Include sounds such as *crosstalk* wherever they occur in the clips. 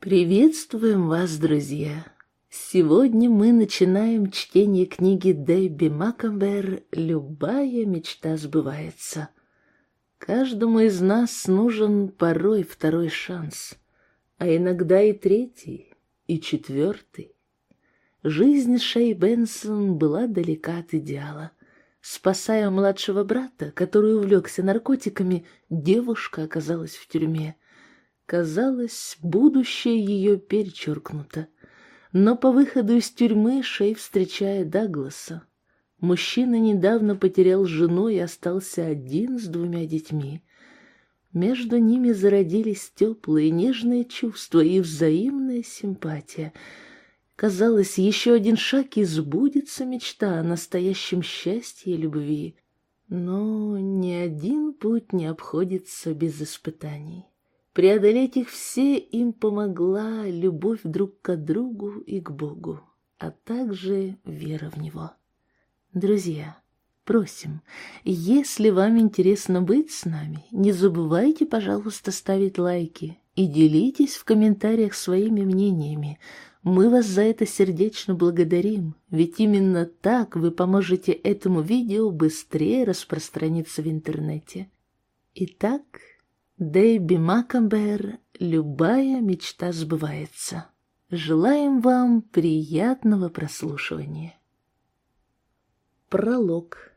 Приветствуем вас, друзья! Сегодня мы начинаем чтение книги Дебби Макамбер «Любая мечта сбывается». Каждому из нас нужен порой второй шанс, а иногда и третий, и четвертый. Жизнь Шей Бенсон была далека от идеала. Спасая младшего брата, который увлекся наркотиками, девушка оказалась в тюрьме. Казалось, будущее ее перечеркнуто. Но по выходу из тюрьмы Шей встречает Дагласа. Мужчина недавно потерял жену и остался один с двумя детьми. Между ними зародились теплые нежные чувства и взаимная симпатия. Казалось, еще один шаг и сбудется мечта о настоящем счастье и любви. Но ни один путь не обходится без испытаний. Преодолеть их все им помогла любовь друг к другу и к Богу, а также вера в Него. Друзья, просим, если вам интересно быть с нами, не забывайте, пожалуйста, ставить лайки и делитесь в комментариях своими мнениями. Мы вас за это сердечно благодарим, ведь именно так вы поможете этому видео быстрее распространиться в интернете. Итак, Дэйби Макамбер «Любая мечта сбывается». Желаем вам приятного прослушивания. Пролог.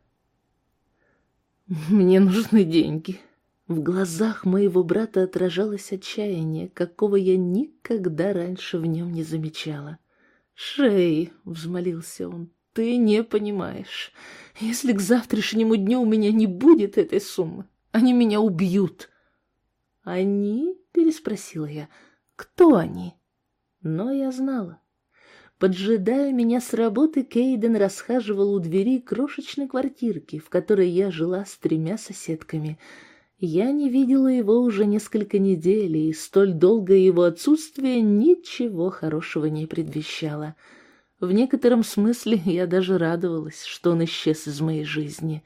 Мне нужны деньги. В глазах моего брата отражалось отчаяние, какого я никогда раньше в нем не замечала. «Шей!» — взмолился он. «Ты не понимаешь. Если к завтрашнему дню у меня не будет этой суммы, они меня убьют». «Они?» — переспросила я. «Кто они?» Но я знала. Поджидая меня с работы, Кейден расхаживал у двери крошечной квартирки, в которой я жила с тремя соседками. Я не видела его уже несколько недель, и столь долгое его отсутствие ничего хорошего не предвещало. В некотором смысле я даже радовалась, что он исчез из моей жизни.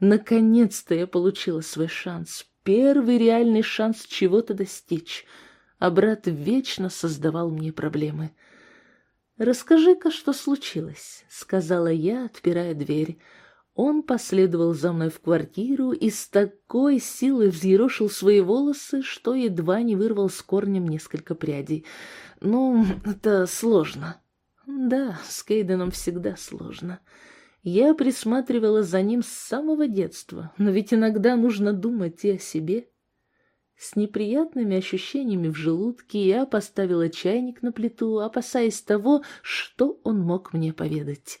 Наконец-то я получила свой шанс, первый реальный шанс чего-то достичь, а брат вечно создавал мне проблемы. «Расскажи-ка, что случилось», — сказала я, отпирая дверь. Он последовал за мной в квартиру и с такой силой взъерошил свои волосы, что едва не вырвал с корнем несколько прядей. «Ну, это сложно». «Да, с Кейденом всегда сложно». Я присматривала за ним с самого детства, но ведь иногда нужно думать и о себе. С неприятными ощущениями в желудке я поставила чайник на плиту, опасаясь того, что он мог мне поведать.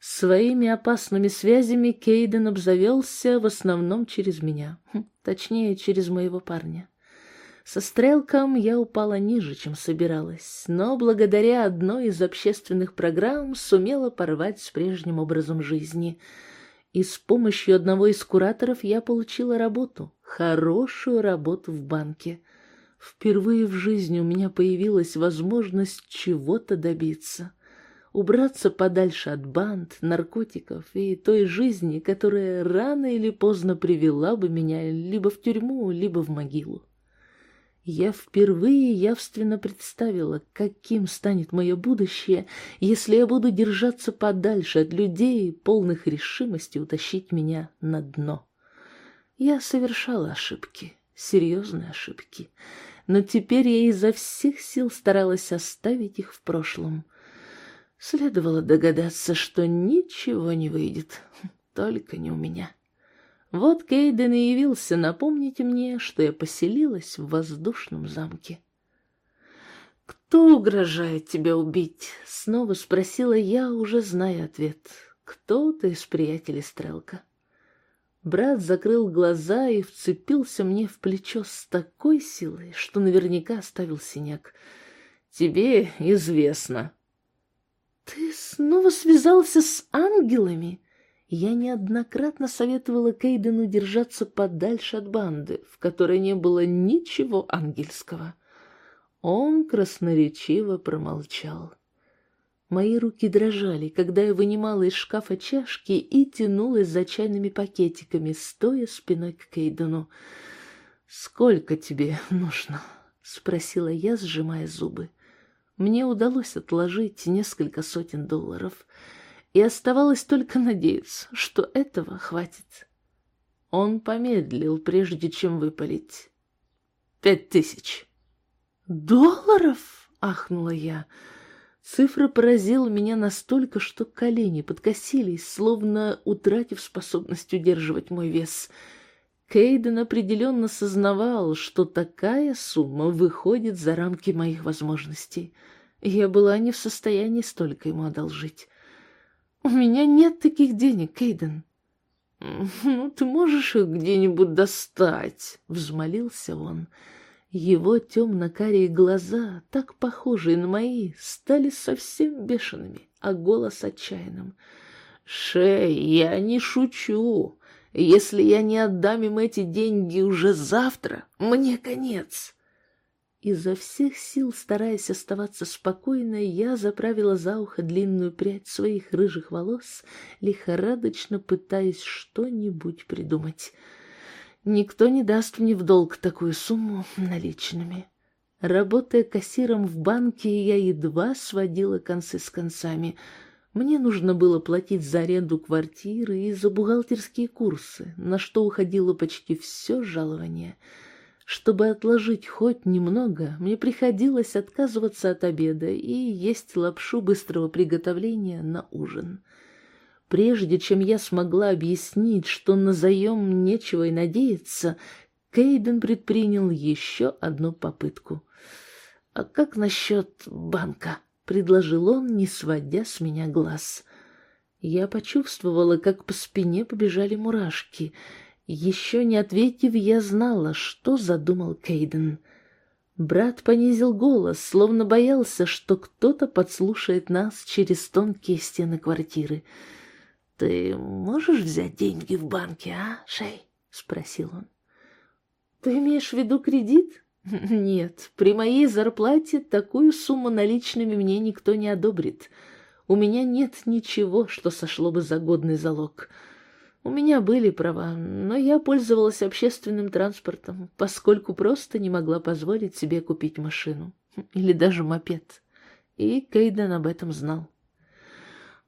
Своими опасными связями Кейден обзавелся в основном через меня, хм, точнее, через моего парня. Со стрелком я упала ниже, чем собиралась, но благодаря одной из общественных программ сумела порвать с прежним образом жизни. И с помощью одного из кураторов я получила работу, хорошую работу в банке. Впервые в жизни у меня появилась возможность чего-то добиться. Убраться подальше от банд, наркотиков и той жизни, которая рано или поздно привела бы меня либо в тюрьму, либо в могилу. Я впервые явственно представила, каким станет мое будущее, если я буду держаться подальше от людей, полных решимости утащить меня на дно. Я совершала ошибки, серьезные ошибки, но теперь я изо всех сил старалась оставить их в прошлом. Следовало догадаться, что ничего не выйдет, *laughs* только не у меня. Вот Кейден и явился напомнить мне, что я поселилась в воздушном замке. «Кто угрожает тебя убить?» — снова спросила я, уже зная ответ. «Кто-то из приятелей Стрелка». Брат закрыл глаза и вцепился мне в плечо с такой силой, что наверняка оставил синяк. «Тебе известно». «Ты снова связался с ангелами?» Я неоднократно советовала Кейдену держаться подальше от банды, в которой не было ничего ангельского. Он красноречиво промолчал. Мои руки дрожали, когда я вынимала из шкафа чашки и тянулась за чайными пакетиками, стоя спиной к Кейдену. «Сколько тебе нужно?» — спросила я, сжимая зубы. Мне удалось отложить несколько сотен долларов, и оставалось только надеяться, что этого хватит. Он помедлил, прежде чем выпалить. «Пять тысяч». «Долларов?» — ахнула я. Цифра поразила меня настолько, что колени подкосились, словно утратив способность удерживать мой вес — Кейден определенно сознавал, что такая сумма выходит за рамки моих возможностей. Я была не в состоянии столько ему одолжить. «У меня нет таких денег, Кейден». «Ну, ты можешь их где-нибудь достать?» — взмолился он. Его темно-карие глаза, так похожие на мои, стали совсем бешеными, а голос отчаянным. «Шей, я не шучу. Если я не отдам им эти деньги уже завтра, мне конец. Изо всех сил, стараясь оставаться спокойной, я заправила за ухо длинную прядь своих рыжих волос, лихорадочно пытаясь что-нибудь придумать. Никто не даст мне в долг такую сумму наличными. Работая кассиром в банке, я едва сводила концы с концами — мне нужно было платить за аренду квартиры и за бухгалтерские курсы, на что уходило почти все жалование. Чтобы отложить хоть немного, мне приходилось отказываться от обеда и есть лапшу быстрого приготовления на ужин. Прежде чем я смогла объяснить, что на заем нечего и надеяться, Кейден предпринял еще одну попытку. «А как насчет банка?» — предложил он, не сводя с меня глаз. Я почувствовала, как по спине побежали мурашки. Еще не ответив, я знала, что задумал Кейден. Брат понизил голос, словно боялся, что кто-то подслушает нас через тонкие стены квартиры. «Ты можешь взять деньги в банке, а, Шей?» — спросил он. «Ты имеешь в виду кредит?» *laughs* Нет, при моей зарплате такую сумму наличными мне никто не одобрит. У меня нет ничего, что сошло бы за годный залог. У меня были права, но я пользовалась общественным транспортом, поскольку просто не могла позволить себе купить машину. *laughs* Или даже мопед. И Кейден об этом знал.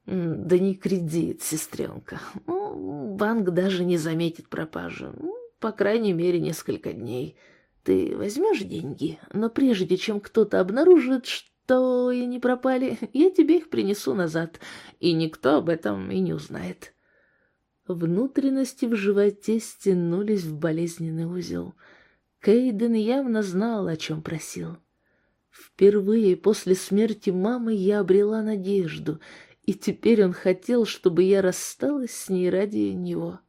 Да не кредит, сестренка. Ну, банк даже не заметит пропажу. Ну, по крайней мере, несколько дней. — ты возьмешь деньги, но прежде чем кто-то обнаружит, что и не пропали, *laughs* я тебе их принесу назад, и никто об этом и не узнает. Внутренности в животе стянулись в болезненный узел. Кейден явно знал, о чем просил. Впервые после смерти мамы я обрела надежду, и теперь он хотел, чтобы я рассталась с ней ради него.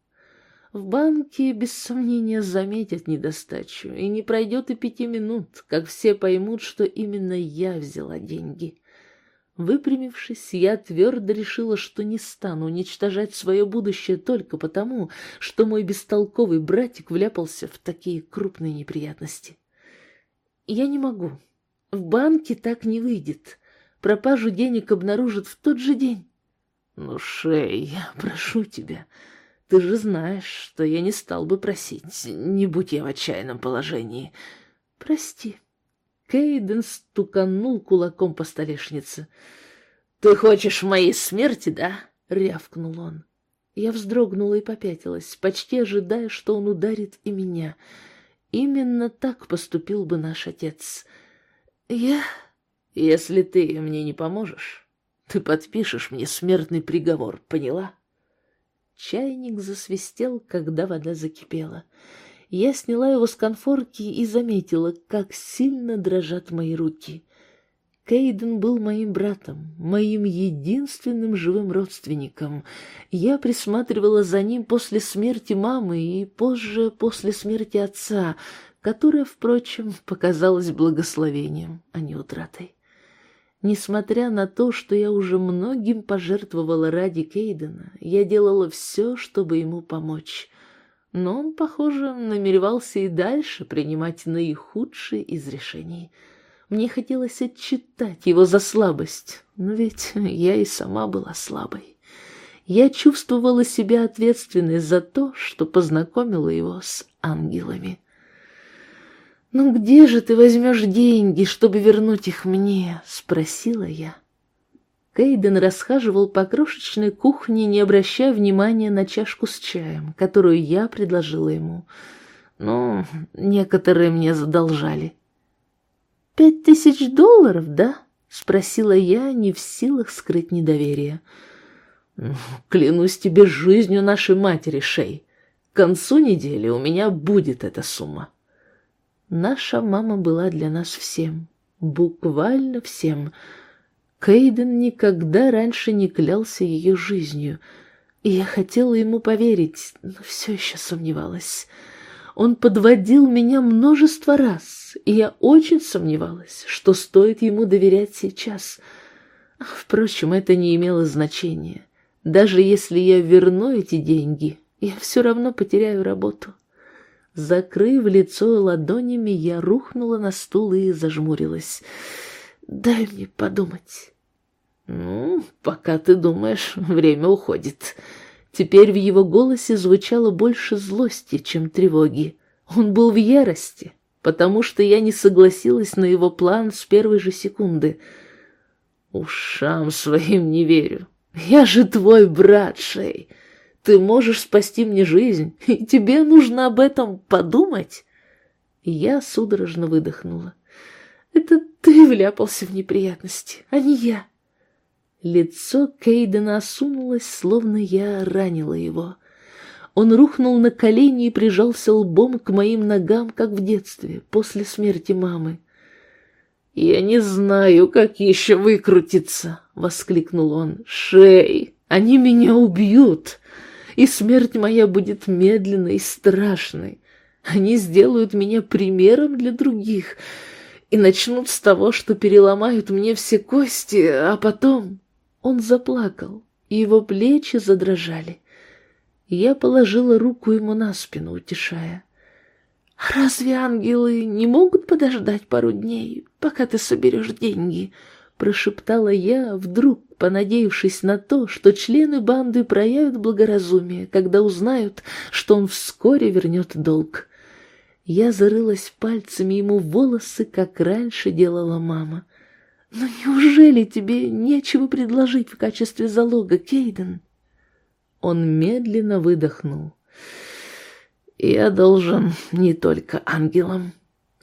В банке, без сомнения, заметят недостачу, и не пройдет и пяти минут, как все поймут, что именно я взяла деньги. Выпрямившись, я твердо решила, что не стану уничтожать свое будущее только потому, что мой бестолковый братик вляпался в такие крупные неприятности. Я не могу. В банке так не выйдет. Пропажу денег обнаружат в тот же день. Ну, Шей, я прошу тебя, — ты же знаешь, что я не стал бы просить, не будь я в отчаянном положении. Прости. Кейден стуканул кулаком по столешнице. Ты хочешь моей смерти, да? рявкнул он. Я вздрогнула и попятилась, почти ожидая, что он ударит и меня. Именно так поступил бы наш отец. Я... Если ты мне не поможешь, ты подпишешь мне смертный приговор, поняла? Чайник засвистел, когда вода закипела. Я сняла его с конфорки и заметила, как сильно дрожат мои руки. Кейден был моим братом, моим единственным живым родственником. Я присматривала за ним после смерти мамы и позже после смерти отца, которая, впрочем, показалась благословением, а не утратой. Несмотря на то, что я уже многим пожертвовала ради Кейдена, я делала все, чтобы ему помочь. Но он, похоже, намеревался и дальше принимать наихудшие из решений. Мне хотелось отчитать его за слабость, но ведь *laughs* я и сама была слабой. Я чувствовала себя ответственной за то, что познакомила его с ангелами. «Ну где же ты возьмешь деньги, чтобы вернуть их мне?» — спросила я. Кейден расхаживал по крошечной кухне, не обращая внимания на чашку с чаем, которую я предложила ему. Ну, некоторые мне задолжали. «Пять тысяч долларов, да?» — спросила я, не в силах скрыть недоверие. «Клянусь тебе жизнью нашей матери, Шей. К концу недели у меня будет эта сумма». Наша мама была для нас всем, буквально всем. Кейден никогда раньше не клялся ее жизнью, и я хотела ему поверить, но все еще сомневалась. Он подводил меня множество раз, и я очень сомневалась, что стоит ему доверять сейчас. Впрочем, это не имело значения. Даже если я верну эти деньги, я все равно потеряю работу. Закрыв лицо ладонями, я рухнула на стул и зажмурилась. «Дай мне подумать». «Ну, пока ты думаешь, время уходит». Теперь в его голосе звучало больше злости, чем тревоги. Он был в ярости, потому что я не согласилась на его план с первой же секунды. «Ушам своим не верю. Я же твой брат, Шей. Ты можешь спасти мне жизнь, и тебе нужно об этом подумать. Я судорожно выдохнула. Это ты вляпался в неприятности, а не я. Лицо Кейдена осунулось, словно я ранила его. Он рухнул на колени и прижался лбом к моим ногам, как в детстве, после смерти мамы. «Я не знаю, как еще выкрутиться!» — воскликнул он. «Шей, они меня убьют!» и смерть моя будет медленной и страшной. Они сделают меня примером для других и начнут с того, что переломают мне все кости, а потом... Он заплакал, и его плечи задрожали. Я положила руку ему на спину, утешая. «Разве ангелы не могут подождать пару дней, пока ты соберешь деньги?» прошептала я, вдруг понадеявшись на то, что члены банды проявят благоразумие, когда узнают, что он вскоре вернет долг. Я зарылась пальцами ему в волосы, как раньше делала мама. «Но неужели тебе нечего предложить в качестве залога, Кейден?» Он медленно выдохнул. «Я должен не только ангелам».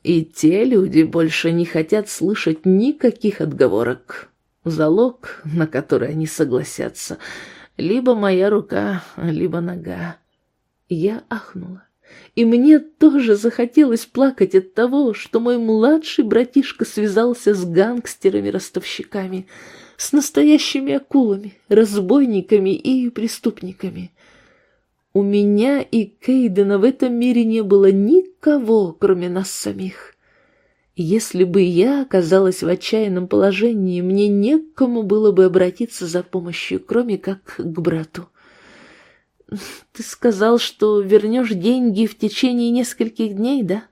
И те люди больше не хотят слышать никаких отговорок. Залог, на который они согласятся, либо моя рука, либо нога. Я ахнула. И мне тоже захотелось плакать от того, что мой младший братишка связался с гангстерами-ростовщиками, с настоящими акулами, разбойниками и преступниками. У меня и Кейдена в этом мире не было никого, кроме нас самих. Если бы я оказалась в отчаянном положении, мне некому было бы обратиться за помощью, кроме как к брату. *laughs* Ты сказал, что вернешь деньги в течение нескольких дней, да?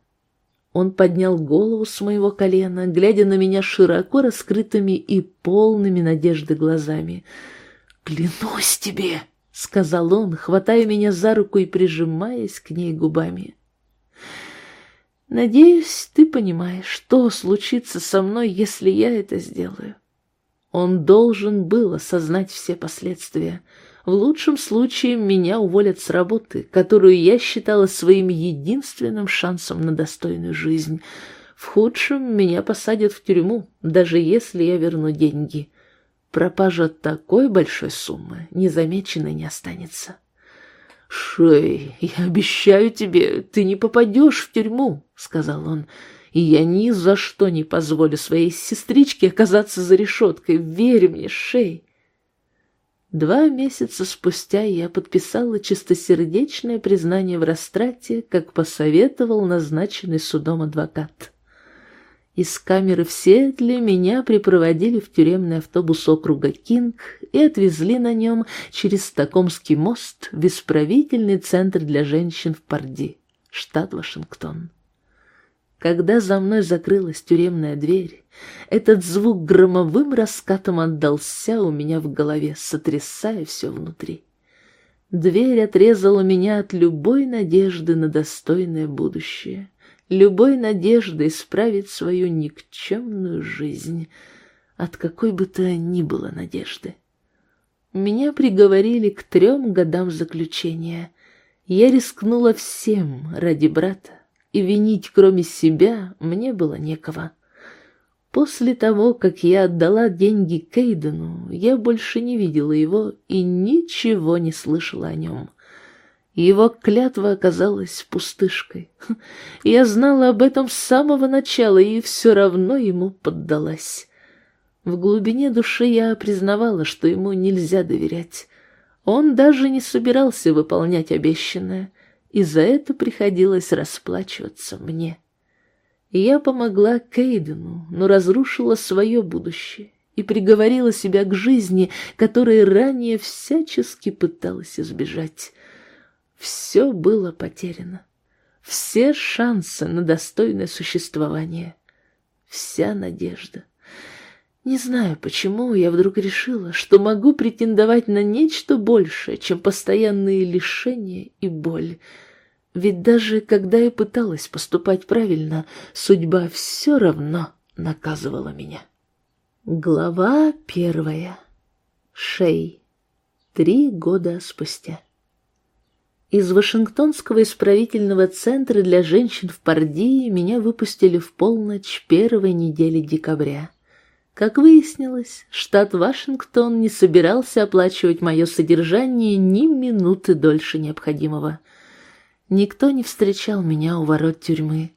Он поднял голову с моего колена, глядя на меня широко раскрытыми и полными надежды глазами. «Клянусь тебе!» — сказал он, хватая меня за руку и прижимаясь к ней губами. «Надеюсь, ты понимаешь, что случится со мной, если я это сделаю». Он должен был осознать все последствия. В лучшем случае меня уволят с работы, которую я считала своим единственным шансом на достойную жизнь. В худшем меня посадят в тюрьму, даже если я верну деньги. Пропажа такой большой суммы незамеченной не останется. «Шей, я обещаю тебе, ты не попадешь в тюрьму», — сказал он, — «и я ни за что не позволю своей сестричке оказаться за решеткой. Верь мне, Шей». Два месяца спустя я подписала чистосердечное признание в растрате, как посоветовал назначенный судом адвокат. Из камеры в Сиэтле меня припроводили в тюремный автобус округа Кинг и отвезли на нем через Стокомский мост в исправительный центр для женщин в Парди, штат Вашингтон. Когда за мной закрылась тюремная дверь, этот звук громовым раскатом отдался у меня в голове, сотрясая все внутри. Дверь отрезала меня от любой надежды на достойное будущее — любой надеждой исправить свою никчемную жизнь, от какой бы то ни было надежды. Меня приговорили к трем годам заключения. Я рискнула всем ради брата, и винить кроме себя мне было некого. После того, как я отдала деньги Кейдену, я больше не видела его и ничего не слышала о нем. Его клятва оказалась пустышкой. *laughs* Я знала об этом с самого начала и все равно ему поддалась. В глубине души я признавала, что ему нельзя доверять. Он даже не собирался выполнять обещанное, и за это приходилось расплачиваться мне. Я помогла Кейдену, но разрушила свое будущее и приговорила себя к жизни, которой ранее всячески пыталась избежать. Все было потеряно. Все шансы на достойное существование. Вся надежда. Не знаю, почему я вдруг решила, что могу претендовать на нечто большее, чем постоянные лишения и боль — ведь даже когда я пыталась поступать правильно, судьба все равно наказывала меня. Глава первая. Шей. Три года спустя. Из Вашингтонского исправительного центра для женщин в Пардии меня выпустили в полночь первой недели декабря. Как выяснилось, штат Вашингтон не собирался оплачивать мое содержание ни минуты дольше необходимого – Никто не встречал меня у ворот тюрьмы.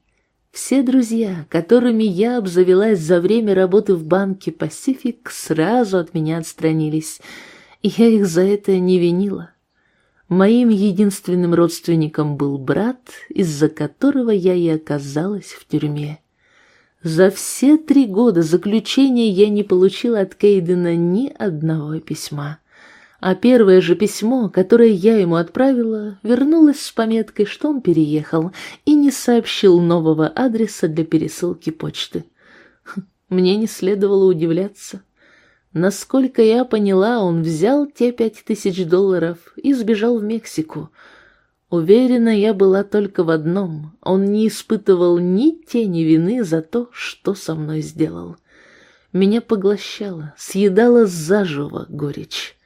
Все друзья, которыми я обзавелась за время работы в банке «Пасифик», сразу от меня отстранились, и я их за это не винила. Моим единственным родственником был брат, из-за которого я и оказалась в тюрьме. За все три года заключения я не получила от Кейдена ни одного письма а первое же письмо, которое я ему отправила, вернулось с пометкой, что он переехал и не сообщил нового адреса для пересылки почты. Хм, мне не следовало удивляться. Насколько я поняла, он взял те пять тысяч долларов и сбежал в Мексику. Уверена, я была только в одном. Он не испытывал ни тени вины за то, что со мной сделал. Меня поглощала, съедала заживо горечь.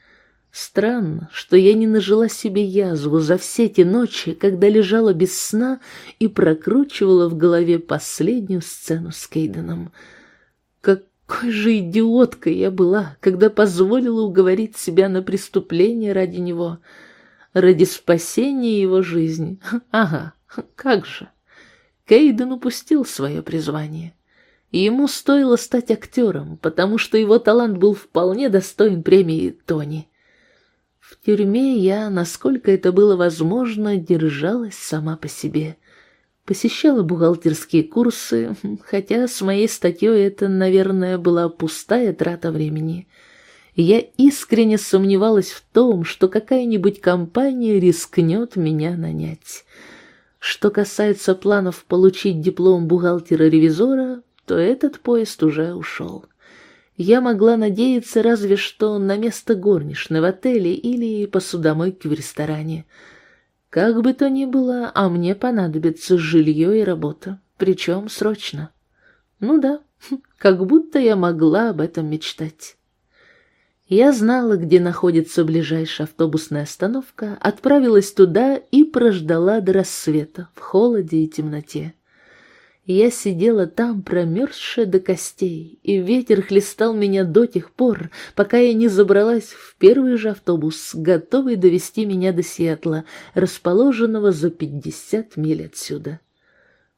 Странно, что я не нажила себе язву за все те ночи, когда лежала без сна и прокручивала в голове последнюю сцену с Кейденом. Какой же идиоткой я была, когда позволила уговорить себя на преступление ради него, ради спасения его жизни. *laughs* Ага, как же. Кейден упустил свое призвание. Ему стоило стать актером, потому что его талант был вполне достоин премии Тони. В тюрьме я, насколько это было возможно, держалась сама по себе. Посещала бухгалтерские курсы, *laughs* хотя с моей статьей это, наверное, была пустая трата времени. Я искренне сомневалась в том, что какая-нибудь компания рискнет меня нанять. Что касается планов получить диплом бухгалтера-ревизора, то этот поезд уже ушел я могла надеяться разве что на место горничной в отеле или посудомойки в ресторане. Как бы то ни было, а мне понадобится жилье и работа, причем срочно. Ну да, *laughs* как будто я могла об этом мечтать. Я знала, где находится ближайшая автобусная остановка, отправилась туда и прождала до рассвета в холоде и темноте. Я сидела там, промерзшая до костей, и ветер хлестал меня до тех пор, пока я не забралась в первый же автобус, готовый довести меня до Сиэтла, расположенного за пятьдесят миль отсюда.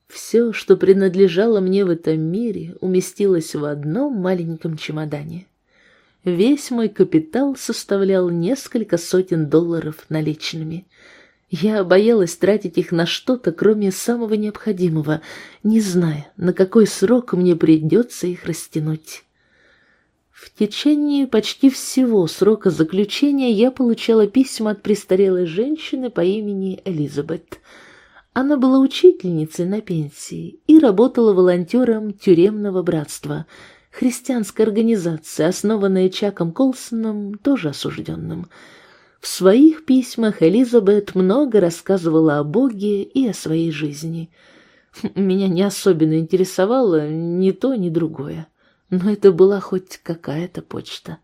Все, что принадлежало мне в этом мире, уместилось в одном маленьком чемодане. Весь мой капитал составлял несколько сотен долларов наличными — я боялась тратить их на что-то, кроме самого необходимого, не зная, на какой срок мне придется их растянуть. В течение почти всего срока заключения я получала письма от престарелой женщины по имени Элизабет. Она была учительницей на пенсии и работала волонтером тюремного братства, христианской организации, основанной Чаком Колсоном, тоже осужденным. В своих письмах Элизабет много рассказывала о Боге и о своей жизни. Меня не особенно интересовало ни то, ни другое. Но это была хоть какая-то почта.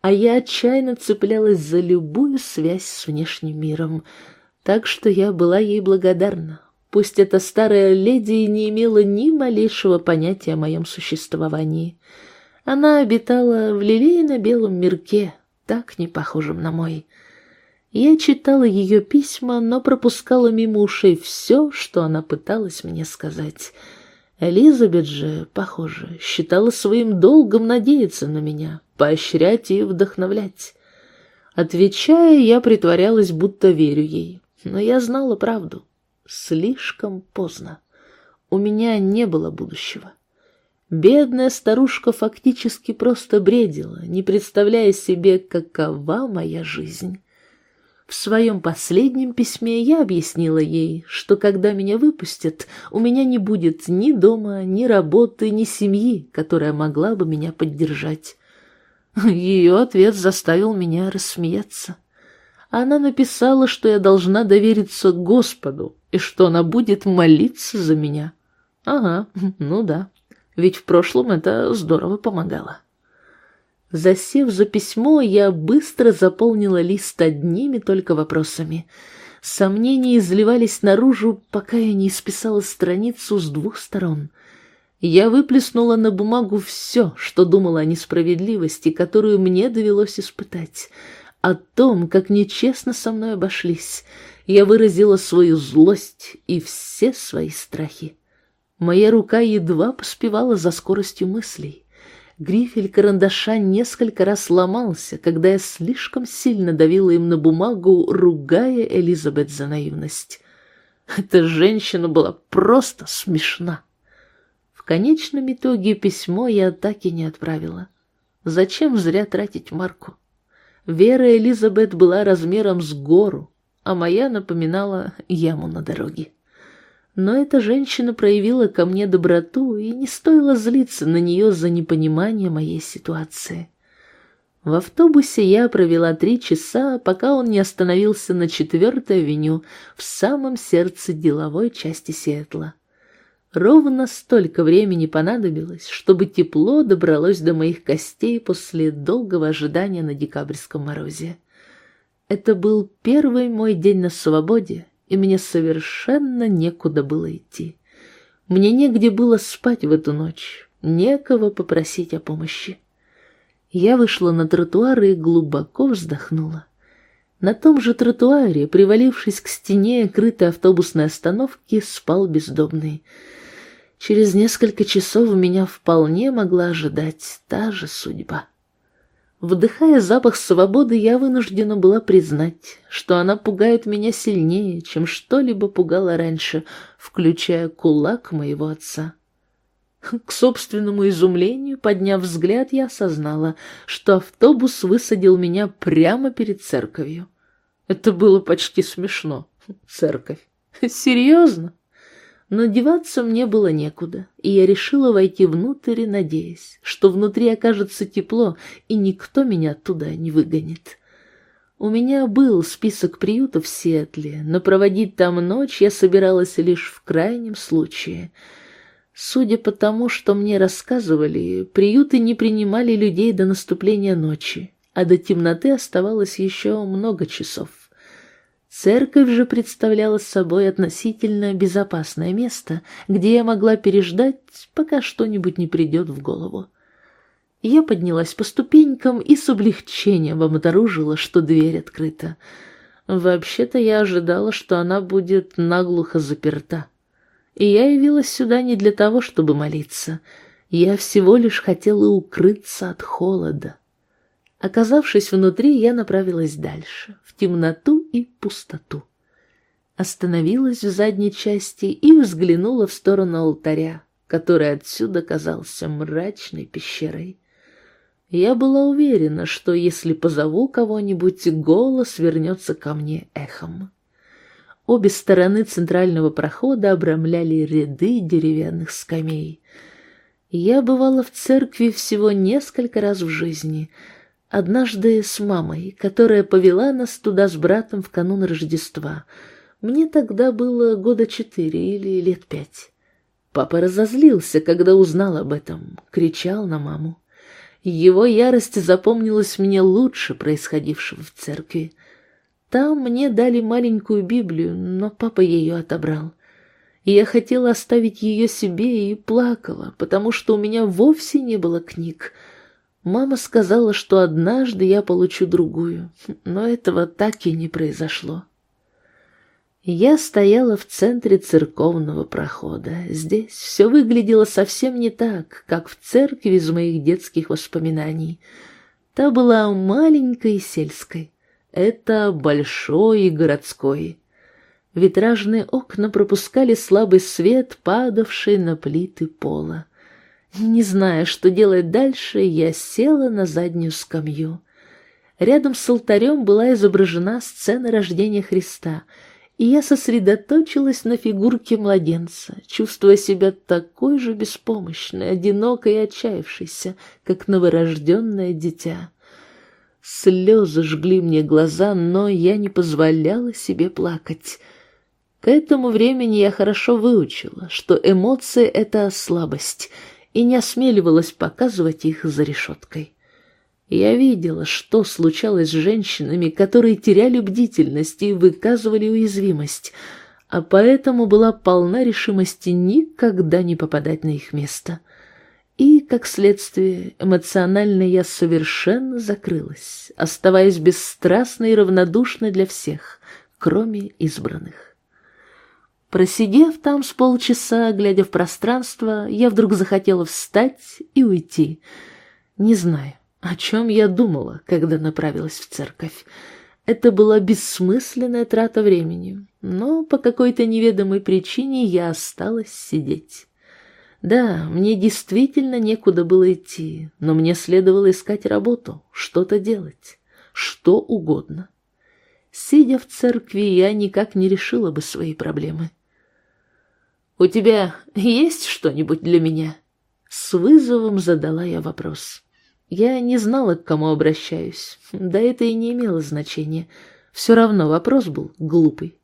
А я отчаянно цеплялась за любую связь с внешним миром, так что я была ей благодарна. Пусть эта старая леди не имела ни малейшего понятия о моем существовании. Она обитала в лилейно-белом мирке, так не похожем на мой. Я читала ее письма, но пропускала мимо ушей все, что она пыталась мне сказать. Элизабет же, похоже, считала своим долгом надеяться на меня, поощрять и вдохновлять. Отвечая, я притворялась, будто верю ей, но я знала правду. Слишком поздно. У меня не было будущего. Бедная старушка фактически просто бредила, не представляя себе, какова моя жизнь. В своем последнем письме я объяснила ей, что когда меня выпустят, у меня не будет ни дома, ни работы, ни семьи, которая могла бы меня поддержать. Ее ответ заставил меня рассмеяться. Она написала, что я должна довериться Господу и что она будет молиться за меня. Ага, ну да, ведь в прошлом это здорово помогало. Засев за письмо, я быстро заполнила лист одними только вопросами. Сомнения изливались наружу, пока я не исписала страницу с двух сторон. Я выплеснула на бумагу все, что думала о несправедливости, которую мне довелось испытать, о том, как нечестно со мной обошлись. Я выразила свою злость и все свои страхи. Моя рука едва поспевала за скоростью мыслей. Грифель карандаша несколько раз сломался, когда я слишком сильно давила им на бумагу, ругая Элизабет за наивность. Эта женщина была просто смешна. В конечном итоге письмо я так и не отправила. Зачем зря тратить марку? Вера Элизабет была размером с гору, а моя напоминала яму на дороге. Но эта женщина проявила ко мне доброту, и не стоило злиться на нее за непонимание моей ситуации. В автобусе я провела три часа, пока он не остановился на четвертой авеню в самом сердце деловой части Сиэтла. Ровно столько времени понадобилось, чтобы тепло добралось до моих костей после долгого ожидания на декабрьском морозе. Это был первый мой день на свободе, и мне совершенно некуда было идти. Мне негде было спать в эту ночь, некого попросить о помощи. Я вышла на тротуар и глубоко вздохнула. На том же тротуаре, привалившись к стене крытой автобусной остановки, спал бездомный. Через несколько часов меня вполне могла ожидать та же судьба. Вдыхая запах свободы, я вынуждена была признать, что она пугает меня сильнее, чем что-либо пугало раньше, включая кулак моего отца. К собственному изумлению, подняв взгляд, я осознала, что автобус высадил меня прямо перед церковью. Это было почти смешно. Церковь. Серьезно? Но деваться мне было некуда, и я решила войти внутрь, надеясь, что внутри окажется тепло, и никто меня оттуда не выгонит. У меня был список приютов в Сиэтле, но проводить там ночь я собиралась лишь в крайнем случае. Судя по тому, что мне рассказывали, приюты не принимали людей до наступления ночи, а до темноты оставалось еще много часов. Церковь же представляла собой относительно безопасное место, где я могла переждать, пока что-нибудь не придет в голову. Я поднялась по ступенькам и с облегчением обнаружила, что дверь открыта. Вообще-то я ожидала, что она будет наглухо заперта. И я явилась сюда не для того, чтобы молиться. Я всего лишь хотела укрыться от холода. Оказавшись внутри, я направилась дальше, в темноту и пустоту. Остановилась в задней части и взглянула в сторону алтаря, который отсюда казался мрачной пещерой. Я была уверена, что если позову кого-нибудь, голос вернется ко мне эхом. Обе стороны центрального прохода обрамляли ряды деревянных скамей. Я бывала в церкви всего несколько раз в жизни — Однажды с мамой, которая повела нас туда с братом в канун Рождества. Мне тогда было года четыре или лет пять. Папа разозлился, когда узнал об этом, кричал на маму. Его ярость запомнилась мне лучше происходившего в церкви. Там мне дали маленькую Библию, но папа ее отобрал. И я хотела оставить ее себе и плакала, потому что у меня вовсе не было книг. Мама сказала, что однажды я получу другую, но этого так и не произошло. Я стояла в центре церковного прохода. Здесь все выглядело совсем не так, как в церкви из моих детских воспоминаний. Та была маленькой и сельской. Это большой и городской. Витражные окна пропускали слабый свет, падавший на плиты пола. Не зная, что делать дальше, я села на заднюю скамью. Рядом с алтарем была изображена сцена рождения Христа — и я сосредоточилась на фигурке младенца, чувствуя себя такой же беспомощной, одинокой и отчаявшейся, как новорожденное дитя. Слезы жгли мне глаза, но я не позволяла себе плакать. К этому времени я хорошо выучила, что эмоции — это слабость, и не осмеливалась показывать их за решеткой. Я видела, что случалось с женщинами, которые теряли бдительность и выказывали уязвимость, а поэтому была полна решимости никогда не попадать на их место. И, как следствие, эмоционально я совершенно закрылась, оставаясь бесстрастной и равнодушной для всех, кроме избранных. Просидев там с полчаса, глядя в пространство, я вдруг захотела встать и уйти. Не знаю, о чем я думала, когда направилась в церковь? Это была бессмысленная трата времени, но по какой-то неведомой причине я осталась сидеть. Да, мне действительно некуда было идти, но мне следовало искать работу, что-то делать, что угодно. Сидя в церкви, я никак не решила бы свои проблемы. «У тебя есть что-нибудь для меня?» С вызовом задала я вопрос. Я не знала, к кому обращаюсь, да это и не имело значения. Все равно вопрос был глупый.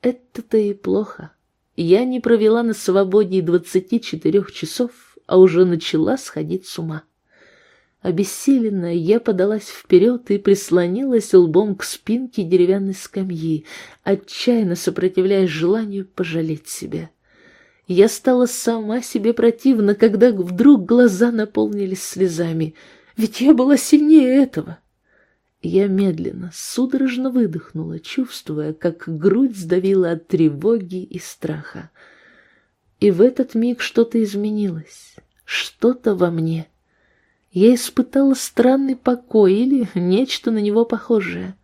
Это-то и плохо. Я не провела на свободе двадцати четырех часов, а уже начала сходить с ума. Обессиленная, я подалась вперед и прислонилась лбом к спинке деревянной скамьи, отчаянно сопротивляясь желанию пожалеть себя. Я стала сама себе противна, когда вдруг глаза наполнились слезами, ведь я была сильнее этого. Я медленно, судорожно выдохнула, чувствуя, как грудь сдавила от тревоги и страха. И в этот миг что-то изменилось, что-то во мне. Я испытала странный покой или нечто на него похожее.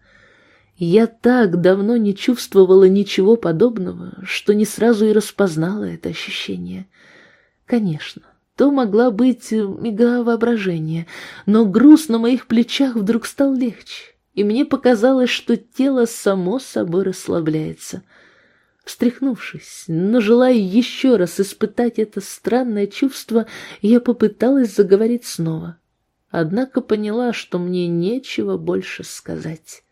Я так давно не чувствовала ничего подобного, что не сразу и распознала это ощущение. Конечно, то могла быть мига воображения, но груз на моих плечах вдруг стал легче, и мне показалось, что тело само собой расслабляется. Встряхнувшись, но желая еще раз испытать это странное чувство, я попыталась заговорить снова. Однако поняла, что мне нечего больше сказать.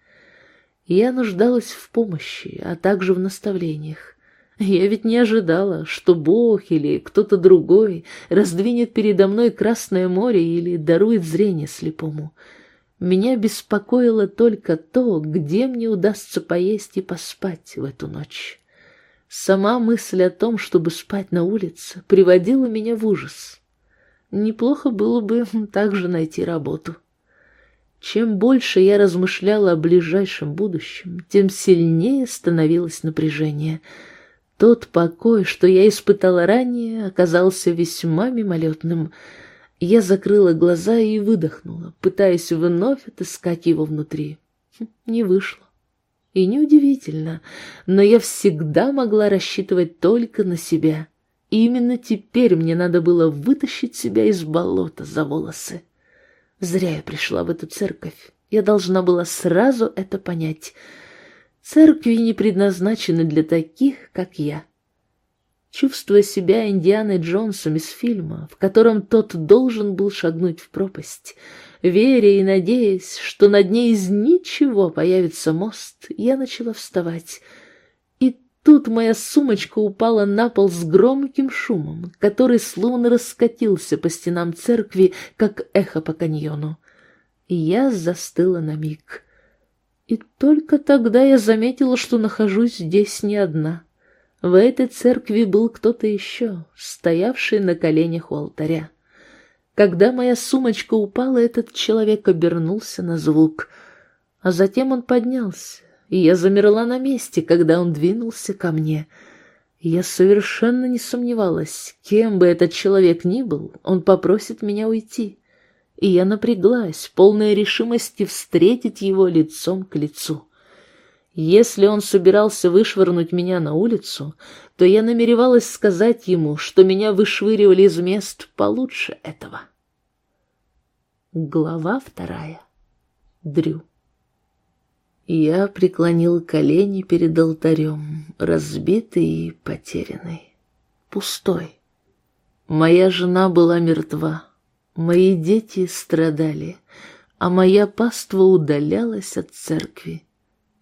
Я нуждалась в помощи, а также в наставлениях. Я ведь не ожидала, что Бог или кто-то другой раздвинет передо мной Красное море или дарует зрение слепому. Меня беспокоило только то, где мне удастся поесть и поспать в эту ночь. Сама мысль о том, чтобы спать на улице, приводила меня в ужас. Неплохо было бы *laughs* также найти работу. Чем больше я размышляла о ближайшем будущем, тем сильнее становилось напряжение. Тот покой, что я испытала ранее, оказался весьма мимолетным. Я закрыла глаза и выдохнула, пытаясь вновь отыскать его внутри. Хм, не вышло. И неудивительно, но я всегда могла рассчитывать только на себя. И именно теперь мне надо было вытащить себя из болота за волосы. Зря я пришла в эту церковь. Я должна была сразу это понять. Церкви не предназначены для таких, как я. Чувствуя себя Индианой Джонсом из фильма, в котором тот должен был шагнуть в пропасть, веря и надеясь, что над ней из ничего появится мост, я начала вставать. И тут моя сумочка упала на пол с громким шумом, который словно раскатился по стенам церкви, как эхо по каньону. И я застыла на миг. И только тогда я заметила, что нахожусь здесь не одна. В этой церкви был кто-то еще, стоявший на коленях у алтаря. Когда моя сумочка упала, этот человек обернулся на звук, а затем он поднялся, и я замерла на месте, когда он двинулся ко мне. Я совершенно не сомневалась, кем бы этот человек ни был, он попросит меня уйти. И я напряглась, полная решимости встретить его лицом к лицу. Если он собирался вышвырнуть меня на улицу, то я намеревалась сказать ему, что меня вышвыривали из мест получше этого. Глава вторая. Дрю. Я преклонил колени перед алтарем, разбитый и потерянный, пустой. Моя жена была мертва, мои дети страдали, а моя паства удалялась от церкви.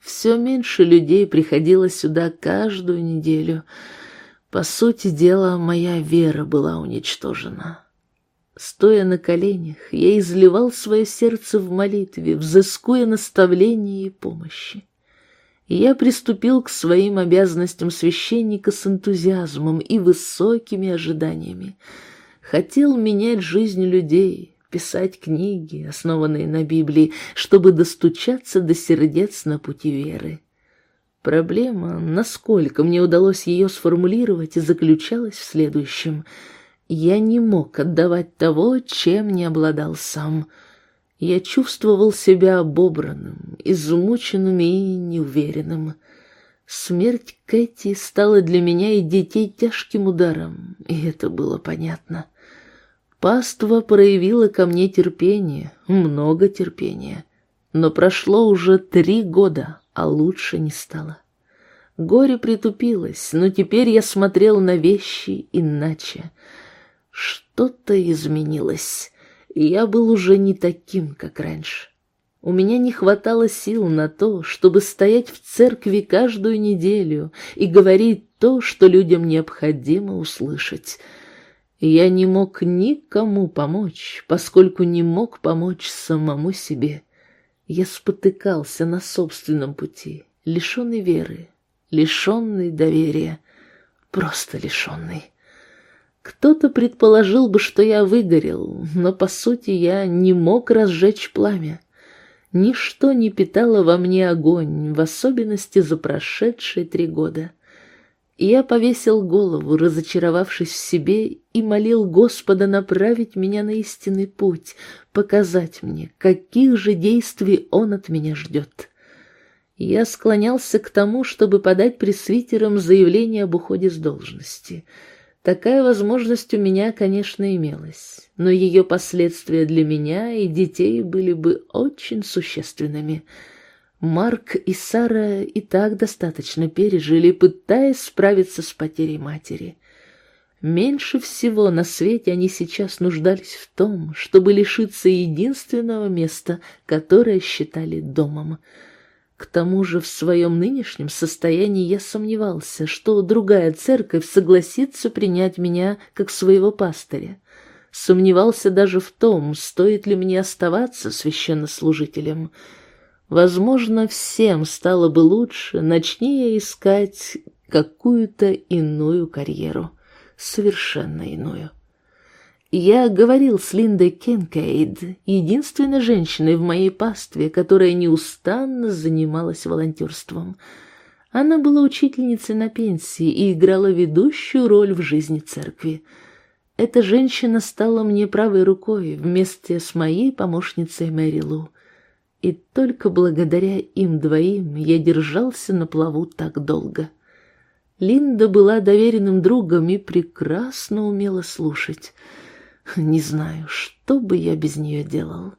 Все меньше людей приходило сюда каждую неделю. По сути дела, моя вера была уничтожена. Стоя на коленях, я изливал свое сердце в молитве, взыскуя наставления и помощи. я приступил к своим обязанностям священника с энтузиазмом и высокими ожиданиями. Хотел менять жизнь людей, писать книги, основанные на Библии, чтобы достучаться до сердец на пути веры. Проблема, насколько мне удалось ее сформулировать, заключалась в следующем. Я не мог отдавать того, чем не обладал сам. Я чувствовал себя обобранным, измученным и неуверенным. Смерть Кэти стала для меня и детей тяжким ударом, и это было понятно. — Паства проявила ко мне терпение, много терпения. Но прошло уже три года, а лучше не стало. Горе притупилось, но теперь я смотрел на вещи иначе. Что-то изменилось, и я был уже не таким, как раньше. У меня не хватало сил на то, чтобы стоять в церкви каждую неделю и говорить то, что людям необходимо услышать — я не мог никому помочь, поскольку не мог помочь самому себе. Я спотыкался на собственном пути, лишенный веры, лишенный доверия, просто лишенный. Кто-то предположил бы, что я выгорел, но, по сути, я не мог разжечь пламя. Ничто не питало во мне огонь, в особенности за прошедшие три года. Я повесил голову, разочаровавшись в себе, и молил Господа направить меня на истинный путь, показать мне, каких же действий Он от меня ждет. Я склонялся к тому, чтобы подать пресвитерам заявление об уходе с должности. Такая возможность у меня, конечно, имелась, но ее последствия для меня и детей были бы очень существенными — Марк и Сара и так достаточно пережили, пытаясь справиться с потерей матери. Меньше всего на свете они сейчас нуждались в том, чтобы лишиться единственного места, которое считали домом. К тому же в своем нынешнем состоянии я сомневался, что другая церковь согласится принять меня как своего пастыря. Сомневался даже в том, стоит ли мне оставаться священнослужителем — Возможно, всем стало бы лучше, начни я искать какую-то иную карьеру, совершенно иную. Я говорил с Линдой Кенкейд, единственной женщиной в моей пастве, которая неустанно занималась волонтерством. Она была учительницей на пенсии и играла ведущую роль в жизни церкви. Эта женщина стала мне правой рукой вместе с моей помощницей Мэри Лу. И только благодаря им двоим я держался на плаву так долго. Линда была доверенным другом и прекрасно умела слушать. Не знаю, что бы я без нее делал.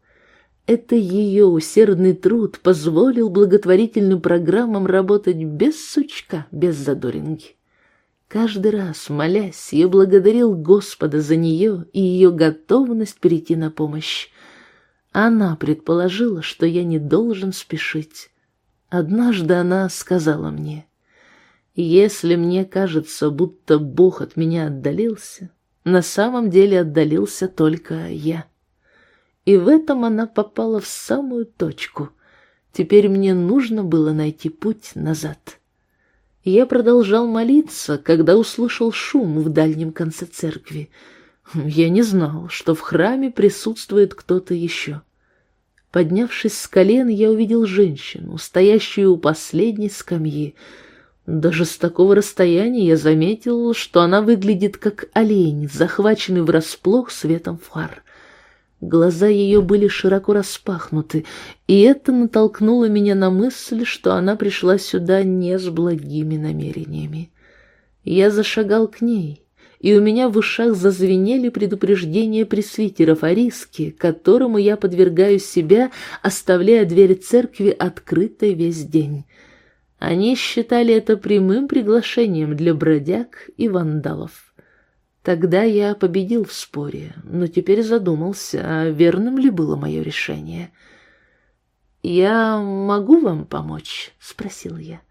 Это ее усердный труд позволил благотворительным программам работать без сучка, без задоринги. Каждый раз, молясь, я благодарил Господа за нее и ее готовность прийти на помощь. Она предположила, что я не должен спешить. Однажды она сказала мне, Если мне кажется, будто Бог от меня отдалился, на самом деле отдалился только я. И в этом она попала в самую точку. Теперь мне нужно было найти путь назад. Я продолжал молиться, когда услышал шум в дальнем конце церкви. Я не знал, что в храме присутствует кто-то еще. Поднявшись с колен, я увидел женщину, стоящую у последней скамьи. Даже с такого расстояния я заметил, что она выглядит как олень, захваченный врасплох светом фар. Глаза ее были широко распахнуты, и это натолкнуло меня на мысль, что она пришла сюда не с благими намерениями. Я зашагал к ней, и у меня в ушах зазвенели предупреждения пресвитеров о риске, которому я подвергаю себя, оставляя дверь церкви открытой весь день. Они считали это прямым приглашением для бродяг и вандалов. Тогда я победил в споре, но теперь задумался, а верным ли было мое решение. «Я могу вам помочь?» — спросил я.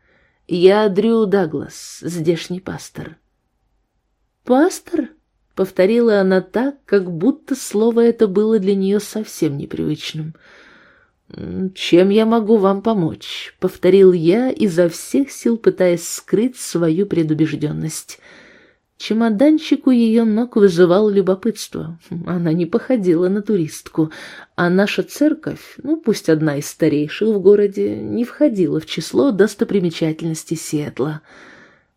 «Я Дрю Даглас, здешний пастор». «Пастор?» — повторила она так, как будто слово это было для нее совсем непривычным. «Чем я могу вам помочь?» — повторил я, изо всех сил пытаясь скрыть свою предубежденность. Чемоданчик у ее ног вызывал любопытство. Она не походила на туристку, а наша церковь, ну пусть одна из старейших в городе, не входила в число достопримечательностей Сиэтла.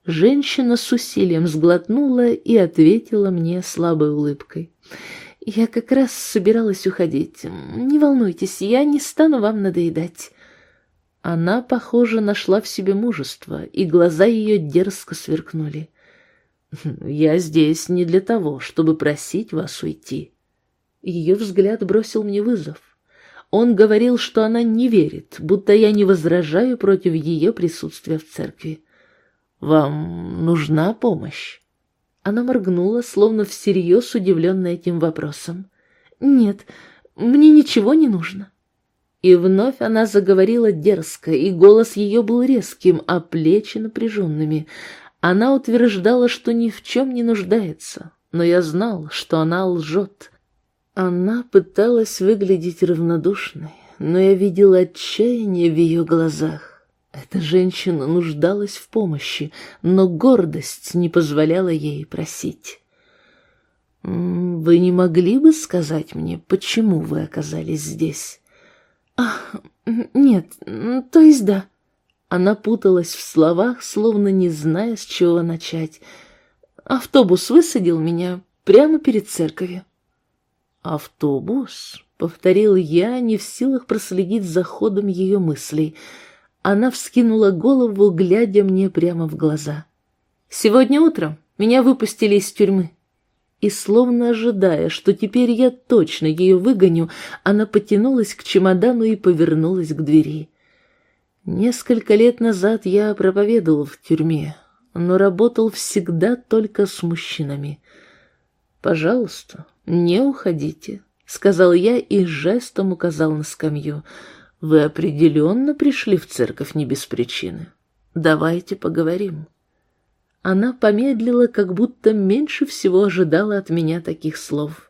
Женщина с усилием сглотнула и ответила мне слабой улыбкой. «Я как раз собиралась уходить. Не волнуйтесь, я не стану вам надоедать». Она, похоже, нашла в себе мужество, и глаза ее дерзко сверкнули. Я здесь не для того, чтобы просить вас уйти. Ее взгляд бросил мне вызов. Он говорил, что она не верит, будто я не возражаю против ее присутствия в церкви. Вам нужна помощь? Она моргнула, словно всерьез удивленная этим вопросом. «Нет, мне ничего не нужно». И вновь она заговорила дерзко, и голос ее был резким, а плечи напряженными. Она утверждала, что ни в чем не нуждается, но я знал, что она лжет. Она пыталась выглядеть равнодушной, но я видел отчаяние в ее глазах. Эта женщина нуждалась в помощи, но гордость не позволяла ей просить. «Вы не могли бы сказать мне, почему вы оказались здесь?» «Ах, нет, то есть да». Она путалась в словах, словно не зная, с чего начать. Автобус высадил меня прямо перед церковью. «Автобус?» — повторил я, не в силах проследить за ходом ее мыслей. Она вскинула голову, глядя мне прямо в глаза. «Сегодня утром меня выпустили из тюрьмы». И, словно ожидая, что теперь я точно ее выгоню, она потянулась к чемодану и повернулась к двери. Несколько лет назад я проповедовал в тюрьме, но работал всегда только с мужчинами. «Пожалуйста, не уходите», — сказал я и жестом указал на скамью. «Вы определенно пришли в церковь не без причины. Давайте поговорим». Она помедлила, как будто меньше всего ожидала от меня таких слов.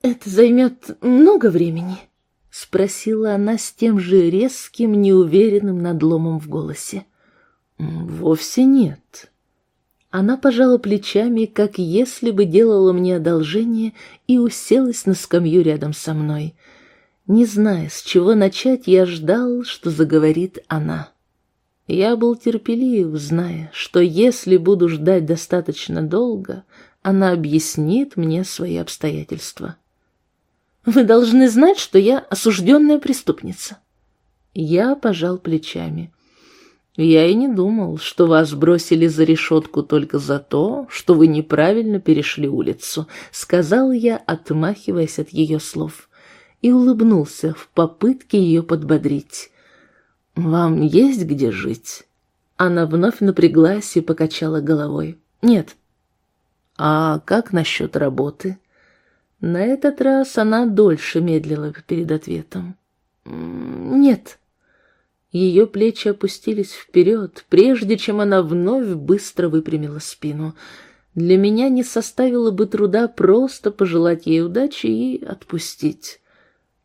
«Это займет много времени», — спросила она с тем же резким, неуверенным надломом в голосе. «Вовсе нет». Она пожала плечами, как если бы делала мне одолжение, и уселась на скамью рядом со мной. Не зная, с чего начать, я ждал, что заговорит она. Я был терпелив, зная, что если буду ждать достаточно долго, она объяснит мне свои обстоятельства. Вы должны знать, что я осужденная преступница. Я пожал плечами. Я и не думал, что вас бросили за решетку только за то, что вы неправильно перешли улицу, сказал я, отмахиваясь от ее слов, и улыбнулся в попытке ее подбодрить. Вам есть где жить? Она вновь напряглась и покачала головой. Нет. А как насчет работы? На этот раз она дольше медлила перед ответом. «Нет». Ее плечи опустились вперед, прежде чем она вновь быстро выпрямила спину. Для меня не составило бы труда просто пожелать ей удачи и отпустить.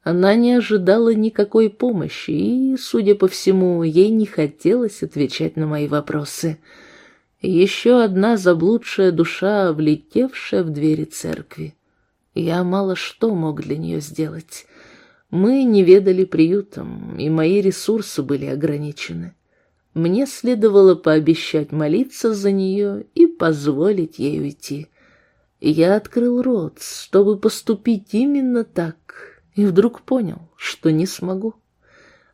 Она не ожидала никакой помощи, и, судя по всему, ей не хотелось отвечать на мои вопросы. Еще одна заблудшая душа, влетевшая в двери церкви. Я мало что мог для нее сделать. Мы не ведали приютом, и мои ресурсы были ограничены. Мне следовало пообещать молиться за нее и позволить ей уйти. Я открыл рот, чтобы поступить именно так, и вдруг понял, что не смогу.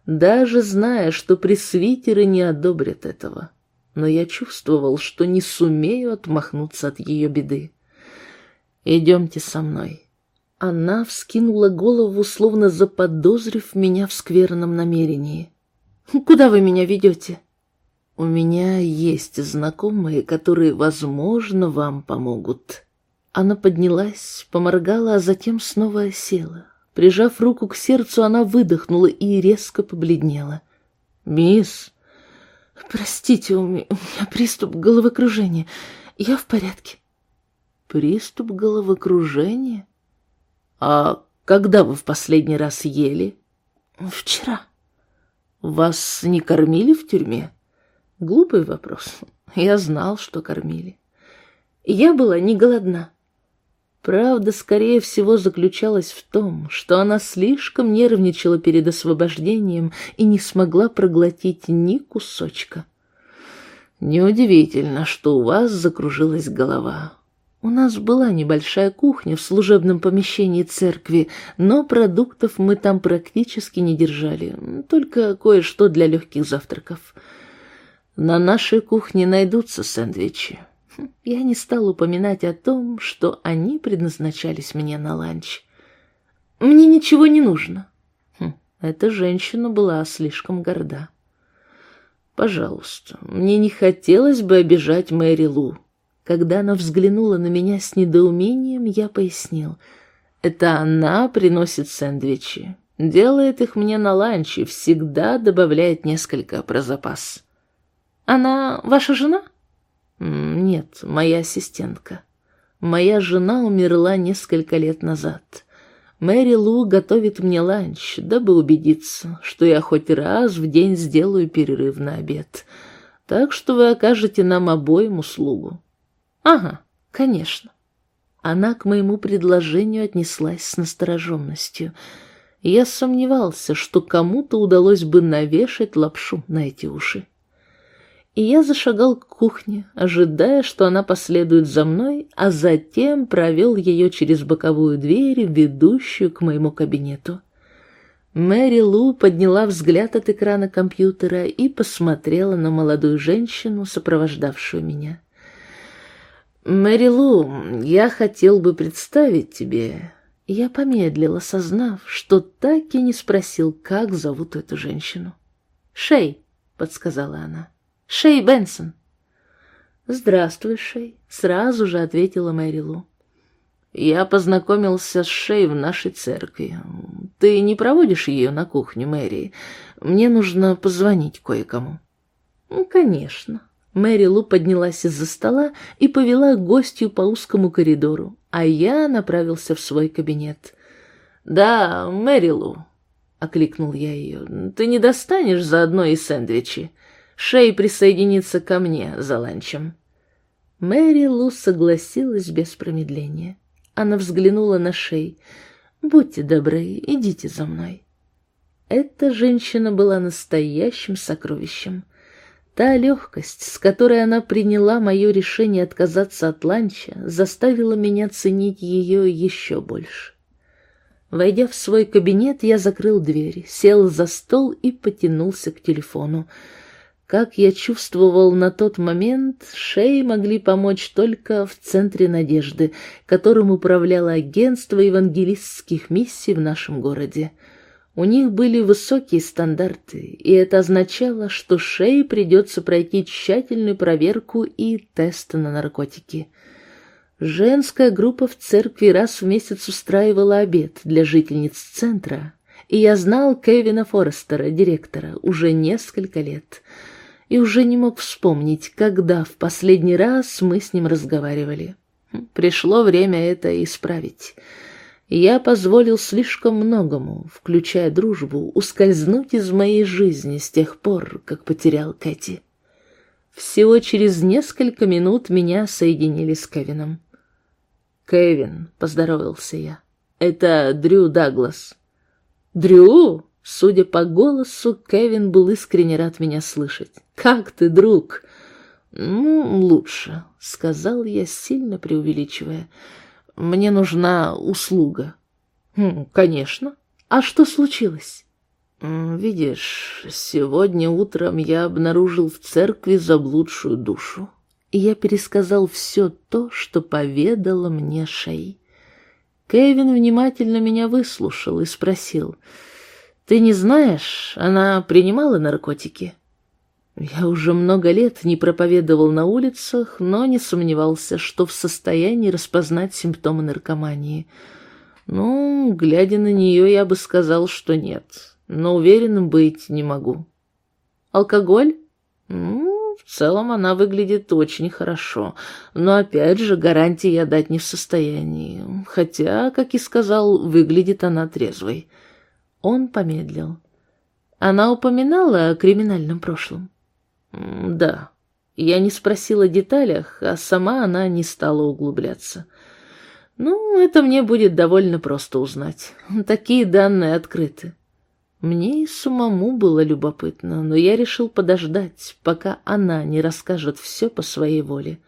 Даже зная, что пресвитеры не одобрят этого. Но я чувствовал, что не сумею отмахнуться от ее беды. «Идемте со мной». Она вскинула голову, словно заподозрив меня в скверном намерении. «Куда вы меня ведете?» «У меня есть знакомые, которые, возможно, вам помогут». Она поднялась, поморгала, а затем снова села. Прижав руку к сердцу, она выдохнула и резко побледнела. «Мисс...» «Простите, у меня, приступ головокружения. Я в порядке». «Приступ головокружения? А когда вы в последний раз ели?» «Вчера». «Вас не кормили в тюрьме?» Глупый вопрос. Я знал, что кормили. Я была не голодна. Правда, скорее всего, заключалась в том, что она слишком нервничала перед освобождением и не смогла проглотить ни кусочка. Неудивительно, что у вас закружилась голова. У нас была небольшая кухня в служебном помещении церкви, но продуктов мы там практически не держали, только кое-что для легких завтраков. На нашей кухне найдутся сэндвичи. Я не стал упоминать о том, что они предназначались мне на ланч. Мне ничего не нужно. Хм, эта женщина была слишком горда. Пожалуйста, мне не хотелось бы обижать Мэри Лу. Когда она взглянула на меня с недоумением, я пояснил. Это она приносит сэндвичи, делает их мне на ланч и всегда добавляет несколько про запас. Она ваша жена? Нет, моя ассистентка. Моя жена умерла несколько лет назад. Мэри Лу готовит мне ланч, дабы убедиться, что я хоть раз в день сделаю перерыв на обед. Так что вы окажете нам обоим услугу. Ага, конечно. Она к моему предложению отнеслась с настороженностью. Я сомневался, что кому-то удалось бы навешать лапшу на эти уши и я зашагал к кухне, ожидая, что она последует за мной, а затем провел ее через боковую дверь, ведущую к моему кабинету. Мэри Лу подняла взгляд от экрана компьютера и посмотрела на молодую женщину, сопровождавшую меня. «Мэри Лу, я хотел бы представить тебе...» Я помедлила, сознав, что так и не спросил, как зовут эту женщину. «Шей», — подсказала она. Шей Бенсон. Здравствуй, Шей, сразу же ответила Мэрилу. Я познакомился с Шей в нашей церкви. Ты не проводишь ее на кухню, Мэри? Мне нужно позвонить кое-кому. Ну, конечно. Мэри Лу поднялась из-за стола и повела гостью по узкому коридору, а я направился в свой кабинет. «Да, Мэри Лу», — окликнул я ее, — «ты не достанешь заодно и сэндвичи?» Шей присоединится ко мне за ланчем». Мэри Лу согласилась без промедления. Она взглянула на Шей. «Будьте добры, идите за мной». Эта женщина была настоящим сокровищем. Та легкость, с которой она приняла мое решение отказаться от ланча, заставила меня ценить ее еще больше. Войдя в свой кабинет, я закрыл дверь, сел за стол и потянулся к телефону. Как я чувствовал на тот момент, шеи могли помочь только в Центре Надежды, которым управляло агентство евангелистских миссий в нашем городе. У них были высокие стандарты, и это означало, что шее придется пройти тщательную проверку и тесты на наркотики. Женская группа в церкви раз в месяц устраивала обед для жительниц центра, и я знал Кевина Форестера, директора, уже несколько лет, и уже не мог вспомнить, когда в последний раз мы с ним разговаривали. Пришло время это исправить. Я позволил слишком многому, включая дружбу, ускользнуть из моей жизни с тех пор, как потерял Кэти. Всего через несколько минут меня соединили с Кевином. «Кевин», — поздоровался я, — «это Дрю Даглас». «Дрю?» Судя по голосу, Кевин был искренне рад меня слышать. «Как ты, друг?» «Ну, лучше», — сказал я, сильно преувеличивая. «Мне нужна услуга». «Хм, «Конечно. А что случилось?» «Видишь, сегодня утром я обнаружил в церкви заблудшую душу, и я пересказал все то, что поведала мне Шей. Кевин внимательно меня выслушал и спросил, «Ты не знаешь, она принимала наркотики?» Я уже много лет не проповедовал на улицах, но не сомневался, что в состоянии распознать симптомы наркомании. Ну, глядя на нее, я бы сказал, что нет но уверенным быть не могу. Алкоголь? Ну, в целом она выглядит очень хорошо, но опять же гарантии я дать не в состоянии, хотя, как и сказал, выглядит она трезвой. Он помедлил. Она упоминала о криминальном прошлом? Да. Я не спросила о деталях, а сама она не стала углубляться. Ну, это мне будет довольно просто узнать. *laughs* Такие данные открыты. Мне и самому было любопытно, но я решил подождать, пока она не расскажет все по своей воле.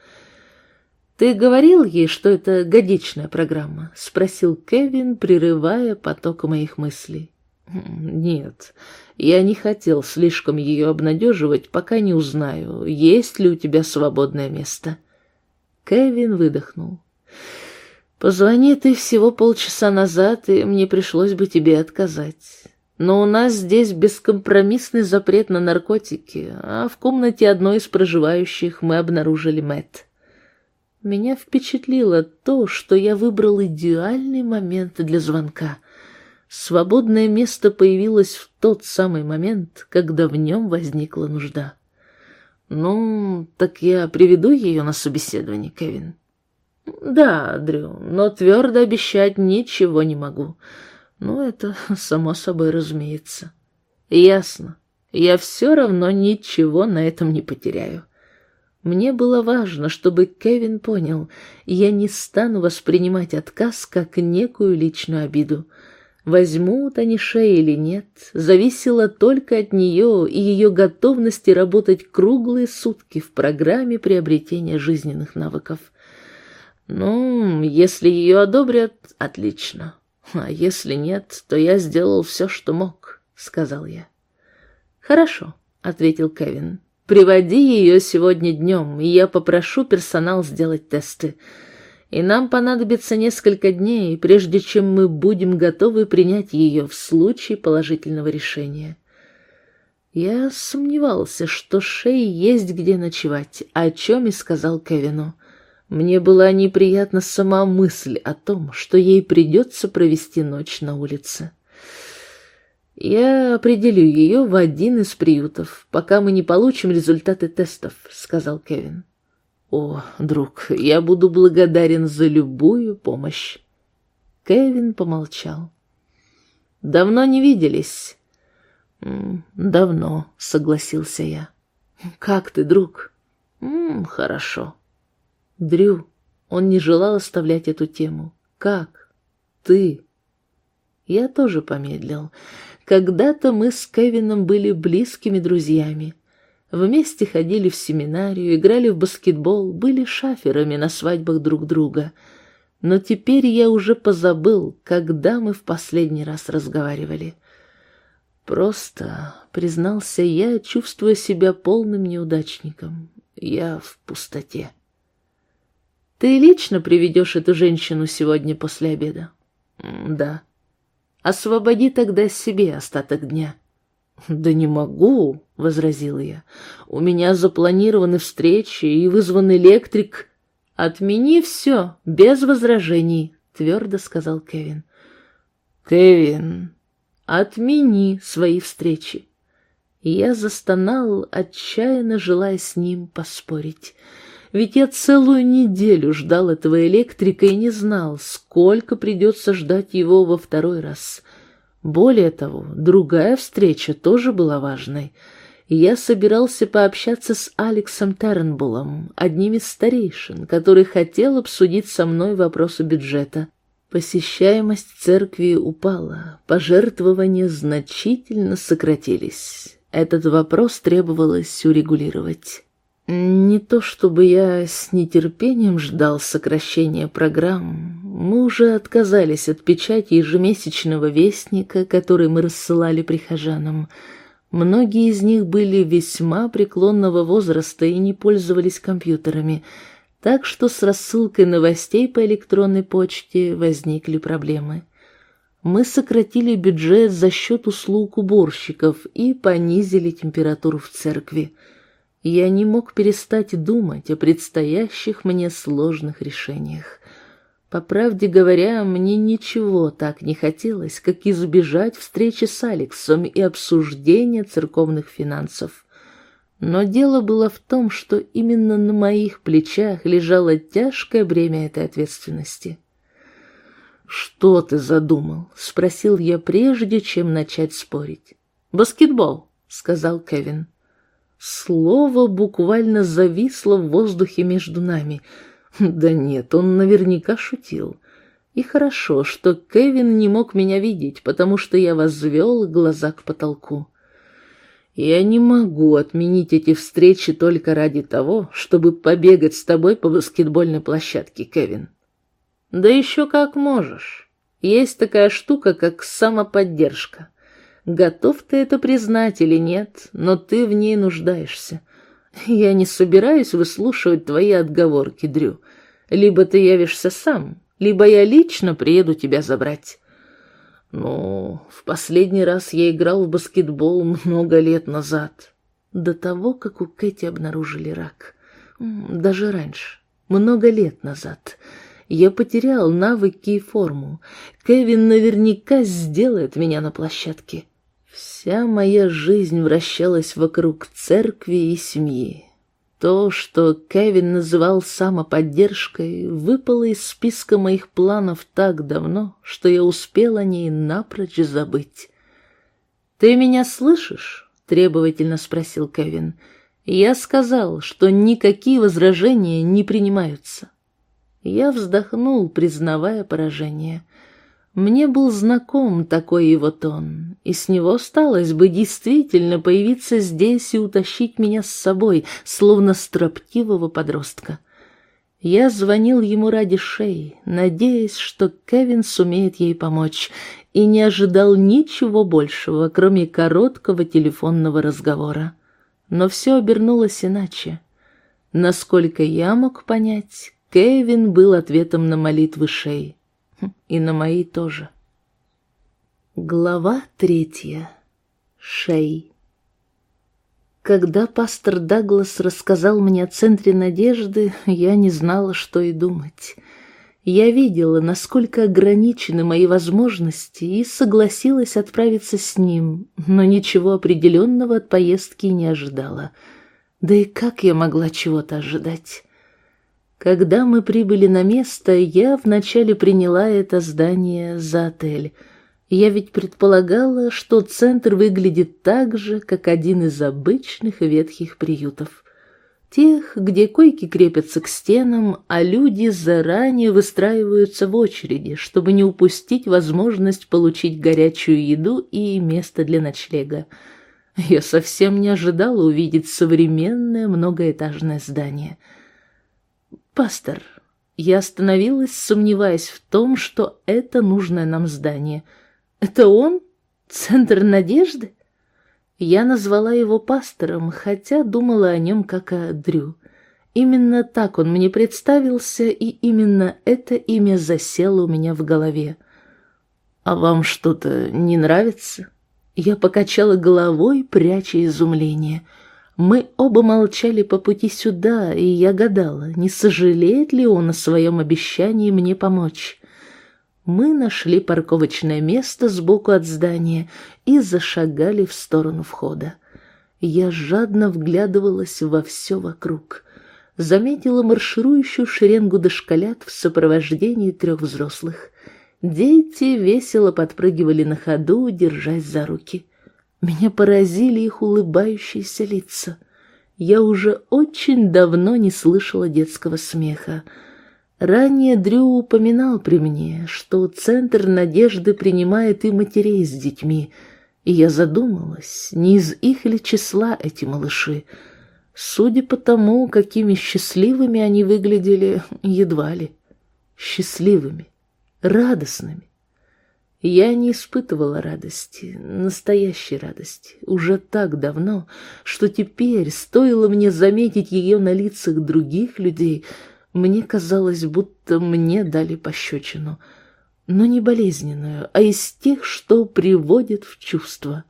«Ты говорил ей, что это годичная программа?» — спросил Кевин, прерывая поток моих мыслей. «Нет, я не хотел слишком ее обнадеживать, пока не узнаю, есть ли у тебя свободное место». Кевин выдохнул. «Позвони ты всего полчаса назад, и мне пришлось бы тебе отказать. Но у нас здесь бескомпромиссный запрет на наркотики, а в комнате одной из проживающих мы обнаружили Мэтт. Меня впечатлило то, что я выбрал идеальный момент для звонка. Свободное место появилось в тот самый момент, когда в нем возникла нужда. «Ну, так я приведу ее на собеседование, Кевин». «Да, Дрю, но твердо обещать ничего не могу». Ну, это *laughs* само собой разумеется. Ясно. Я все равно ничего на этом не потеряю. Мне было важно, чтобы Кевин понял, я не стану воспринимать отказ как некую личную обиду. Возьмут они шею или нет, зависело только от нее и ее готовности работать круглые сутки в программе приобретения жизненных навыков. Ну, если ее одобрят, отлично. «А если нет, то я сделал все, что мог», — сказал я. «Хорошо», — ответил Кевин. «Приводи ее сегодня днем, и я попрошу персонал сделать тесты. И нам понадобится несколько дней, прежде чем мы будем готовы принять ее в случае положительного решения». Я сомневался, что Шей есть где ночевать, о чем и сказал Кевину. Мне была неприятна сама мысль о том, что ей придется провести ночь на улице. «Я определю ее в один из приютов, пока мы не получим результаты тестов», — сказал Кевин. «О, друг, я буду благодарен за любую помощь». Кевин помолчал. «Давно не виделись?» «Давно», — согласился я. «Как ты, друг?» М «Хорошо». Дрю, он не желал оставлять эту тему. Как? Ты? Я тоже помедлил. Когда-то мы с Кевином были близкими друзьями. Вместе ходили в семинарию, играли в баскетбол, были шаферами на свадьбах друг друга. Но теперь я уже позабыл, когда мы в последний раз разговаривали. Просто, признался я, чувствуя себя полным неудачником. Я в пустоте. Ты лично приведешь эту женщину сегодня после обеда? Да. Освободи тогда себе остаток дня. Да не могу, возразила я. У меня запланированы встречи и вызван электрик. Отмени все, без возражений, твердо сказал Кевин. Кевин. Отмени свои встречи. Я застонал, отчаянно желая с ним поспорить. Ведь я целую неделю ждал этого электрика и не знал, сколько придется ждать его во второй раз. Более того, другая встреча тоже была важной. Я собирался пообщаться с Алексом Тернбулом, одним из старейшин, который хотел обсудить со мной вопросы бюджета. Посещаемость церкви упала, пожертвования значительно сократились. Этот вопрос требовалось урегулировать. Не то чтобы я с нетерпением ждал сокращения программ. Мы уже отказались от печати ежемесячного вестника, который мы рассылали прихожанам. Многие из них были весьма преклонного возраста и не пользовались компьютерами, так что с рассылкой новостей по электронной почте возникли проблемы. Мы сократили бюджет за счет услуг уборщиков и понизили температуру в церкви я не мог перестать думать о предстоящих мне сложных решениях. По правде говоря, мне ничего так не хотелось, как избежать встречи с Алексом и обсуждения церковных финансов. Но дело было в том, что именно на моих плечах лежало тяжкое бремя этой ответственности. «Что ты задумал?» — спросил я прежде, чем начать спорить. «Баскетбол», — сказал Кевин. Слово буквально зависло в воздухе между нами. *laughs* Да нет, он наверняка шутил. И хорошо, что Кевин не мог меня видеть, потому что я возвел глаза к потолку. Я не могу отменить эти встречи только ради того, чтобы побегать с тобой по баскетбольной площадке, Кевин. Да еще как можешь. Есть такая штука, как самоподдержка. Готов ты это признать или нет, но ты в ней нуждаешься. Я не собираюсь выслушивать твои отговорки, Дрю. Либо ты явишься сам, либо я лично приеду тебя забрать. Ну, в последний раз я играл в баскетбол много лет назад. До того, как у Кэти обнаружили рак. Даже раньше, много лет назад. Я потерял навыки и форму. Кевин наверняка сделает меня на площадке. Вся моя жизнь вращалась вокруг церкви и семьи. То, что Кевин называл самоподдержкой, выпало из списка моих планов так давно, что я успел о ней напрочь забыть. «Ты меня слышишь?» — требовательно спросил Кевин. Я сказал, что никакие возражения не принимаются. Я вздохнул, признавая поражение. Мне был знаком такой его тон, и с него сталось бы действительно появиться здесь и утащить меня с собой, словно строптивого подростка. Я звонил ему ради шеи, надеясь, что Кевин сумеет ей помочь, и не ожидал ничего большего, кроме короткого телефонного разговора. Но все обернулось иначе. Насколько я мог понять, Кевин был ответом на молитвы шеи. И на мои тоже. Глава третья. Шей. Когда пастор Даглас рассказал мне о Центре Надежды, я не знала, что и думать. Я видела, насколько ограничены мои возможности, и согласилась отправиться с ним, но ничего определенного от поездки не ожидала. Да и как я могла чего-то ожидать? Когда мы прибыли на место, я вначале приняла это здание за отель. Я ведь предполагала, что центр выглядит так же, как один из обычных ветхих приютов. Тех, где койки крепятся к стенам, а люди заранее выстраиваются в очереди, чтобы не упустить возможность получить горячую еду и место для ночлега. Я совсем не ожидала увидеть современное многоэтажное здание — «Пастор, я остановилась, сомневаясь в том, что это нужное нам здание. Это он? Центр надежды?» Я назвала его пастором, хотя думала о нем как о Дрю. Именно так он мне представился, и именно это имя засело у меня в голове. «А вам что-то не нравится?» Я покачала головой, пряча изумление — мы оба молчали по пути сюда, и я гадала, не сожалеет ли он о своем обещании мне помочь. Мы нашли парковочное место сбоку от здания и зашагали в сторону входа. Я жадно вглядывалась во все вокруг. Заметила марширующую шеренгу дошколят в сопровождении трех взрослых. Дети весело подпрыгивали на ходу, держась за руки. Меня поразили их улыбающиеся лица. Я уже очень давно не слышала детского смеха. Ранее Дрю упоминал при мне, что Центр Надежды принимает и матерей с детьми, и я задумалась, не из их ли числа эти малыши. Судя по тому, какими счастливыми они выглядели, едва ли. Счастливыми, радостными. Я не испытывала радости, настоящей радости, уже так давно, что теперь, стоило мне заметить ее на лицах других людей — мне казалось, будто мне дали пощечину, но не болезненную, а из тех, что приводят в чувство.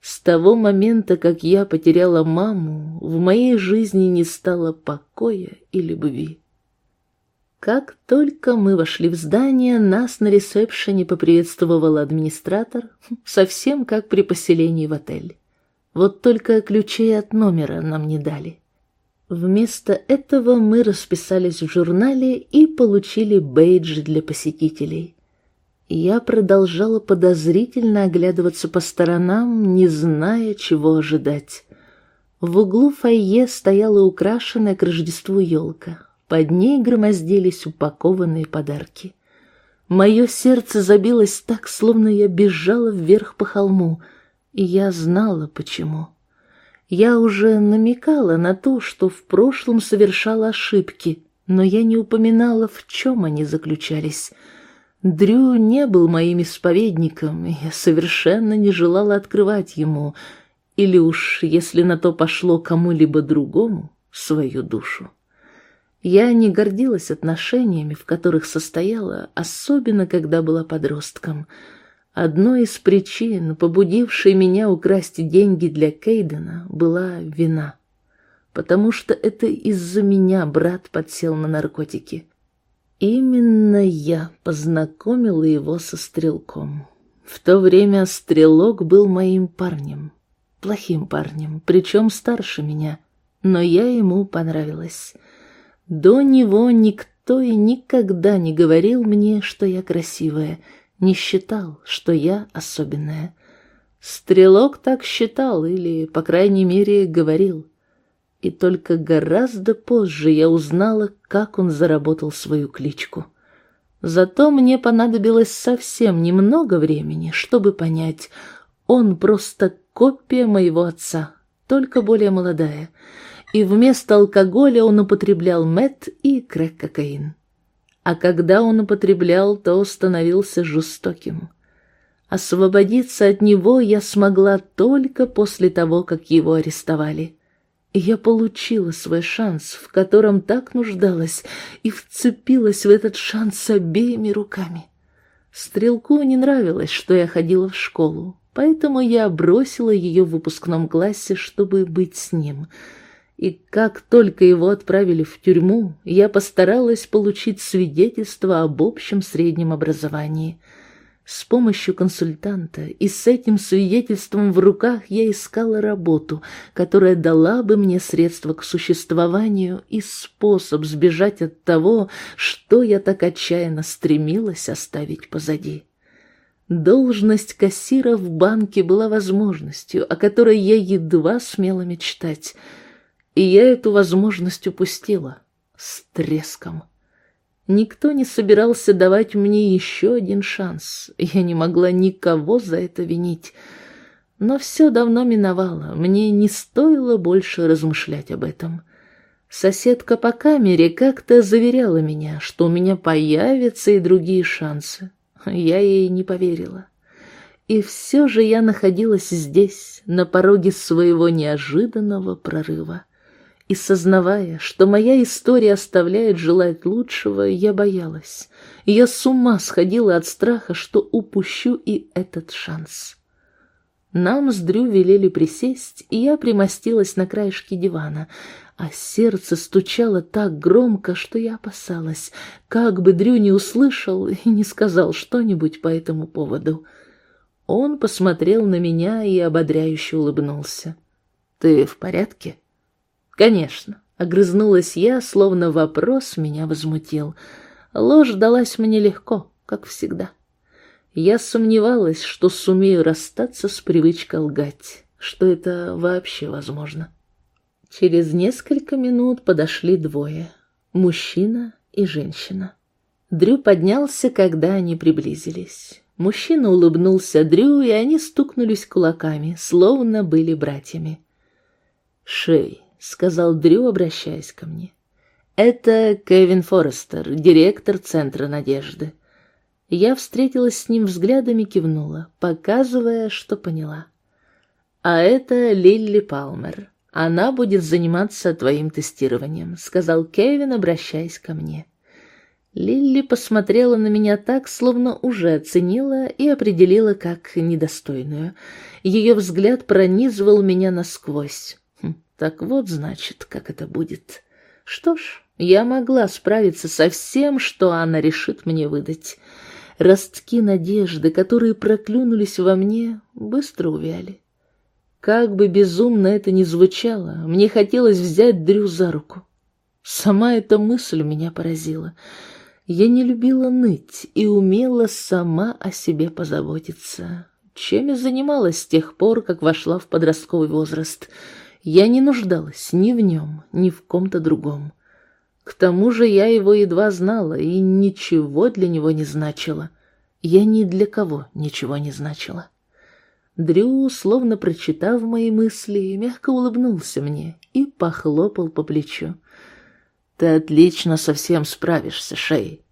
С того момента, как я потеряла маму, в моей жизни не стало покоя и любви. Как только мы вошли в здание, нас на ресепшене поприветствовал администратор, совсем как при поселении в отель. Вот только ключей от номера нам не дали. Вместо этого мы расписались в журнале и получили бейджи для посетителей. Я продолжала подозрительно оглядываться по сторонам, не зная, чего ожидать. В углу фойе стояла украшенная к Рождеству елка. Под ней громоздились упакованные подарки. Мое сердце забилось так, словно я бежала вверх по холму, и я знала, почему. Я уже намекала на то, что в прошлом совершала ошибки, но я не упоминала, в чем они заключались. Дрю не был моим исповедником, и я совершенно не желала открывать ему, или уж, если на то пошло кому-либо другому, свою душу. Я не гордилась отношениями, в которых состояла, особенно когда была подростком — Одной из причин, побудившей меня украсть деньги для Кейдена, была вина. Потому что это из-за меня брат подсел на наркотики. Именно я познакомила его со стрелком. В то время стрелок был моим парнем, плохим парнем, причем старше меня, но я ему понравилась. До него никто и никогда не говорил мне, что я красивая — не считал, что я особенная. Стрелок так считал или, по крайней мере, говорил. И только гораздо позже я узнала, как он заработал свою кличку. Зато мне понадобилось совсем немного времени, чтобы понять, он просто копия моего отца, только более молодая, и вместо алкоголя он употреблял мед и крэк-кокаин а когда он употреблял, то становился жестоким. Освободиться от него я смогла только после того, как его арестовали. Я получила свой шанс, в котором так нуждалась, и вцепилась в этот шанс обеими руками. Стрелку не нравилось, что я ходила в школу, поэтому я бросила ее в выпускном классе, чтобы быть с ним — и как только его отправили в тюрьму, я постаралась получить свидетельство об общем среднем образовании. С помощью консультанта и с этим свидетельством в руках я искала работу, которая дала бы мне средства к существованию и способ сбежать от того, что я так отчаянно стремилась оставить позади. Должность кассира в банке была возможностью, о которой я едва смела мечтать — и я эту возможность упустила. С треском. Никто не собирался давать мне еще один шанс. Я не могла никого за это винить. Но все давно миновало. Мне не стоило больше размышлять об этом. Соседка по камере как-то заверяла меня, что у меня появятся и другие шансы. Я ей не поверила. И все же я находилась здесь, на пороге своего неожиданного прорыва. И сознавая, что моя история оставляет желать лучшего, я боялась. Я с ума сходила от страха, что упущу и этот шанс. Нам с Дрю велели присесть, и я примостилась на краешке дивана, а сердце стучало так громко, что я опасалась, как бы Дрю не услышал и не сказал что-нибудь по этому поводу. Он посмотрел на меня и ободряюще улыбнулся. «Ты в порядке?» «Конечно», — огрызнулась я, словно вопрос меня возмутил. Ложь далась мне легко, как всегда. Я сомневалась, что сумею расстаться с привычкой лгать, что это вообще возможно. Через несколько минут подошли двое — мужчина и женщина. Дрю поднялся, когда они приблизились. Мужчина улыбнулся Дрю, и они стукнулись кулаками, словно были братьями. «Шей», — сказал Дрю, обращаясь ко мне. «Это Кевин Форестер, директор Центра Надежды». Я встретилась с ним взглядами кивнула, показывая, что поняла. «А это Лилли Палмер. Она будет заниматься твоим тестированием», — сказал Кевин, обращаясь ко мне. Лилли посмотрела на меня так, словно уже оценила и определила как недостойную. Ее взгляд пронизывал меня насквозь. Так вот, значит, как это будет. Что ж, я могла справиться со всем, что она решит мне выдать. Ростки надежды, которые проклюнулись во мне, быстро увяли. Как бы безумно это ни звучало, мне хотелось взять Дрю за руку. Сама эта мысль меня поразила. Я не любила ныть и умела сама о себе позаботиться. Чем я занималась с тех пор, как вошла в подростковый возраст. Я не нуждалась ни в нем, ни в ком-то другом. К тому же я его едва знала и ничего для него не значила. Я ни для кого ничего не значила. Дрю, словно прочитав мои мысли, мягко улыбнулся мне и похлопал по плечу. «Ты отлично совсем справишься, Шей».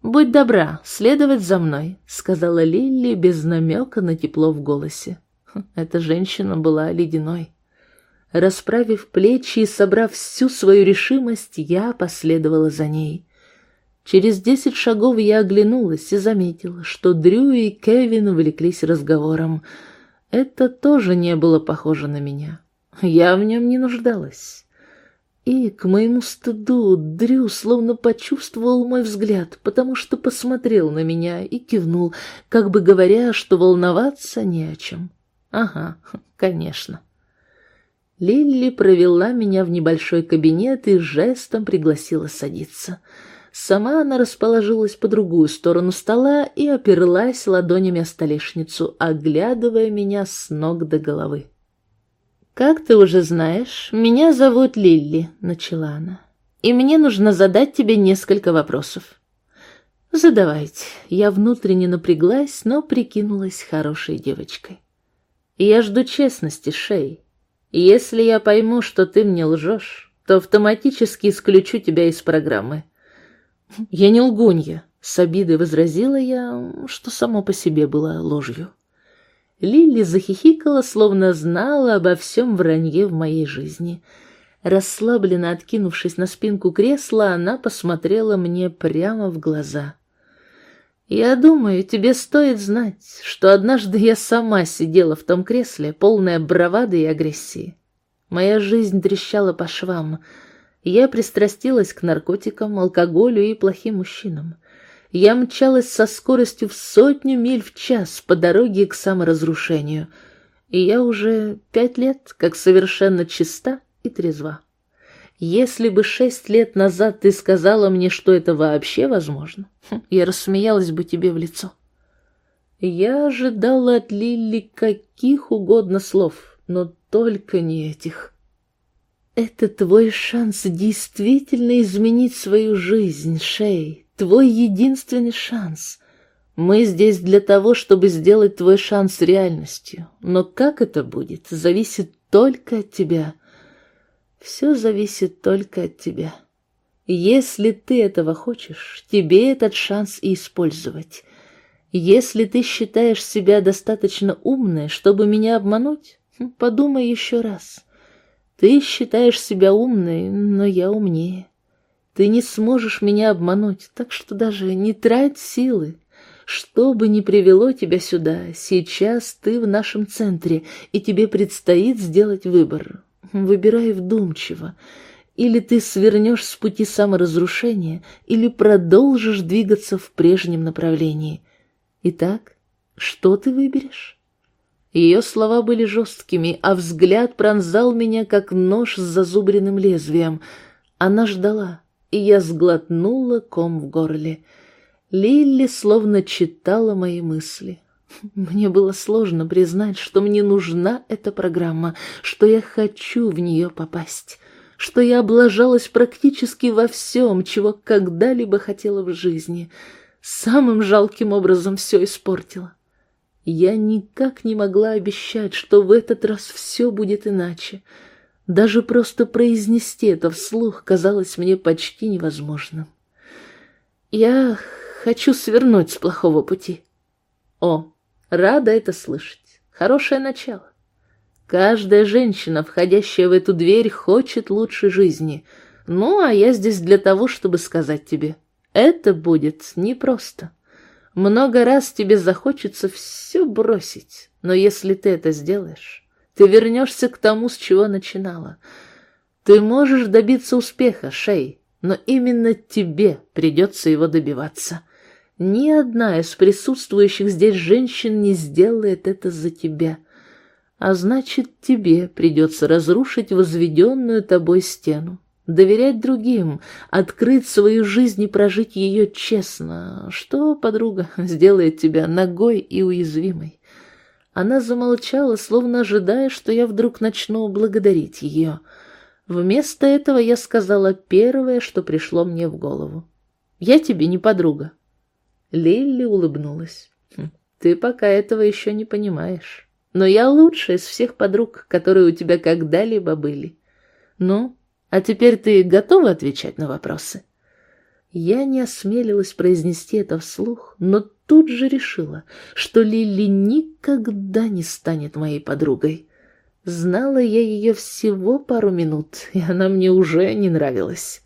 «Будь добра, следовать за мной», — сказала Лилли без намека на тепло в голосе. Хм, эта женщина была ледяной. Расправив плечи и собрав всю свою решимость, я последовала за ней. Через десять шагов я оглянулась и заметила, что Дрю и Кевин увлеклись разговором. Это тоже не было похоже на меня. Я в нем не нуждалась. И, к моему стыду, Дрю словно почувствовал мой взгляд, потому что посмотрел на меня и кивнул, как бы говоря, что волноваться не о чем. Ага, *laughs* конечно. Лилли провела меня в небольшой кабинет и жестом пригласила садиться. Сама она расположилась по другую сторону стола и оперлась ладонями о столешницу, оглядывая меня с ног до головы. «Как ты уже знаешь, меня зовут Лилли», — начала она, — «и мне нужно задать тебе несколько вопросов». «Задавайте». Я внутренне напряглась, но прикинулась хорошей девочкой. «Я жду честности, Шей. Если я пойму, что ты мне лжешь, то автоматически исключу тебя из программы. Я не лгунья, с обидой возразила я, что само по себе было ложью. Лили захихикала, словно знала обо всем вранье в моей жизни. Расслабленно откинувшись на спинку кресла, она посмотрела мне прямо в глаза. «Я думаю, тебе стоит знать, что однажды я сама сидела в том кресле, полная бравады и агрессии. Моя жизнь трещала по швам. Я пристрастилась к наркотикам, алкоголю и плохим мужчинам. Я мчалась со скоростью в сотню миль в час по дороге к саморазрушению, и я уже пять лет как совершенно чиста и трезва. Если бы шесть лет назад ты сказала мне, что это вообще возможно, хм, я рассмеялась бы тебе в лицо. Я ожидала от Лили каких угодно слов, но только не этих. Это твой шанс действительно изменить свою жизнь, Шей, твой единственный шанс. Мы здесь для того, чтобы сделать твой шанс реальностью, но как это будет, зависит только от тебя — все зависит только от тебя. Если ты этого хочешь, тебе этот шанс и использовать. Если ты считаешь себя достаточно умной, чтобы меня обмануть, хм, подумай еще раз. Ты считаешь себя умной, но я умнее. Ты не сможешь меня обмануть, так что даже не трать силы. Что бы ни привело тебя сюда, сейчас ты в нашем центре, и тебе предстоит сделать выбор. Выбирай вдумчиво. Или ты свернешь с пути саморазрушения, или продолжишь двигаться в прежнем направлении. Итак, что ты выберешь? Ее слова были жесткими, а взгляд пронзал меня, как нож с зазубренным лезвием. Она ждала, и я сглотнула ком в горле. Лилли словно читала мои мысли. Мне было сложно признать, что мне нужна эта программа, что я хочу в нее попасть, что я облажалась практически во всем, чего когда-либо хотела в жизни. Самым жалким образом все испортила. Я никак не могла обещать, что в этот раз все будет иначе. Даже просто произнести это вслух казалось мне почти невозможным. Я хочу свернуть с плохого пути. О, рада это слышать. Хорошее начало. Каждая женщина, входящая в эту дверь, хочет лучшей жизни. Ну, а я здесь для того, чтобы сказать тебе, это будет непросто. Много раз тебе захочется все бросить, но если ты это сделаешь, ты вернешься к тому, с чего начинала. Ты можешь добиться успеха, Шей, но именно тебе придется его добиваться. Ни одна из присутствующих здесь женщин не сделает это за тебя. А значит, тебе придется разрушить возведенную тобой стену доверять другим, открыть свою жизнь и прожить ее честно, что, подруга, *laughs* сделает тебя ногой и уязвимой. Она замолчала, словно ожидая, что я вдруг начну благодарить ее. Вместо этого я сказала первое, что пришло мне в голову. «Я тебе не подруга». Лилли улыбнулась. «Хм, «Ты пока этого еще не понимаешь. Но я лучшая из всех подруг, которые у тебя когда-либо были. Ну, а теперь ты готова отвечать на вопросы?» Я не осмелилась произнести это вслух, но тут же решила, что Лили никогда не станет моей подругой. Знала я ее всего пару минут, и она мне уже не нравилась.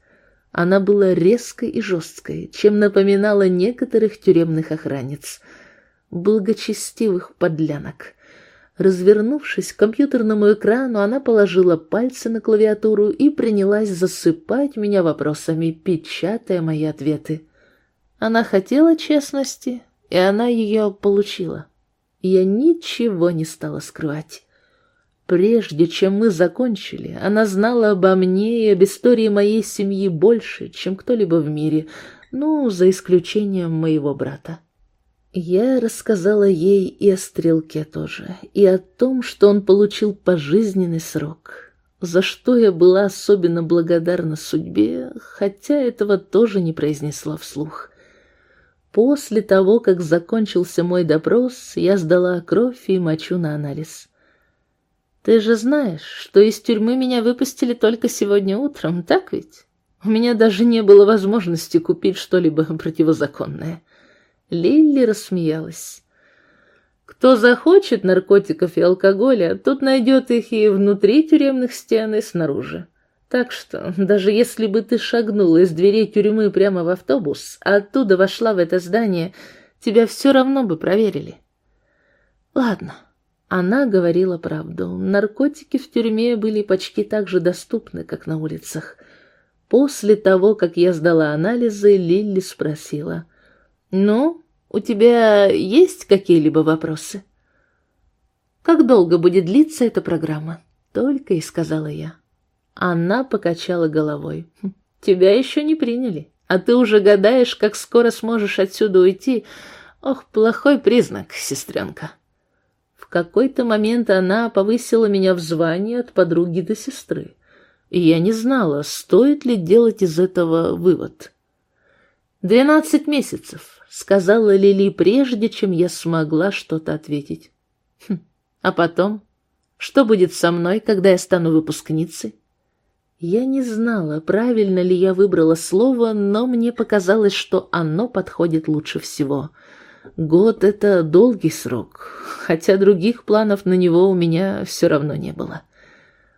Она была резкой и жесткой, чем напоминала некоторых тюремных охранниц, благочестивых подлянок. Развернувшись к компьютерному экрану, она положила пальцы на клавиатуру и принялась засыпать меня вопросами, печатая мои ответы. Она хотела честности, и она ее получила. Я ничего не стала скрывать. Прежде чем мы закончили, она знала обо мне и об истории моей семьи больше, чем кто-либо в мире, ну, за исключением моего брата. Я рассказала ей и о Стрелке тоже, и о том, что он получил пожизненный срок, за что я была особенно благодарна судьбе, хотя этого тоже не произнесла вслух. После того, как закончился мой допрос, я сдала кровь и мочу на анализ. Ты же знаешь, что из тюрьмы меня выпустили только сегодня утром, так ведь? У меня даже не было возможности купить что-либо противозаконное. Лилли рассмеялась. Кто захочет наркотиков и алкоголя, тот найдет их и внутри тюремных стен, и снаружи. Так что, даже если бы ты шагнула из дверей тюрьмы прямо в автобус, а оттуда вошла в это здание, тебя все равно бы проверили. Ладно, она говорила правду. Наркотики в тюрьме были почти так же доступны, как на улицах. После того, как я сдала анализы, Лилли спросила — «Ну, у тебя есть какие-либо вопросы?» «Как долго будет длиться эта программа?» Только и сказала я. Она покачала головой. «Хм, «Тебя еще не приняли, а ты уже гадаешь, как скоро сможешь отсюда уйти. Ох, плохой признак, сестренка». В какой-то момент она повысила меня в звании от подруги до сестры, и я не знала, стоит ли делать из этого вывод. «Двенадцать месяцев сказала Лили прежде, чем я смогла что-то ответить. Хм, а потом? Что будет со мной, когда я стану выпускницей? Я не знала, правильно ли я выбрала слово, но мне показалось, что оно подходит лучше всего. Год — это долгий срок, хотя других планов на него у меня все равно не было.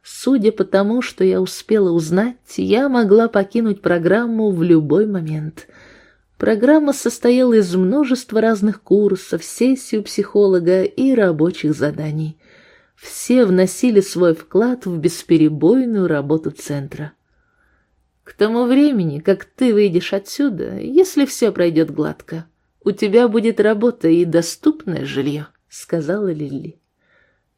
Судя по тому, что я успела узнать, я могла покинуть программу в любой момент — Программа состояла из множества разных курсов, сессий у психолога и рабочих заданий. Все вносили свой вклад в бесперебойную работу центра. К тому времени, как ты выйдешь отсюда, если все пройдет гладко, у тебя будет работа и доступное жилье, — сказала Лили.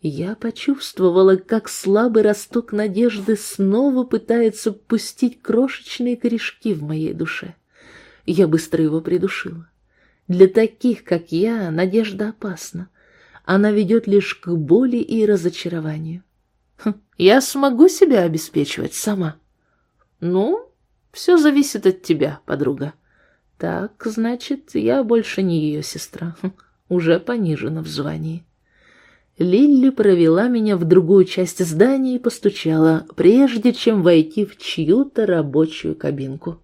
Я почувствовала, как слабый росток надежды снова пытается пустить крошечные корешки в моей душе. Я быстро его придушила. Для таких, как я, надежда опасна. Она ведет лишь к боли и разочарованию. Хм, я смогу себя обеспечивать сама. Ну, все зависит от тебя, подруга. Так, значит, я больше не ее сестра. *laughs* Уже понижена в звании. Лилли провела меня в другую часть здания и постучала, прежде чем войти в чью-то рабочую кабинку.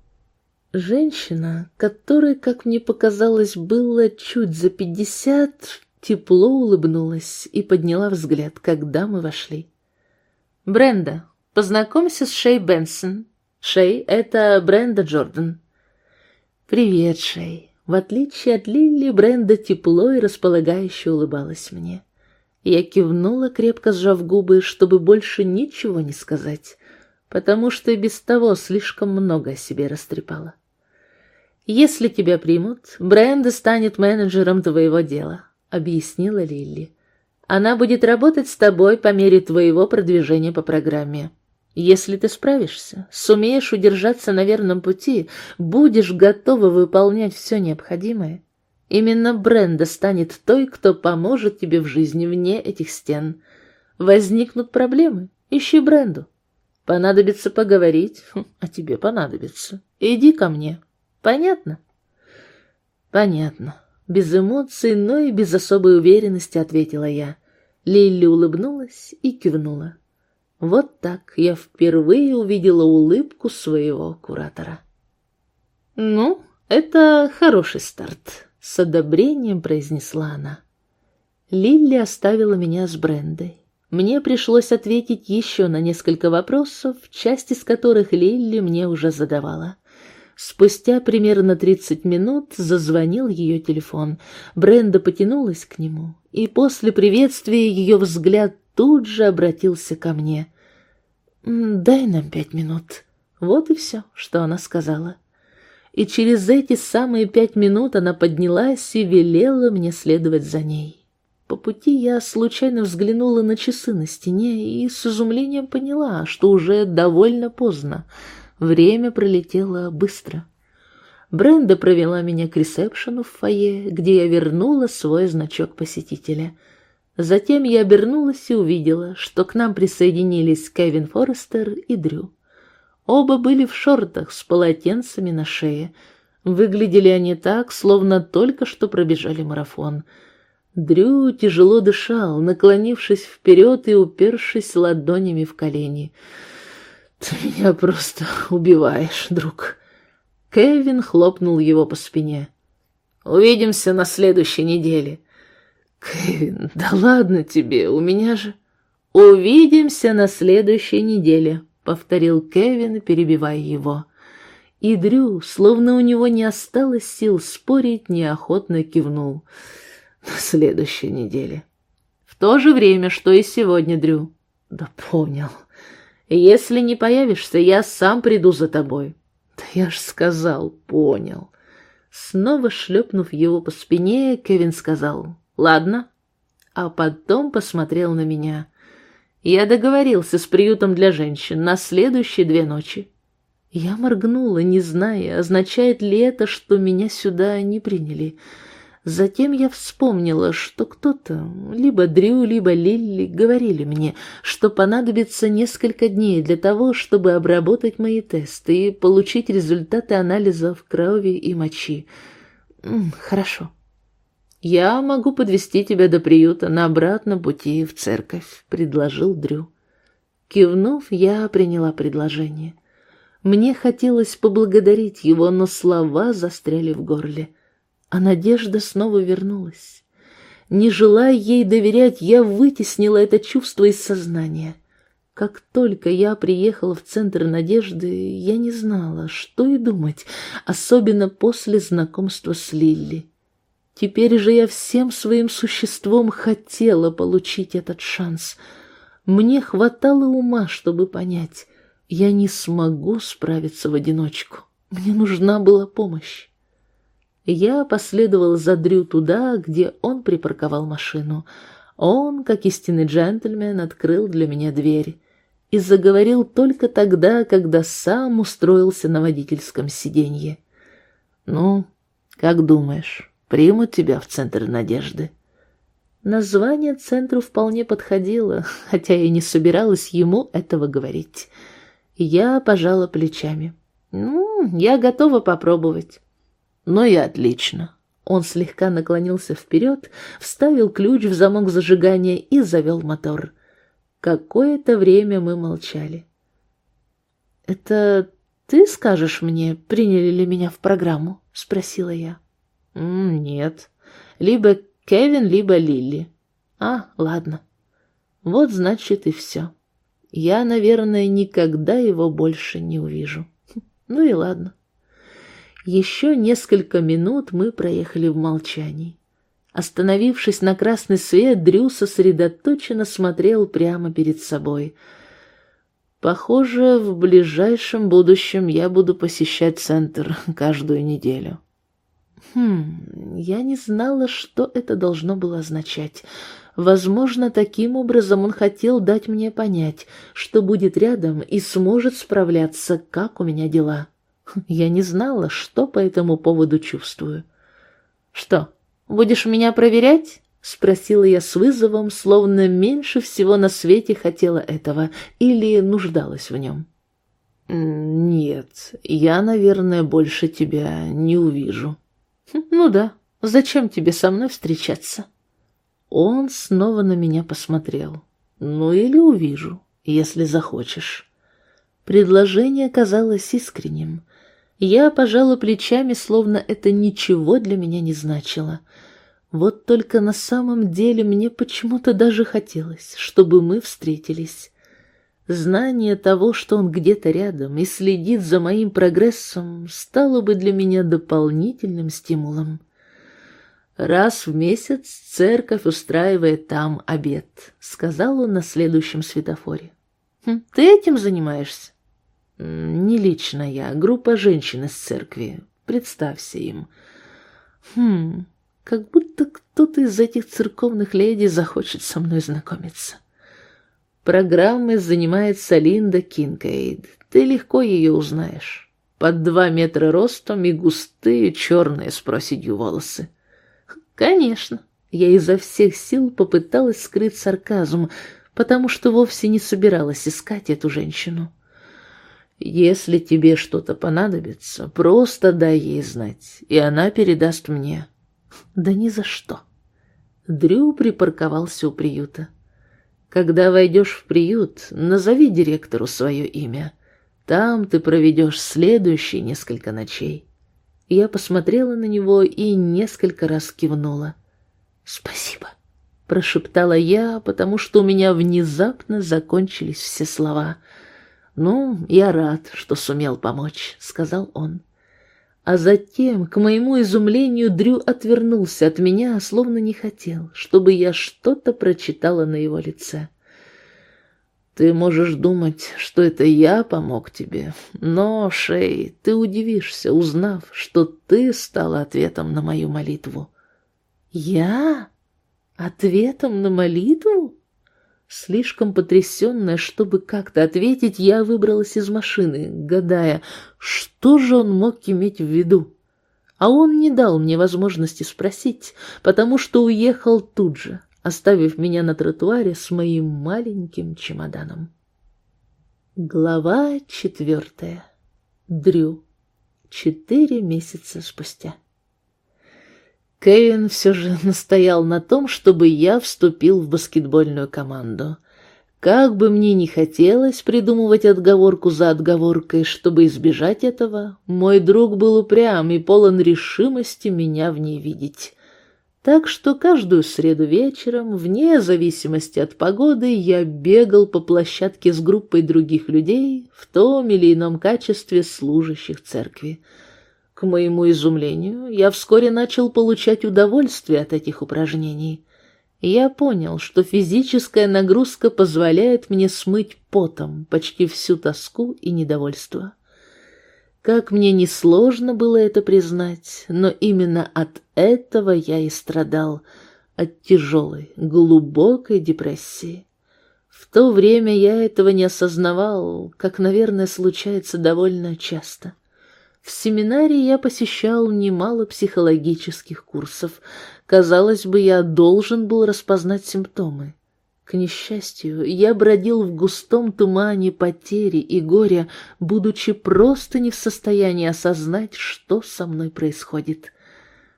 Женщина, которой, как мне показалось, было чуть за пятьдесят, тепло улыбнулась и подняла взгляд, когда мы вошли. «Бренда, познакомься с Шей Бенсон. Шей — это Бренда Джордан». «Привет, Шей». В отличие от Лилли, Бренда тепло и располагающе улыбалась мне. Я кивнула, крепко сжав губы, чтобы больше ничего не сказать, потому что и без того слишком много о себе растрепала. «Если тебя примут, Бренда станет менеджером твоего дела», — объяснила Лилли. «Она будет работать с тобой по мере твоего продвижения по программе. Если ты справишься, сумеешь удержаться на верном пути, будешь готова выполнять все необходимое, Именно Бренда станет той, кто поможет тебе в жизни вне этих стен. Возникнут проблемы, ищи Бренду. Понадобится поговорить, хм, а тебе понадобится. Иди ко мне. Понятно? Понятно. Без эмоций, но и без особой уверенности ответила я. Лилли улыбнулась и кивнула. Вот так я впервые увидела улыбку своего куратора. Ну, это хороший старт. С одобрением произнесла она. Лилли оставила меня с Брендой. Мне пришлось ответить еще на несколько вопросов, часть из которых Лилли мне уже задавала. Спустя примерно тридцать минут зазвонил ее телефон. Бренда потянулась к нему, и после приветствия ее взгляд тут же обратился ко мне. «Дай нам пять минут». Вот и все, что она сказала и через эти самые пять минут она поднялась и велела мне следовать за ней. По пути я случайно взглянула на часы на стене и с изумлением поняла, что уже довольно поздно. Время пролетело быстро. Бренда провела меня к ресепшену в фойе, где я вернула свой значок посетителя. Затем я обернулась и увидела, что к нам присоединились Кевин Форестер и Дрю. Оба были в шортах с полотенцами на шее. Выглядели они так, словно только что пробежали марафон. Дрю тяжело дышал, наклонившись вперед и упершись ладонями в колени. «Ты меня просто убиваешь, друг!» Кевин хлопнул его по спине. «Увидимся на следующей неделе». «Кевин, *laughs* да ладно тебе, у меня же...» «Увидимся на следующей неделе», повторил Кевин, перебивая его. И Дрю, словно у него не осталось сил спорить, неохотно кивнул. На следующей неделе. В то же время, что и сегодня, Дрю. Да понял. Если не появишься, я сам приду за тобой. Да я ж сказал, понял. Снова шлепнув его по спине, Кевин сказал, ладно. А потом посмотрел на меня. Я договорился с приютом для женщин на следующие две ночи. Я моргнула, не зная, означает ли это, что меня сюда не приняли. Затем я вспомнила, что кто-то, либо Дрю, либо Лилли, говорили мне, что понадобится несколько дней для того, чтобы обработать мои тесты и получить результаты анализов крови и мочи. Хорошо. «Я могу подвести тебя до приюта на обратном пути в церковь», — предложил Дрю. Кивнув, я приняла предложение. Мне хотелось поблагодарить его, но слова застряли в горле. А надежда снова вернулась. Не желая ей доверять, я вытеснила это чувство из сознания. Как только я приехала в Центр Надежды, я не знала, что и думать, особенно после знакомства с Лилли. Теперь же я всем своим существом хотела получить этот шанс. Мне хватало ума, чтобы понять, я не смогу справиться в одиночку. Мне нужна была помощь. Я последовала за Дрю туда, где он припарковал машину. Он, как истинный джентльмен, открыл для меня дверь и заговорил только тогда, когда сам устроился на водительском сиденье. «Ну, как думаешь, примут тебя в Центр Надежды?» Название центру вполне подходило, *laughs* хотя я не собиралась ему этого говорить. Я пожала плечами. «Ну, я готова попробовать». «Ну и отлично». Он слегка наклонился вперед, вставил ключ в замок зажигания и завел мотор. Какое-то время мы молчали. «Это ты скажешь мне, приняли ли меня в программу?» — спросила я. «Нет. Либо Кевин, либо Лили». «А, ладно. Вот значит и все. Я, наверное, никогда его больше не увижу. *laughs* Ну и ладно». Еще несколько минут мы проехали в молчании. Остановившись на красный свет, Дрю сосредоточенно смотрел прямо перед собой. Похоже, в ближайшем будущем я буду посещать центр *laughs* каждую неделю. Хм, я не знала, что это должно было означать. Возможно, таким образом он хотел дать мне понять, что будет рядом и сможет справляться, как у меня дела. Я не знала, что по этому поводу чувствую. «Что, будешь меня проверять?» — спросила я с вызовом, словно меньше всего на свете хотела этого или нуждалась в нем. «Нет, я, наверное, больше тебя не увижу». «Хм, «Ну да, зачем тебе со мной встречаться?» Он снова на меня посмотрел. «Ну или увижу, если захочешь». Предложение казалось искренним. Я пожала плечами, словно это ничего для меня не значило. Вот только на самом деле мне почему-то даже хотелось, чтобы мы встретились. Знание того, что он где-то рядом и следит за моим прогрессом, стало бы для меня дополнительным стимулом. «Раз в месяц церковь устраивает там обед», — сказал он на следующем светофоре. «Хм, «Ты этим занимаешься?» Не лично я, группа женщин из церкви. Представься им. Хм, как будто кто-то из этих церковных леди захочет со мной знакомиться. Программой занимается Линда Кинкейд. Ты легко ее узнаешь. Под два метра ростом и густые черные с проседью волосы. Конечно. Я изо всех сил попыталась скрыть сарказм, потому что вовсе не собиралась искать эту женщину. Если тебе что-то понадобится, просто дай ей знать, и она передаст мне. Да ни за что. Дрю припарковался у приюта. Когда войдешь в приют, назови директору свое имя. Там ты проведешь следующие несколько ночей. Я посмотрела на него и несколько раз кивнула. «Спасибо», — прошептала я, потому что у меня внезапно закончились все слова — «Ну, я рад, что сумел помочь», — сказал он. А затем, к моему изумлению, Дрю отвернулся от меня, словно не хотел, чтобы я что-то прочитала на его лице. «Ты можешь думать, что это я помог тебе, но, Шей, ты удивишься, узнав, что ты стала ответом на мою молитву». «Я? Ответом на молитву?» Слишком потрясенная, чтобы как-то ответить, я выбралась из машины, гадая, что же он мог иметь в виду. А он не дал мне возможности спросить, потому что уехал тут же, оставив меня на тротуаре с моим маленьким чемоданом. Глава четвертая. Дрю. Четыре месяца спустя. Кевин все же *laughs* настоял на том, чтобы я вступил в баскетбольную команду. Как бы мне ни хотелось придумывать отговорку за отговоркой, чтобы избежать этого, мой друг был упрям и полон решимости меня в ней видеть. Так что каждую среду вечером, вне зависимости от погоды, я бегал по площадке с группой других людей в том или ином качестве служащих церкви. К моему изумлению, я вскоре начал получать удовольствие от этих упражнений. Я понял, что физическая нагрузка позволяет мне смыть потом почти всю тоску и недовольство. Как мне несложно было это признать, но именно от этого я и страдал, от тяжелой, глубокой депрессии. В то время я этого не осознавал, как, наверное, случается довольно часто. В семинарии я посещал немало психологических курсов. Казалось бы, я должен был распознать симптомы. К несчастью, я бродил в густом тумане потери и горя, будучи просто не в состоянии осознать, что со мной происходит.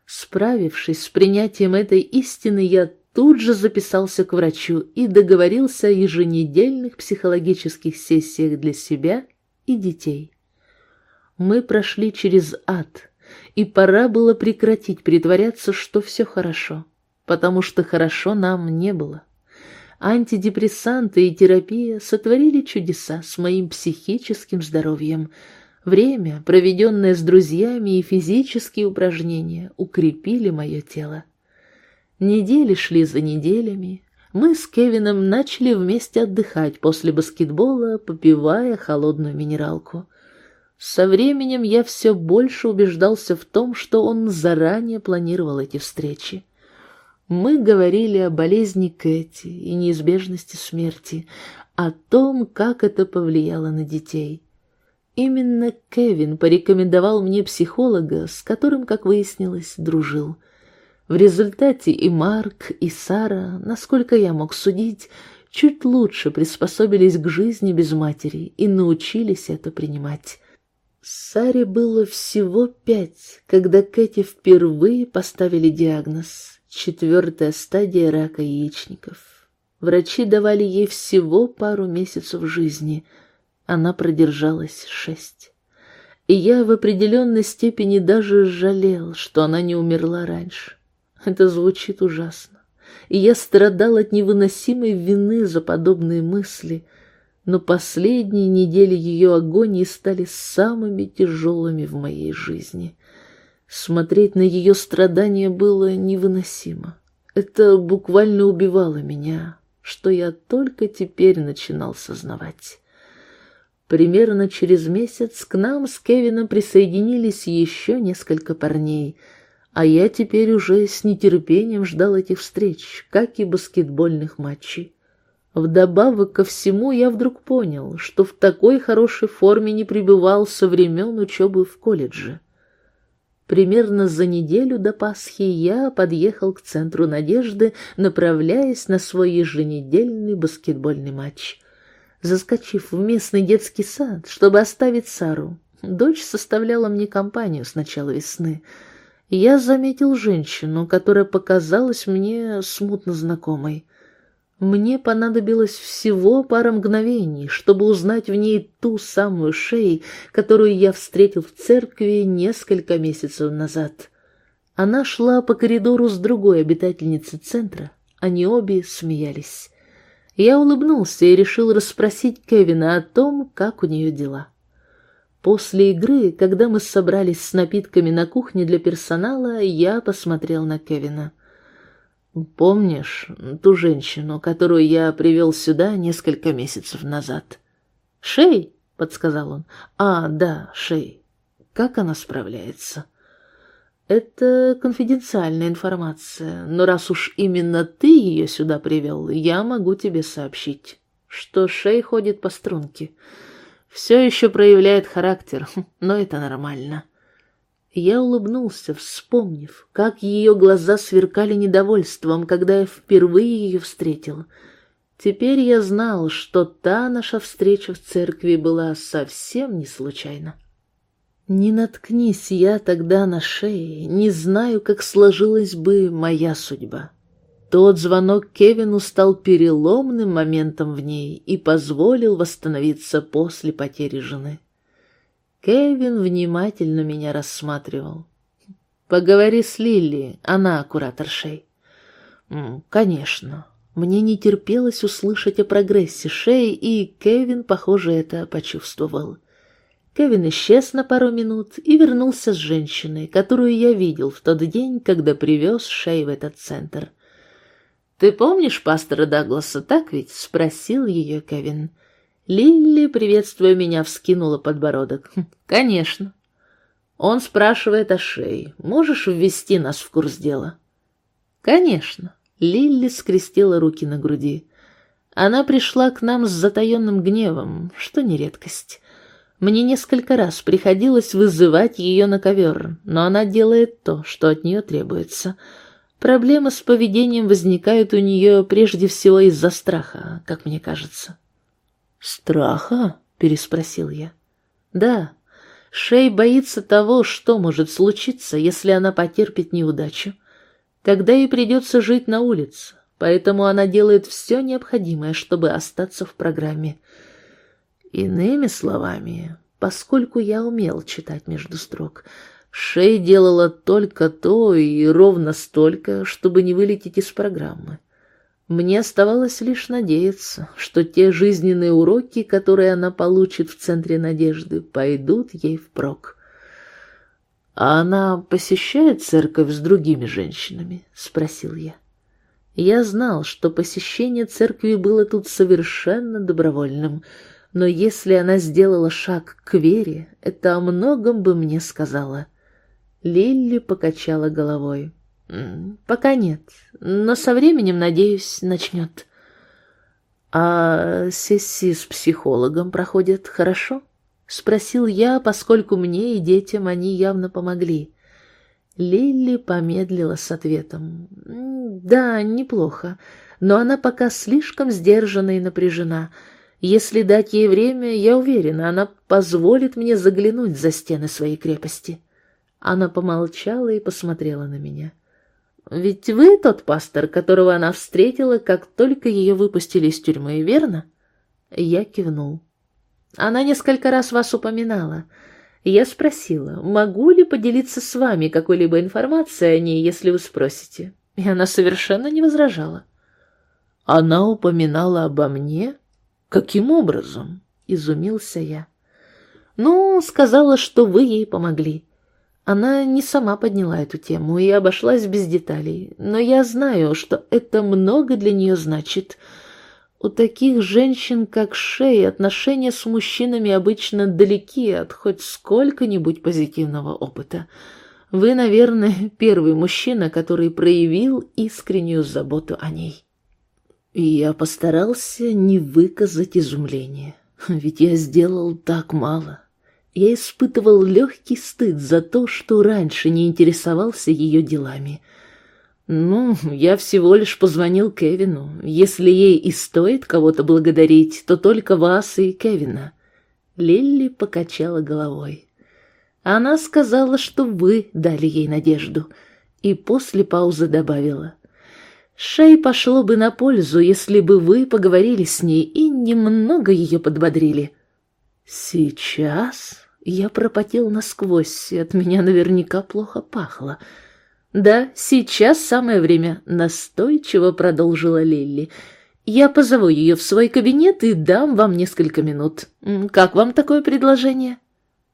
Справившись с принятием этой истины, я тут же записался к врачу и договорился о еженедельных психологических сессиях для себя и детей. Мы прошли через ад, и пора было прекратить притворяться, что все хорошо, потому что хорошо нам не было. Антидепрессанты и терапия сотворили чудеса с моим психическим здоровьем. Время, проведенное с друзьями и физические упражнения укрепили мое тело. Недели шли за неделями. Мы с Кевином начали вместе отдыхать после баскетбола, попивая холодную минералку. Со временем я все больше убеждался в том, что он заранее планировал эти встречи. Мы говорили о болезни Кэти и неизбежности смерти, о том, как это повлияло на детей. Именно Кевин порекомендовал мне психолога, с которым, как выяснилось, дружил. В результате и Марк, и Сара, насколько я мог судить, чуть лучше приспособились к жизни без матери и научились это принимать. Саре было всего пять, когда Кэти впервые поставили диагноз Четвертая стадия рака яичников. Врачи давали ей всего пару месяцев жизни. Она продержалась шесть. И я в определенной степени даже жалел, что она не умерла раньше. Это звучит ужасно. И я страдал от невыносимой вины за подобные мысли, но последние недели ее агонии стали самыми тяжелыми в моей жизни — Смотреть на ее страдания было невыносимо. Это буквально убивало меня, что я только теперь начинал сознавать. Примерно через месяц к нам с Кевином присоединились еще несколько парней, а я теперь уже с нетерпением ждал этих встреч, как и баскетбольных матчей. Вдобавок ко всему я вдруг понял, что в такой хорошей форме не пребывал со времен учебы в колледже. Примерно за неделю до Пасхи я подъехал к центру Надежды, направляясь на свой еженедельный баскетбольный матч. Заскочив в местный детский сад, чтобы оставить Сару, дочь составляла мне компанию с начала весны. Я заметил женщину, которая показалась мне смутно знакомой. Мне понадобилось всего пара мгновений, чтобы узнать в ней ту самую шею, которую я встретил в церкви несколько месяцев назад. Она шла по коридору с другой обитательницей центра, они обе смеялись. Я улыбнулся и решил расспросить Кевина о том, как у нее дела. После игры, когда мы собрались с напитками на кухне для персонала, я посмотрел на Кевина. Помнишь ту женщину, которую я привел сюда несколько месяцев назад? Шей, подсказал он. А, да, Шей. Как она справляется? Это конфиденциальная информация, но раз уж именно ты ее сюда привел, я могу тебе сообщить, что Шей ходит по струнке. Все еще проявляет характер, *laughs* но это нормально. Я улыбнулся, вспомнив, как ее глаза сверкали недовольством, когда я впервые ее встретил. Теперь я знал, что та наша встреча в церкви была совсем не случайна. Не наткнись я тогда на шее, не знаю, как сложилась бы моя судьба. Тот звонок Кевину стал переломным моментом в ней и позволил восстановиться после потери жены. Кевин внимательно меня рассматривал. «Поговори с Лилли, она куратор Шей». «Конечно». Мне не терпелось услышать о прогрессе Шей, и Кевин, похоже, это почувствовал. Кевин исчез на пару минут и вернулся с женщиной, которую я видел в тот день, когда привез Шей в этот центр. «Ты помнишь пастора Дагласа, так ведь?» — спросил ее Кевин. Лилли, приветствуя меня, вскинула подбородок. «Хм, «Конечно». Он спрашивает о Шее. «Можешь ввести нас в курс дела?» «Конечно». Лилли скрестила руки на груди. Она пришла к нам с затаенным гневом, что не редкость. Мне несколько раз приходилось вызывать ее на ковер, но она делает то, что от нее требуется. Проблемы с поведением возникают у нее прежде всего из-за страха, как мне кажется. «Страха?» — переспросил я. «Да. Шей боится того, что может случиться, если она потерпит неудачу. Тогда ей придется жить на улице, поэтому она делает все необходимое, чтобы остаться в программе». Иными словами, поскольку я умел читать между строк, Шей делала только то и ровно столько, чтобы не вылететь из программы. Мне оставалось лишь надеяться, что те жизненные уроки, которые она получит в Центре Надежды, пойдут ей впрок. «А она посещает церковь с другими женщинами?» — спросил я. Я знал, что посещение церкви было тут совершенно добровольным — но если она сделала шаг к вере, это о многом бы мне сказала. Лилли покачала головой. «Пока нет, но со временем, надеюсь, начнет». «А сессии с психологом проходят хорошо?» — спросил я, поскольку мне и детям они явно помогли. Лилли помедлила с ответом. «Да, неплохо, но она пока слишком сдержана и напряжена». Если дать ей время, я уверена, она позволит мне заглянуть за стены своей крепости. Она помолчала и посмотрела на меня. «Ведь вы тот пастор, которого она встретила, как только ее выпустили из тюрьмы, верно?» Я кивнул. «Она несколько раз вас упоминала. Я спросила, могу ли поделиться с вами какой-либо информацией о ней, если вы спросите?» И она совершенно не возражала. «Она упоминала обо мне?» «Каким образом?» — изумился я. «Ну, сказала, что вы ей помогли. Она не сама подняла эту тему и обошлась без деталей, но я знаю, что это много для нее значит. У таких женщин, как Шей, отношения с мужчинами обычно далеки от хоть сколько-нибудь позитивного опыта. Вы, наверное, *laughs* первый мужчина, который проявил искреннюю заботу о ней». И я постарался не выказать изумления, *laughs* ведь я сделал так мало. Я испытывал легкий стыд за то, что раньше не интересовался ее делами. Ну, я всего лишь позвонил Кевину. Если ей и стоит кого-то благодарить, то только вас и Кевина. Лилли покачала головой. Она сказала, что вы дали ей надежду, и после паузы добавила. Шей пошло бы на пользу, если бы вы поговорили с ней и немного ее подбодрили. Сейчас я пропотел насквозь, и от меня наверняка плохо пахло. Да, сейчас самое время, настойчиво продолжила Лилли. Я позову ее в свой кабинет и дам вам несколько минут. Как вам такое предложение?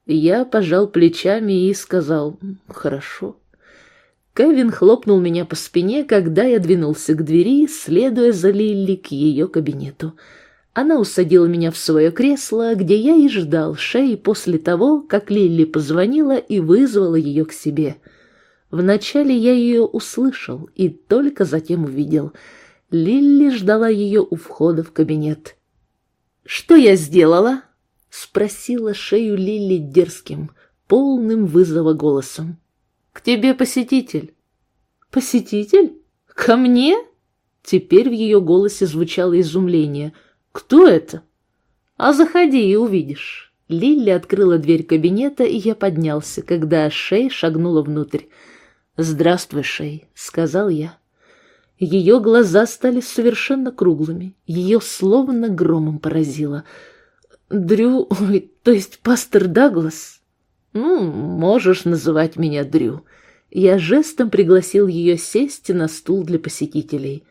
Я пожал плечами и сказал «Хорошо». Кевин хлопнул меня по спине, когда я двинулся к двери, следуя за Лилли к ее кабинету. Она усадила меня в свое кресло, где я и ждал Шей после того, как Лилли позвонила и вызвала ее к себе. Вначале я ее услышал и только затем увидел. Лилли ждала ее у входа в кабинет. «Что я сделала?» — спросила Шею Лилли дерзким, полным вызова голосом. «К тебе посетитель». «Посетитель? Ко мне?» Теперь в ее голосе звучало изумление. «Кто это?» «А заходи и увидишь». Лилли открыла дверь кабинета, и я поднялся, когда Шей шагнула внутрь. «Здравствуй, Шей», — сказал я. Ее глаза стали совершенно круглыми, ее словно громом поразило. «Дрю, ой, то есть пастор Даглас?» «Ну, можешь называть меня Дрю». Я жестом пригласил ее сесть на стул для посетителей.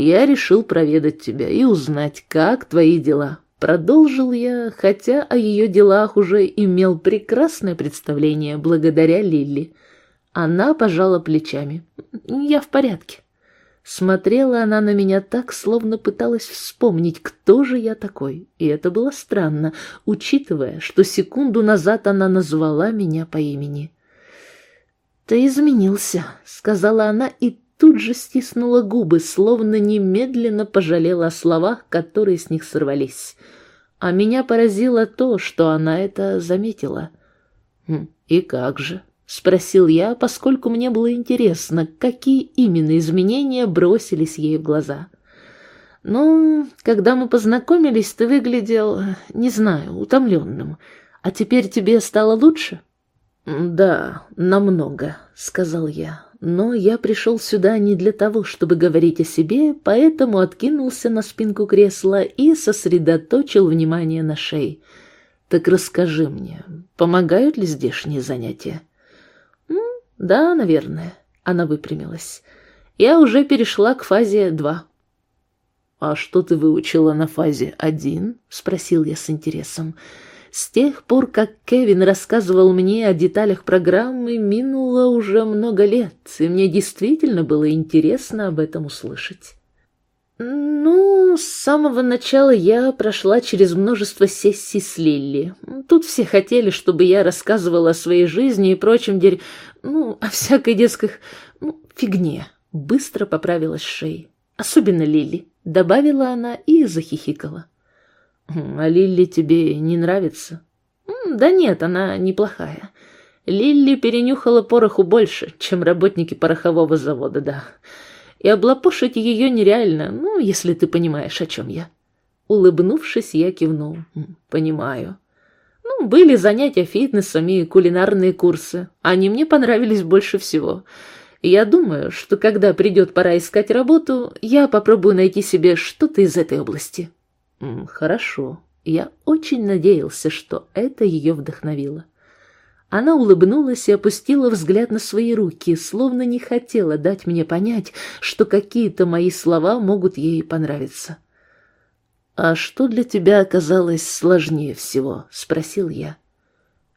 «Я решил проведать тебя и узнать, как твои дела. Продолжил я, хотя о ее делах уже имел прекрасное представление благодаря Лилли. Она пожала плечами. «Я в порядке». Смотрела она на меня так, словно пыталась вспомнить, кто же я такой, и это было странно, учитывая, что секунду назад она назвала меня по имени. «Ты изменился», — сказала она и тут же стиснула губы, словно немедленно пожалела о словах, которые с них сорвались. А меня поразило то, что она это заметила. «Хм, «И как же?» — спросил я, поскольку мне было интересно, какие именно изменения бросились ей в глаза. «Ну, когда мы познакомились, ты выглядел, не знаю, утомленным. А теперь тебе стало лучше?» «Да, намного», — сказал я. «Но я пришел сюда не для того, чтобы говорить о себе, поэтому откинулся на спинку кресла и сосредоточил внимание на шее. Так расскажи мне, помогают ли здешние занятия?» «Да, наверное», — она выпрямилась. «Я уже перешла к фазе два». «А что ты выучила на фазе один?» — спросил я с интересом. С тех пор, как Кевин рассказывал мне о деталях программы, минуло уже много лет, и мне действительно было интересно об этом услышать. Ну, с самого начала я прошла через множество сессий с Лилли. Тут все хотели, чтобы я рассказывала о своей жизни и прочем дерь... Ну, о всякой детских... Ну, фигне. Быстро поправилась шеей. Особенно Лилли. Добавила она и захихикала. «А Лилли тебе не нравится?» «Да нет, она неплохая. Лилли перенюхала пороху больше, чем работники порохового завода, да. И облапошить ее нереально, ну, если ты понимаешь, о чем я». Улыбнувшись, я кивнул. «Понимаю». Ну, были занятия фитнесом и кулинарные курсы. Они мне понравились больше всего. Я думаю, что когда придет пора искать работу, я попробую найти себе что-то из этой области. «Хорошо. Я очень надеялся, что это ее вдохновило». Она улыбнулась и опустила взгляд на свои руки, словно не хотела дать мне понять, что какие-то мои слова могут ей понравиться. «А что для тебя оказалось сложнее всего?» — спросил я.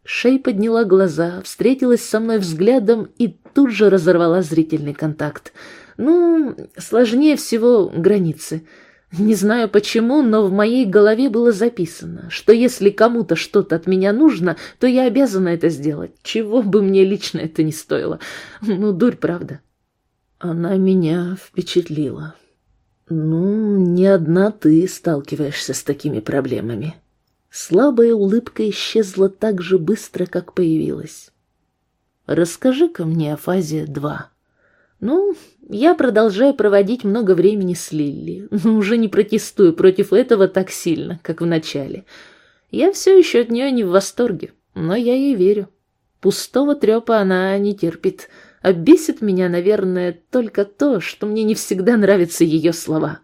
Шей подняла глаза, встретилась со мной взглядом и тут же разорвала зрительный контакт. «Ну, сложнее всего границы». Не знаю почему, но в моей голове было записано, что если кому-то что-то от меня нужно, то я обязана это сделать, чего бы мне лично это не стоило. Ну, дурь, правда. Она меня впечатлила. Ну, не одна ты сталкиваешься с такими проблемами. Слабая улыбка исчезла так же быстро, как появилась. Расскажи-ка мне о фазе 2. Ну, я продолжаю проводить много времени с Лилли, но *laughs* уже не протестую против этого так сильно, как в начале. Я все еще от нее не в восторге, но я ей верю. Пустого трепа она не терпит, а бесит меня, наверное, только то, что мне не всегда нравятся ее слова.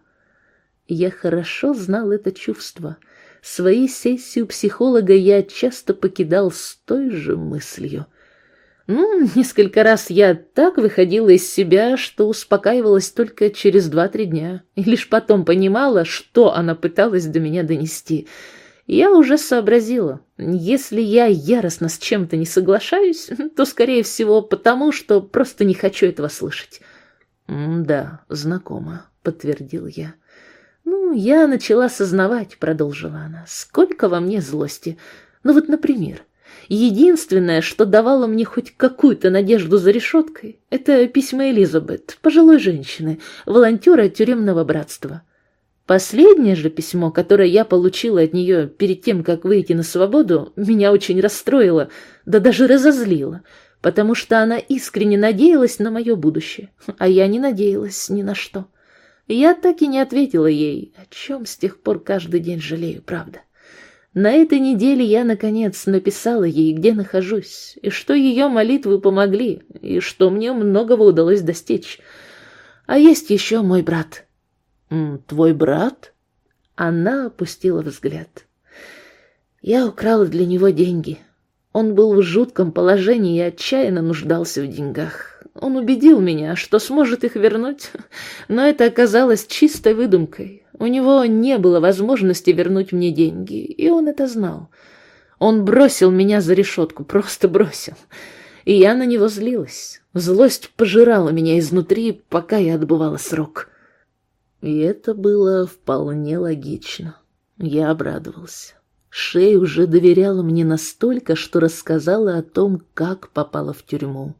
Я хорошо знал это чувство. Свои сессии у психолога я часто покидал с той же мыслью — ну, *laughs* несколько раз я так выходила из себя, что успокаивалась только через два-три дня, и лишь потом понимала, что она пыталась до меня донести. Я уже сообразила, если я яростно с чем-то не соглашаюсь, *laughs* то, скорее всего, потому, что просто не хочу этого слышать. «Да, знакомо», — подтвердил я. «Ну, я начала осознавать», — продолжила она, — «сколько во мне злости. Ну вот, например, Единственное, что давало мне хоть какую-то надежду за решеткой, это письма Элизабет, пожилой женщины, волонтера тюремного братства. Последнее же письмо, которое я получила от нее перед тем, как выйти на свободу, меня очень расстроило, да даже разозлило, потому что она искренне надеялась на мое будущее, а я не надеялась ни на что. Я так и не ответила ей, о чем с тех пор каждый день жалею, правда. На этой неделе я, наконец, написала ей, где нахожусь, и что ее молитвы помогли, и что мне многого удалось достичь. А есть еще мой брат. «Твой брат?» Она опустила взгляд. Я украла для него деньги. Он был в жутком положении и отчаянно нуждался в деньгах. Он убедил меня, что сможет их вернуть, *laughs* но это оказалось чистой выдумкой. У него не было возможности вернуть мне деньги, и он это знал. Он бросил меня за решетку, просто бросил. И я на него злилась. Злость пожирала меня изнутри, пока я отбывала срок. И это было вполне логично. Я обрадовался. Шей уже доверяла мне настолько, что рассказала о том, как попала в тюрьму.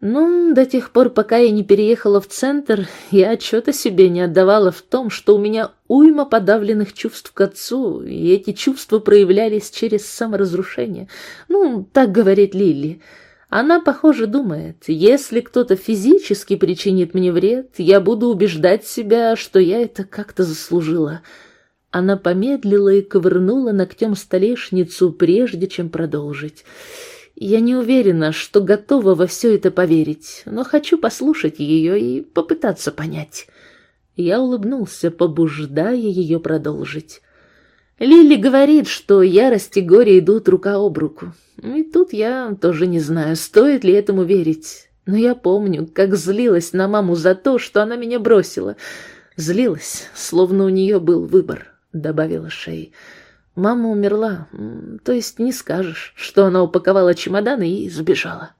Ну, до тех пор, пока я не переехала в центр, я отчета себе не отдавала в том, что у меня уйма подавленных чувств к отцу, и эти чувства проявлялись через саморазрушение. Ну, так говорит Лили. Она, похоже, думает, если кто-то физически причинит мне вред, я буду убеждать себя, что я это как-то заслужила. Она помедлила и ковырнула ногтем столешницу, прежде чем продолжить. Я не уверена, что готова во все это поверить, но хочу послушать ее и попытаться понять. Я улыбнулся, побуждая ее продолжить. Лили говорит, что ярость и горе идут рука об руку. И тут я тоже не знаю, стоит ли этому верить. Но я помню, как злилась на маму за то, что она меня бросила. Злилась, словно у нее был выбор, — добавила Шей. Мама умерла, то есть не скажешь, что она упаковала чемоданы и сбежала.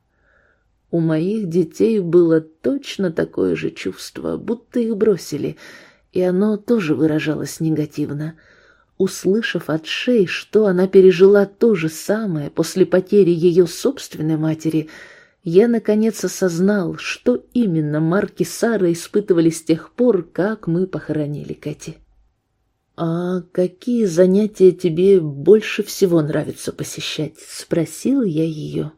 У моих детей было точно такое же чувство, будто их бросили, и оно тоже выражалось негативно. Услышав от Шей, что она пережила то же самое после потери ее собственной матери, я наконец осознал, что именно Марк и Сара испытывали с тех пор, как мы похоронили Кэти. «А какие занятия тебе больше всего нравится посещать?» — спросил я ее.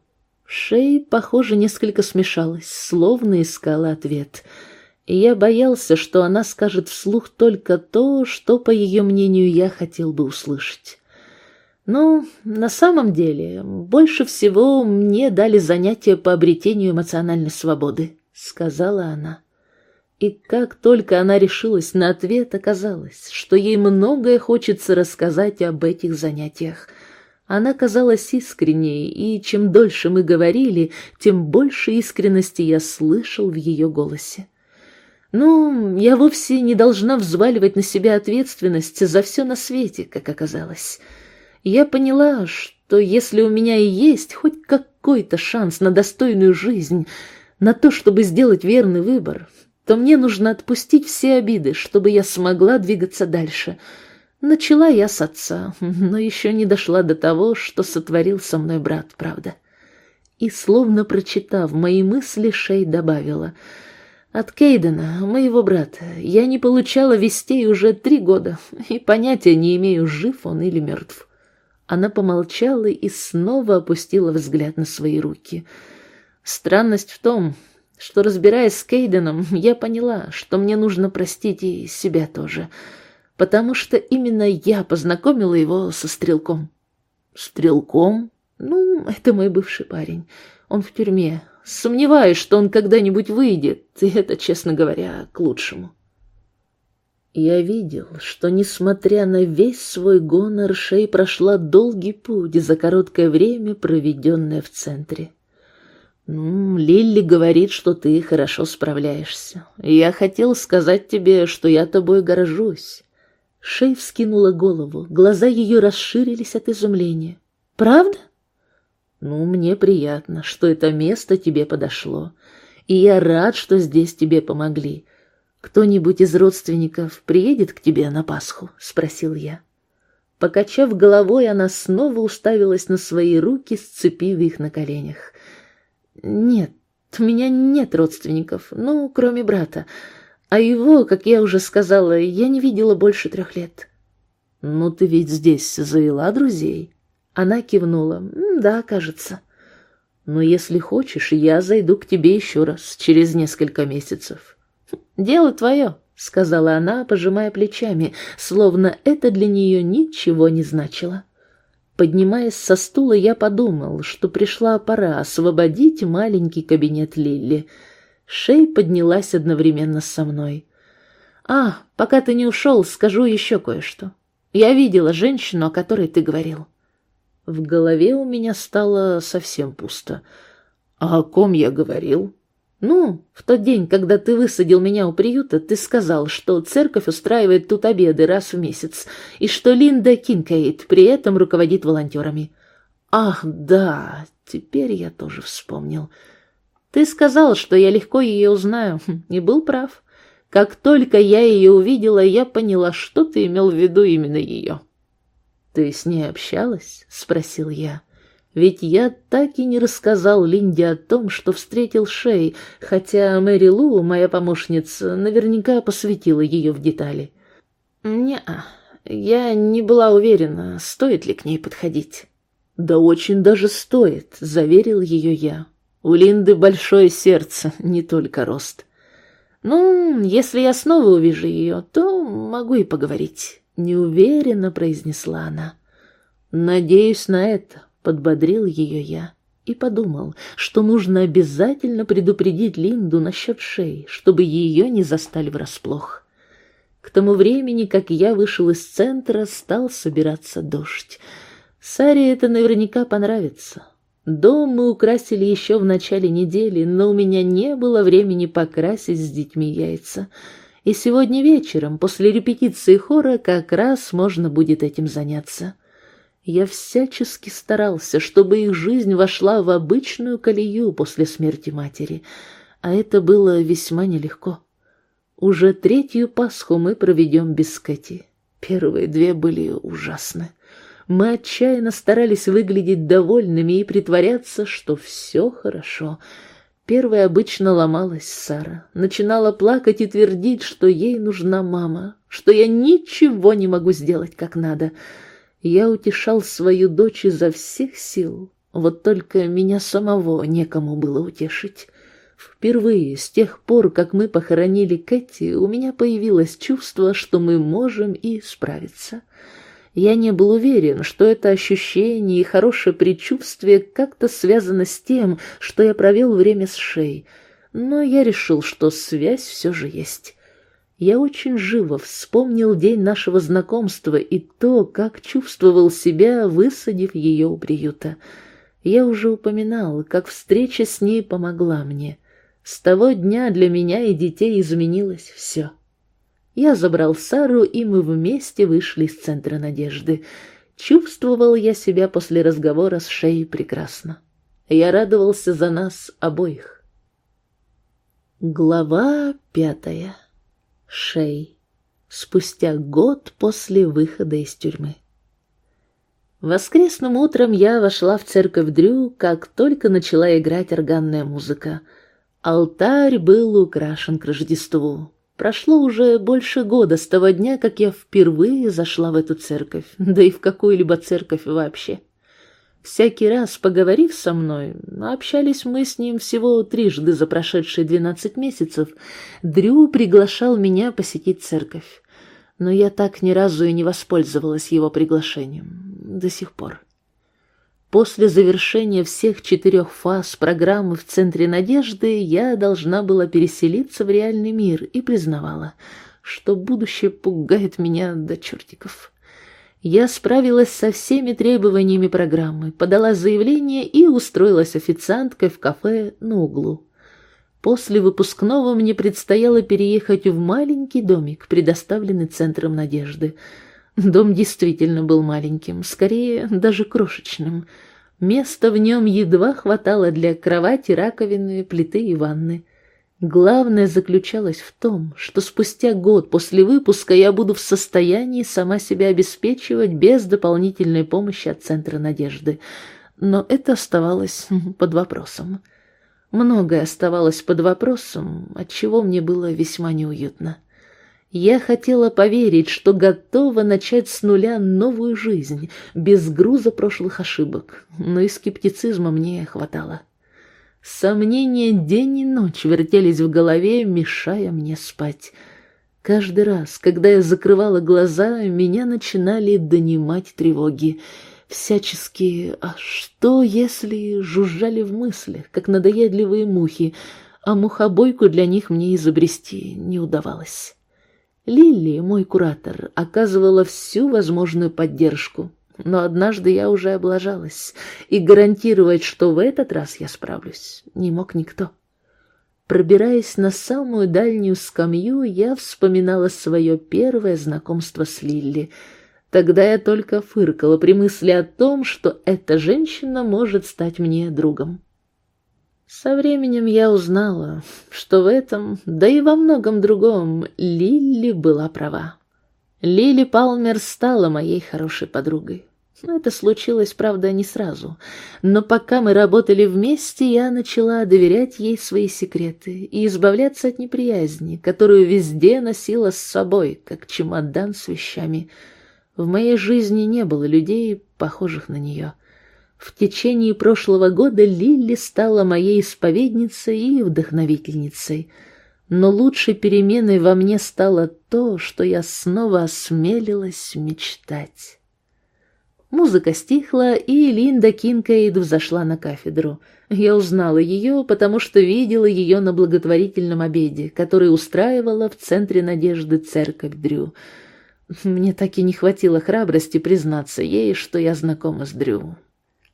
Шей, похоже, несколько смешалась, словно искала ответ. Я боялся, что она скажет вслух только то, что, по ее мнению, я хотел бы услышать. Ну, на самом деле, больше всего мне дали занятия по обретению эмоциональной свободы, — сказала она. И как только она решилась на ответ, оказалось, что ей многое хочется рассказать об этих занятиях. Она казалась искренней, и чем дольше мы говорили, тем больше искренности я слышал в ее голосе. Ну, я вовсе не должна взваливать на себя ответственность за все на свете, как оказалось. Я поняла, что если у меня и есть хоть какой-то шанс на достойную жизнь, на то, чтобы сделать верный выбор, то мне нужно отпустить все обиды, чтобы я смогла двигаться дальше. Начала я с отца, но еще не дошла до того, что сотворил со мной брат, правда. И, словно прочитав мои мысли, Шей добавила, «От Кейдена, моего брата, я не получала вестей уже три года, и понятия не имею, жив он или мертв». Она помолчала и снова опустила взгляд на свои руки. Странность в том, что, разбираясь с Кейденом, *laughs* я поняла, что мне нужно простить и себя тоже, потому что именно я познакомила его со Стрелком. Стрелком? Ну, это мой бывший парень. Он в тюрьме. Сомневаюсь, что он когда-нибудь выйдет, и это, честно говоря, к лучшему. Я видел, что, несмотря на весь свой гонор, Шей прошла долгий путь за короткое время, проведенное в центре. «Ну, Лилли говорит, что ты хорошо справляешься. Я хотел сказать тебе, что я тобой горжусь». Шей вскинула голову, глаза ее расширились от изумления. «Правда?» «Ну, мне приятно, что это место тебе подошло, и я рад, что здесь тебе помогли. Кто-нибудь из родственников приедет к тебе на Пасху?» — спросил я. Покачав головой, она снова уставилась на свои руки, сцепив их на коленях. Нет, у меня нет родственников, ну, кроме брата. А его, как я уже сказала, я не видела больше трех лет. Ну, ты ведь здесь завела друзей? Она кивнула. Да, кажется. Но если хочешь, я зайду к тебе еще раз, через несколько месяцев. Дело твое, сказала она, пожимая плечами, словно это для нее ничего не значило. Поднимаясь со стула, я подумал, что пришла пора освободить маленький кабинет Лилли. Шей поднялась одновременно со мной. «А, пока ты не ушел, скажу еще кое-что. Я видела женщину, о которой ты говорил». В голове у меня стало совсем пусто. «А о ком я говорил?» Ну, в тот день, когда ты высадил меня у приюта, ты сказал, что церковь устраивает тут обеды раз в месяц, и что Линда Кинкейт при этом руководит волонтерами. Ах, да, теперь я тоже вспомнил. Ты сказал, что я легко ее узнаю, хм, и был прав. Как только я ее увидела, я поняла, что ты имел в виду именно ее. «Ты с ней общалась?» — спросил я. Ведь я так и не рассказал Линде о том, что встретил Шей, хотя Мэри Лу, моя помощница, наверняка посвятила ее в детали. не я не была уверена, стоит ли к ней подходить. «Да очень даже стоит», — заверил ее я. «У Линды большое сердце, не только рост». «Ну, если я снова увижу ее, то могу и поговорить», — неуверенно произнесла она. «Надеюсь на это», Подбодрил ее я и подумал, что нужно обязательно предупредить Линду насчет шеи, чтобы ее не застали врасплох. К тому времени, как я вышел из центра, стал собираться дождь. Саре это наверняка понравится. Дом мы украсили еще в начале недели, но у меня не было времени покрасить с детьми яйца. И сегодня вечером, после репетиции хора, как раз можно будет этим заняться. Я всячески старался, чтобы их жизнь вошла в обычную колею после смерти матери, а это было весьма нелегко. Уже третью Пасху мы проведем без Кэти. Первые две были ужасны. Мы отчаянно старались выглядеть довольными и притворяться, что все хорошо. Первая обычно ломалась Сара, начинала плакать и твердить, что ей нужна мама, что я ничего не могу сделать как надо — я утешал свою дочь изо всех сил, вот только меня самого некому было утешить. Впервые с тех пор, как мы похоронили Кэти, у меня появилось чувство, что мы можем и справиться. Я не был уверен, что это ощущение и хорошее предчувствие как-то связано с тем, что я провел время с Шей, но я решил, что связь все же есть. Я очень живо вспомнил день нашего знакомства и то, как чувствовал себя, высадив ее у приюта. Я уже упоминал, как встреча с ней помогла мне. С того дня для меня и детей изменилось все. Я забрал Сару, и мы вместе вышли из Центра Надежды. Чувствовал я себя после разговора с Шеей прекрасно. Я радовался за нас обоих. Глава пятая Шей. Спустя год после выхода из тюрьмы. Воскресным утром я вошла в церковь Дрю, как только начала играть органная музыка. Алтарь был украшен к Рождеству. Прошло уже больше года с того дня, как я впервые зашла в эту церковь, да и в какую-либо церковь вообще. Всякий раз, поговорив со мной, общались мы с ним всего трижды за прошедшие двенадцать месяцев, Дрю приглашал меня посетить церковь. Но я так ни разу и не воспользовалась его приглашением. До сих пор. После завершения всех четырех фаз программы в Центре Надежды я должна была переселиться в реальный мир и признавала, что будущее пугает меня до чертиков. Я справилась со всеми требованиями программы, подала заявление и устроилась официанткой в кафе на углу. После выпускного мне предстояло переехать в маленький домик, предоставленный Центром Надежды. Дом действительно был маленьким, скорее даже крошечным. Места в нем едва хватало для кровати, раковины, плиты и ванны. Главное заключалось в том, что спустя год после выпуска я буду в состоянии сама себя обеспечивать без дополнительной помощи от Центра Надежды. Но это оставалось под вопросом. Многое оставалось под вопросом, от чего мне было весьма неуютно. Я хотела поверить, что готова начать с нуля новую жизнь, без груза прошлых ошибок, но и скептицизма мне хватало. Сомнения день и ночь вертелись в голове, мешая мне спать. Каждый раз, когда я закрывала глаза, меня начинали донимать тревоги. Всяческие «а что, если...» жужжали в мыслях, как надоедливые мухи, а мухобойку для них мне изобрести не удавалось. Лили, мой куратор, оказывала всю возможную поддержку но однажды я уже облажалась, и гарантировать, что в этот раз я справлюсь, не мог никто. Пробираясь на самую дальнюю скамью, я вспоминала свое первое знакомство с Лилли. Тогда я только фыркала при мысли о том, что эта женщина может стать мне другом. Со временем я узнала, что в этом, да и во многом другом, Лилли была права. Лили Палмер стала моей хорошей подругой. Это случилось, правда, не сразу. Но пока мы работали вместе, я начала доверять ей свои секреты и избавляться от неприязни, которую везде носила с собой, как чемодан с вещами. В моей жизни не было людей, похожих на нее. В течение прошлого года Лили стала моей исповедницей и вдохновительницей — но лучшей переменой во мне стало то, что я снова осмелилась мечтать. Музыка стихла, и Линда Кинкейд взошла на кафедру. Я узнала ее, потому что видела ее на благотворительном обеде, который устраивала в Центре Надежды церковь Дрю. Мне так и не хватило храбрости признаться ей, что я знакома с Дрю.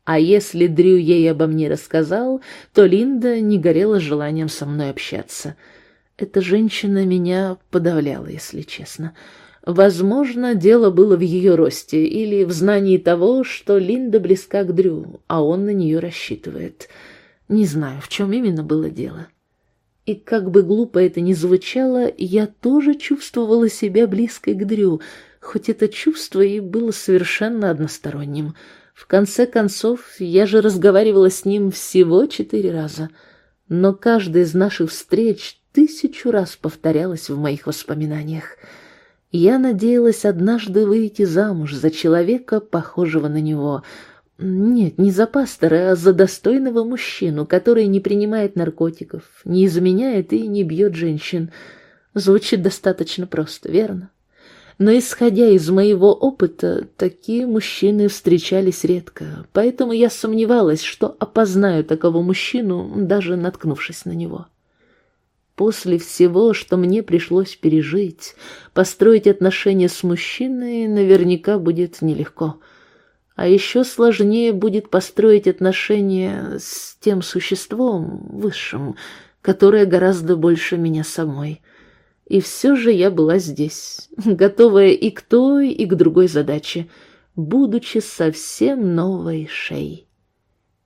А если Дрю ей обо мне рассказал, то Линда не горела желанием со мной общаться — эта женщина меня подавляла, если честно. Возможно, дело было в ее росте или в знании того, что Линда близка к Дрю, а он на нее рассчитывает. Не знаю, в чем именно было дело. И как бы глупо это ни звучало, я тоже чувствовала себя близкой к Дрю, хоть это чувство и было совершенно односторонним. В конце концов, я же разговаривала с ним всего четыре раза. Но каждая из наших встреч тысячу раз повторялось в моих воспоминаниях. Я надеялась однажды выйти замуж за человека, похожего на него. Нет, не за пастора, а за достойного мужчину, который не принимает наркотиков, не изменяет и не бьет женщин. Звучит достаточно просто, верно? Но исходя из моего опыта, такие мужчины встречались редко, поэтому я сомневалась, что опознаю такого мужчину, даже наткнувшись на него. После всего, что мне пришлось пережить, построить отношения с мужчиной наверняка будет нелегко. А еще сложнее будет построить отношения с тем существом высшим, которое гораздо больше меня самой. И все же я была здесь, готовая и к той, и к другой задаче, будучи совсем новой шеей.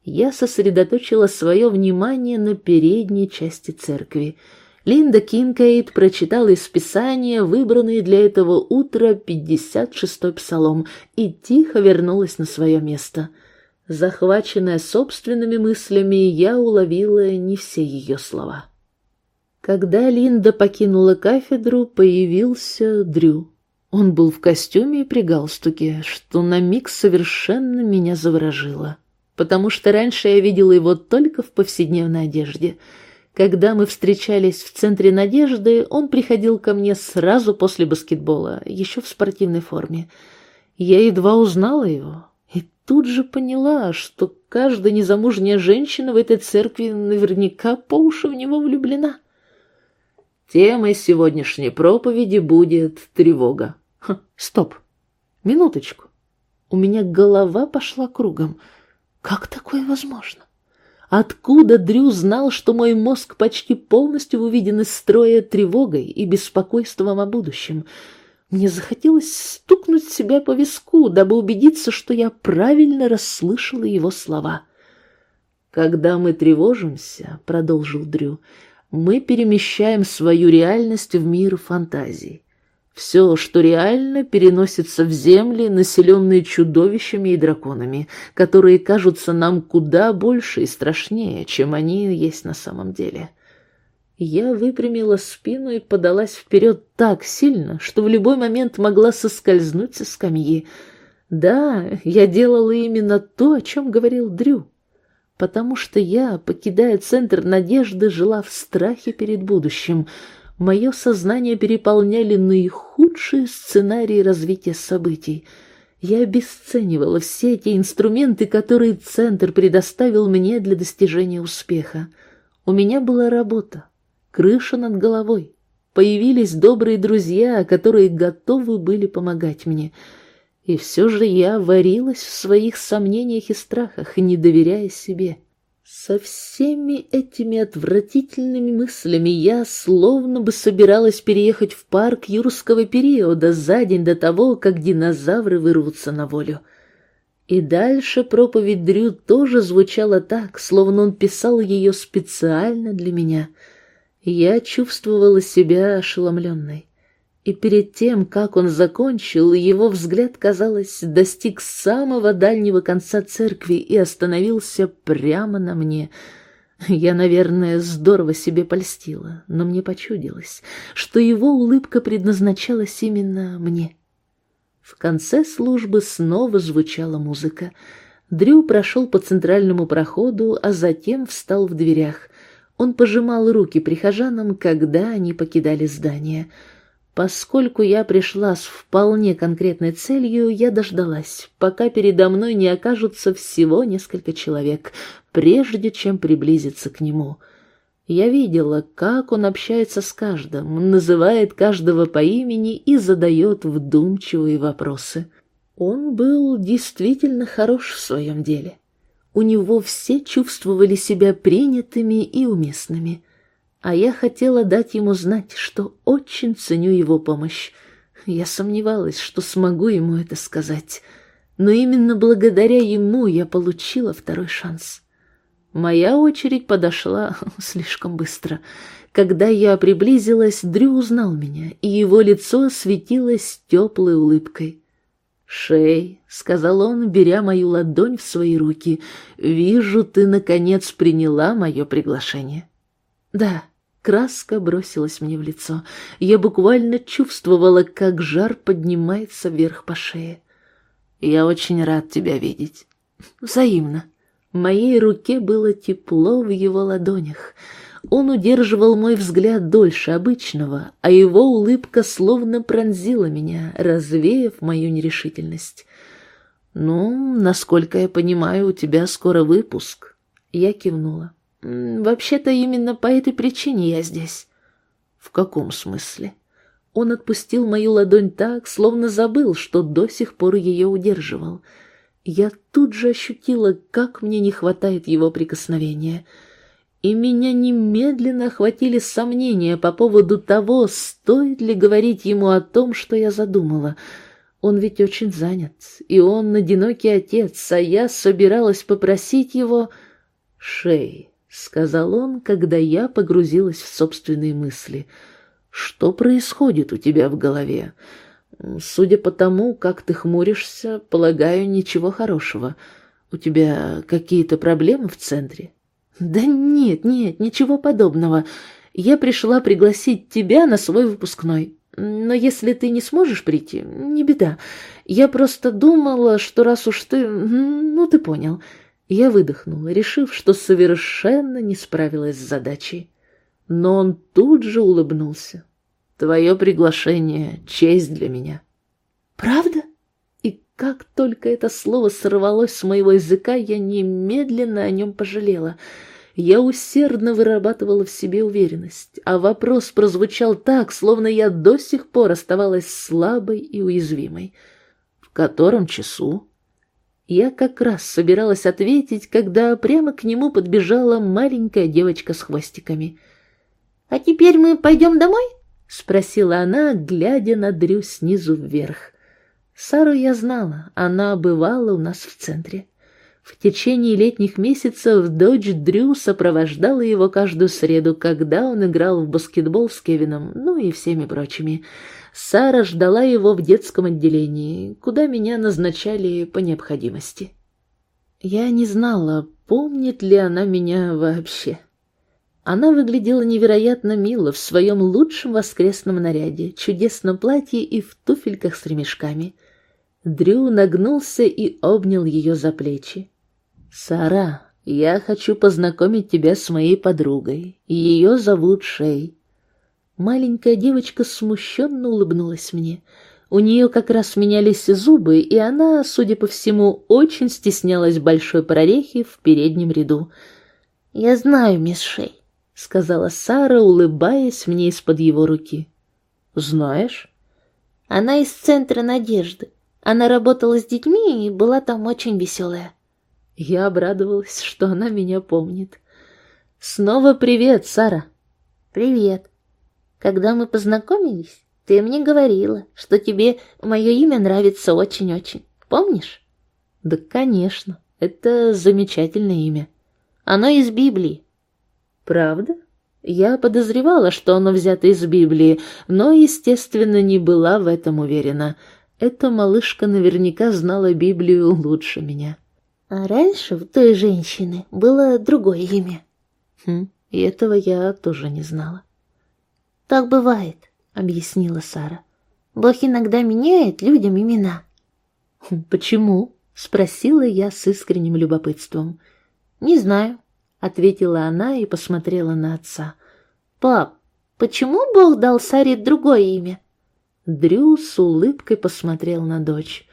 Я сосредоточила свое внимание на передней части церкви — Линда Кинкейд прочитала из Писания выбранный для этого утра 56-й псалом и тихо вернулась на свое место. Захваченная собственными мыслями, я уловила не все ее слова. Когда Линда покинула кафедру, появился Дрю. Он был в костюме и при галстуке, что на миг совершенно меня заворожило, потому что раньше я видела его только в повседневной одежде — когда мы встречались в Центре Надежды, он приходил ко мне сразу после баскетбола, еще в спортивной форме. Я едва узнала его и тут же поняла, что каждая незамужняя женщина в этой церкви наверняка по уши в него влюблена. Темой сегодняшней проповеди будет тревога. Ха, стоп, минуточку. У меня голова пошла кругом. Как такое возможно? Откуда Дрю знал, что мой мозг почти полностью выведен из строя тревогой и беспокойством о будущем? Мне захотелось стукнуть себя по виску, дабы убедиться, что я правильно расслышала его слова. «Когда мы тревожимся», — продолжил Дрю, — «мы перемещаем свою реальность в мир фантазий. Все, что реально, переносится в земли, населенные чудовищами и драконами, которые кажутся нам куда больше и страшнее, чем они есть на самом деле. Я выпрямила спину и подалась вперед так сильно, что в любой момент могла соскользнуть со скамьи. Да, я делала именно то, о чем говорил Дрю, потому что я, покидая центр надежды, жила в страхе перед будущим — мое сознание переполняли наихудшие сценарии развития событий. Я обесценивала все эти инструменты, которые Центр предоставил мне для достижения успеха. У меня была работа, крыша над головой. Появились добрые друзья, которые готовы были помогать мне. И все же я варилась в своих сомнениях и страхах, не доверяя себе. Со всеми этими отвратительными мыслями я словно бы собиралась переехать в парк юрского периода за день до того, как динозавры вырвутся на волю. И дальше проповедь Дрю тоже звучала так, словно он писал ее специально для меня. Я чувствовала себя ошеломленной. И перед тем, как он закончил, его взгляд, казалось, достиг самого дальнего конца церкви и остановился прямо на мне. Я, наверное, здорово себе польстила, но мне почудилось, что его улыбка предназначалась именно мне. В конце службы снова звучала музыка. Дрю прошел по центральному проходу, а затем встал в дверях. Он пожимал руки прихожанам, когда они покидали здание — Поскольку я пришла с вполне конкретной целью, я дождалась, пока передо мной не окажутся всего несколько человек, прежде чем приблизиться к нему. Я видела, как он общается с каждым, называет каждого по имени и задает вдумчивые вопросы. Он был действительно хорош в своем деле. У него все чувствовали себя принятыми и уместными — а я хотела дать ему знать, что очень ценю его помощь. Я сомневалась, что смогу ему это сказать, но именно благодаря ему я получила второй шанс. Моя очередь подошла *laughs* слишком быстро. Когда я приблизилась, Дрю узнал меня, и его лицо светилось теплой улыбкой. «Шей», — сказал он, беря мою ладонь в свои руки, — «вижу, ты, наконец, приняла мое приглашение». «Да», Краска бросилась мне в лицо. Я буквально чувствовала, как жар поднимается вверх по шее. «Я очень рад тебя видеть». «Взаимно». Моей руке было тепло в его ладонях. Он удерживал мой взгляд дольше обычного, а его улыбка словно пронзила меня, развеяв мою нерешительность. «Ну, насколько я понимаю, у тебя скоро выпуск». Я кивнула. Вообще-то именно по этой причине я здесь. В каком смысле? Он отпустил мою ладонь так, словно забыл, что до сих пор ее удерживал. Я тут же ощутила, как мне не хватает его прикосновения. И меня немедленно охватили сомнения по поводу того, стоит ли говорить ему о том, что я задумала. Он ведь очень занят, и он одинокий отец, а я собиралась попросить его... Шей, — сказал он, когда я погрузилась в собственные мысли. «Что происходит у тебя в голове? Судя по тому, как ты хмуришься, полагаю, ничего хорошего. У тебя какие-то проблемы в центре?» «Да нет, нет, ничего подобного. Я пришла пригласить тебя на свой выпускной. Но если ты не сможешь прийти, не беда. Я просто думала, что раз уж ты... Ну, ты понял». Я выдохнула, решив, что совершенно не справилась с задачей. Но он тут же улыбнулся. «Твое приглашение — честь для меня». «Правда?» И как только это слово сорвалось с моего языка, я немедленно о нем пожалела. Я усердно вырабатывала в себе уверенность, а вопрос прозвучал так, словно я до сих пор оставалась слабой и уязвимой. «В котором часу?» Я как раз собиралась ответить, когда прямо к нему подбежала маленькая девочка с хвостиками. «А теперь мы пойдем домой?» — спросила она, глядя на Дрю снизу вверх. Сару я знала, она бывала у нас в центре. В течение летних месяцев дочь Дрю сопровождала его каждую среду, когда он играл в баскетбол с Кевином, ну и всеми прочими. Сара ждала его в детском отделении, куда меня назначали по необходимости. Я не знала, помнит ли она меня вообще. Она выглядела невероятно мило в своем лучшем воскресном наряде, чудесном платье и в туфельках с ремешками. Дрю нагнулся и обнял ее за плечи. «Сара, я хочу познакомить тебя с моей подругой. Ее зовут Шей. Маленькая девочка смущенно улыбнулась мне. У нее как раз менялись зубы, и она, судя по всему, очень стеснялась большой прорехи в переднем ряду. «Я знаю, мисс Шей», — сказала Сара, улыбаясь мне из-под его руки. «Знаешь?» «Она из Центра Надежды. Она работала с детьми и была там очень веселая». Я обрадовалась, что она меня помнит. «Снова привет, Сара!» «Привет. Когда мы познакомились, ты мне говорила, что тебе мое имя нравится очень-очень. Помнишь?» «Да, конечно. Это замечательное имя. Оно из Библии». «Правда?» Я подозревала, что оно взято из Библии, но, естественно, не была в этом уверена. Эта малышка наверняка знала Библию лучше меня. А раньше у той женщины было другое имя. Хм, и этого я тоже не знала. Так бывает, объяснила Сара. Бог иногда меняет людям имена. *laughs* Почему? Спросила я с искренним любопытством. Не знаю, ответила она и посмотрела на отца. Пап, почему Бог дал Саре другое имя? Дрю с улыбкой посмотрел на дочь.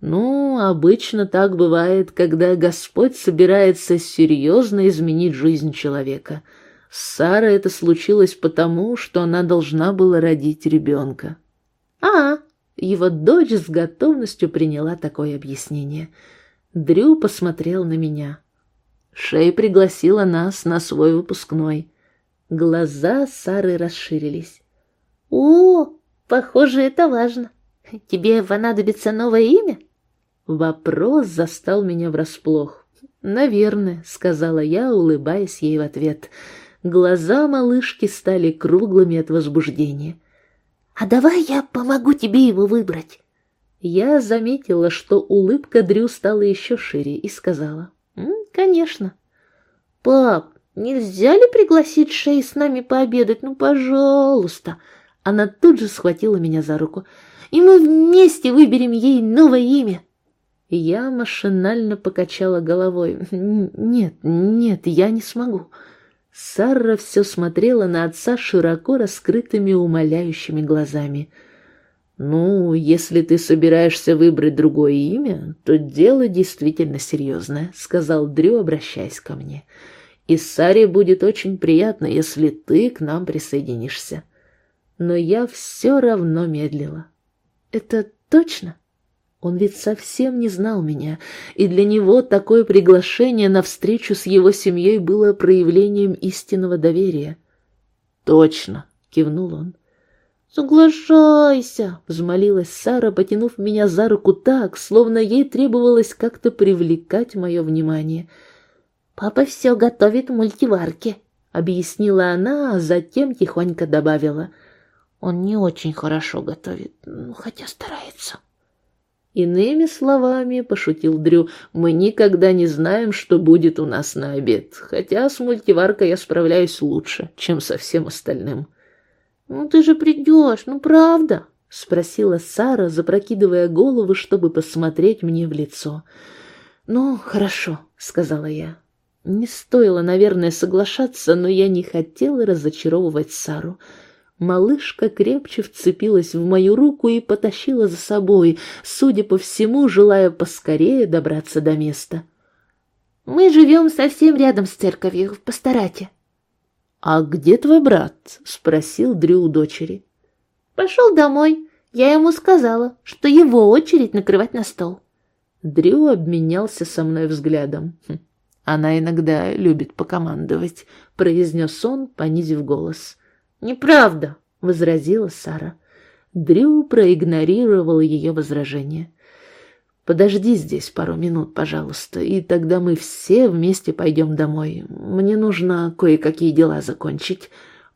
Ну, обычно так бывает, когда Господь собирается серьезно изменить жизнь человека. С Сарой это случилось потому, что она должна была родить ребенка. А, его дочь с готовностью приняла такое объяснение. Дрю посмотрел на меня. Шей пригласила нас на свой выпускной. Глаза Сары расширились. «О, похоже, это важно. Тебе понадобится новое имя?» Вопрос застал меня врасплох. «Наверное», — сказала я, улыбаясь ей в ответ. Глаза малышки стали круглыми от возбуждения. «А давай я помогу тебе его выбрать». Я заметила, что улыбка Дрю стала еще шире, и сказала. «Конечно». «Пап, нельзя ли пригласить Шей с нами пообедать? Ну, пожалуйста». Она тут же схватила меня за руку. «И мы вместе выберем ей новое имя». Я машинально покачала головой. «Нет, нет, я не смогу». Сара все смотрела на отца широко раскрытыми умоляющими глазами. «Ну, если ты собираешься выбрать другое имя, то дело действительно серьезное», — сказал Дрю, обращаясь ко мне. «И Саре будет очень приятно, если ты к нам присоединишься». Но я все равно медлила. «Это точно?» Он ведь совсем не знал меня, и для него такое приглашение на встречу с его семьей было проявлением истинного доверия. «Точно!» — кивнул он. «Соглашайся!» — взмолилась Сара, потянув меня за руку так, словно ей требовалось как-то привлекать мое внимание. «Папа все готовит в мультиварке», — объяснила она, а затем тихонько добавила. «Он не очень хорошо готовит, хотя старается». Иными словами, пошутил Дрю, мы никогда не знаем, что будет у нас на обед, хотя с мультиваркой я справляюсь лучше, чем со всем остальным. «Ну ты же придешь, ну правда?» — спросила Сара, запрокидывая голову, чтобы посмотреть мне в лицо. «Ну, хорошо», — сказала я. Не стоило, наверное, соглашаться, но я не хотела разочаровывать Сару. Малышка крепче вцепилась в мою руку и потащила за собой, судя по всему, желая поскорее добраться до места. «Мы живем совсем рядом с церковью, в Пасторате». «А где твой брат?» — спросил Дрю у дочери. «Пошел домой. Я ему сказала, что его очередь накрывать на стол». Дрю обменялся со мной взглядом. «Хм, «Она иногда любит покомандовать», — произнес он, понизив голос. «Неправда», — возразила Сара. Дрю проигнорировал ее возражение. «Подожди здесь пару минут, пожалуйста, и тогда мы все вместе пойдем домой. Мне нужно кое-какие дела закончить».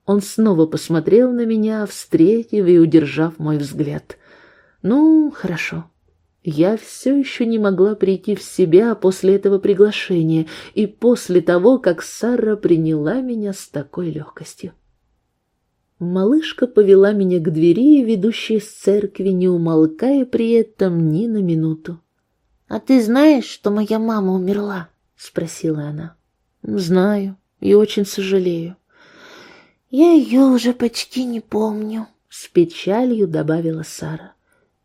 Он снова посмотрел на меня, встретив и удержав мой взгляд. «Ну, хорошо». Я все еще не могла прийти в себя после этого приглашения и после того, как Сара приняла меня с такой легкостью. Малышка повела меня к двери, ведущей с церкви, не умолкая при этом ни на минуту. «А ты знаешь, что моя мама умерла?» — спросила она. «Знаю и очень сожалею». «Я ее уже почти не помню», — с печалью добавила Сара.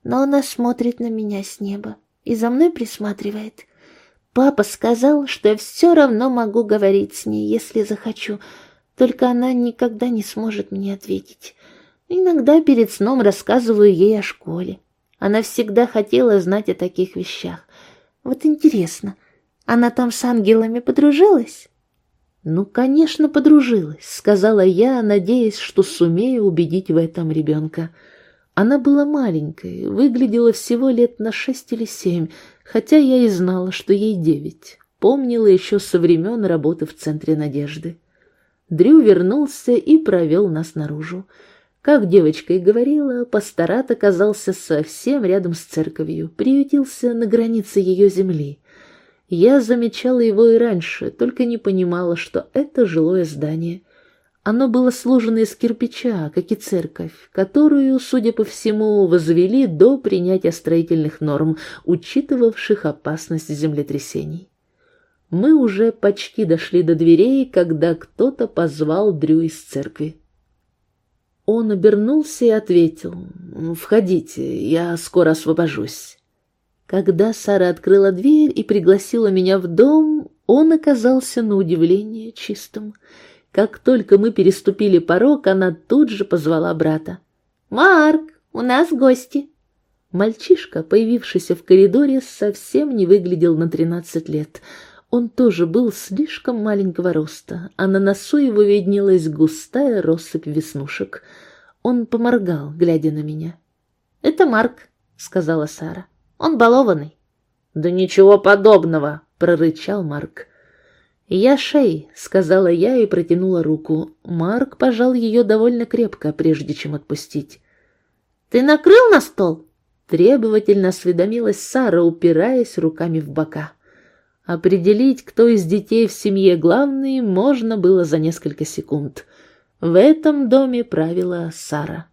«Но она смотрит на меня с неба и за мной присматривает. Папа сказал, что я все равно могу говорить с ней, если захочу, только она никогда не сможет мне ответить. Иногда перед сном рассказываю ей о школе. Она всегда хотела знать о таких вещах. Вот интересно, Она там с ангелами подружилась? Ну, конечно, подружилась, сказала я, надеясь, что сумею убедить в этом ребенка. Она была маленькой, выглядела всего лет на шесть или семь, хотя я и знала, что ей девять. Помнила еще со времен работы в Центре Надежды. Дрю вернулся и провел нас наружу. Как девочка и говорила, пасторат оказался совсем рядом с церковью, приютился на границе ее земли. Я замечала его и раньше, только не понимала, что это жилое здание. Оно было сложено из кирпича, как и церковь, которую, судя по всему, возвели до принятия строительных норм, учитывавших опасность землетрясений. Мы уже почти дошли до дверей, когда кто-то позвал Дрю из церкви. Он обернулся и ответил, «Входите, я скоро освобожусь». Когда Сара открыла дверь и пригласила меня в дом, он оказался на удивление чистым. Как только мы переступили порог, она тут же позвала брата. «Марк, у нас гости!» Мальчишка, появившийся в коридоре, совсем не выглядел на тринадцать лет — он тоже был слишком маленького роста, а на носу его виднелась густая россыпь веснушек. Он поморгал, глядя на меня. «Это Марк», — сказала Сара. «Он балованный». «Да ничего подобного», — прорычал Марк. «Я Шей», — сказала я и протянула руку. Марк пожал ее довольно крепко, прежде чем отпустить. «Ты накрыл на стол?» Требовательно осведомилась Сара, упираясь руками в бока. Определить, кто из детей в семье главный, можно было за несколько секунд. В этом доме правила Сара.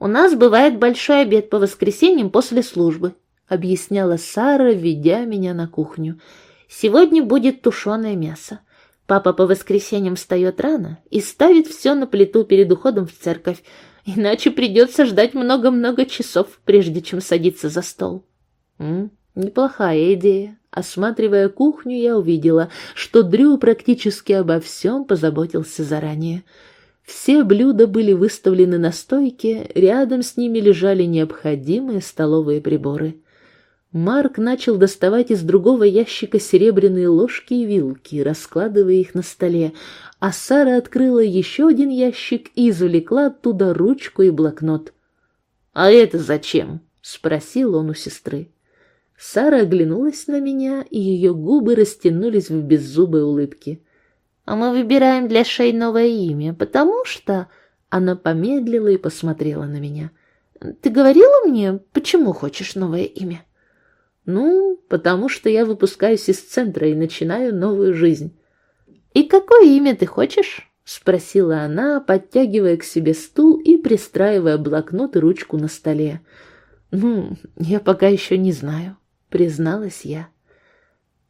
«У нас бывает большой обед по воскресеньям после службы», — объясняла Сара, ведя меня на кухню. «Сегодня будет тушеное мясо. Папа по воскресеньям встает рано и ставит все на плиту перед уходом в церковь, иначе придется ждать много-много часов, прежде чем садиться за стол». «М, «Неплохая идея», Осматривая кухню, я увидела, что Дрю практически обо всем позаботился заранее. Все блюда были выставлены на стойке, рядом с ними лежали необходимые столовые приборы. Марк начал доставать из другого ящика серебряные ложки и вилки, раскладывая их на столе, а Сара открыла еще один ящик и извлекла оттуда ручку и блокнот. «А это зачем?» — спросил он у сестры. Сара оглянулась на меня, и ее губы растянулись в беззубой улыбке. «А мы выбираем для Шей новое имя, потому что...» Она помедлила и посмотрела на меня. «Ты говорила мне, почему хочешь новое имя?» «Ну, потому что я выпускаюсь из центра и начинаю новую жизнь». «И какое имя ты хочешь?» — спросила она, подтягивая к себе стул и пристраивая блокнот и ручку на столе. «Ну, я пока еще не знаю». — призналась я.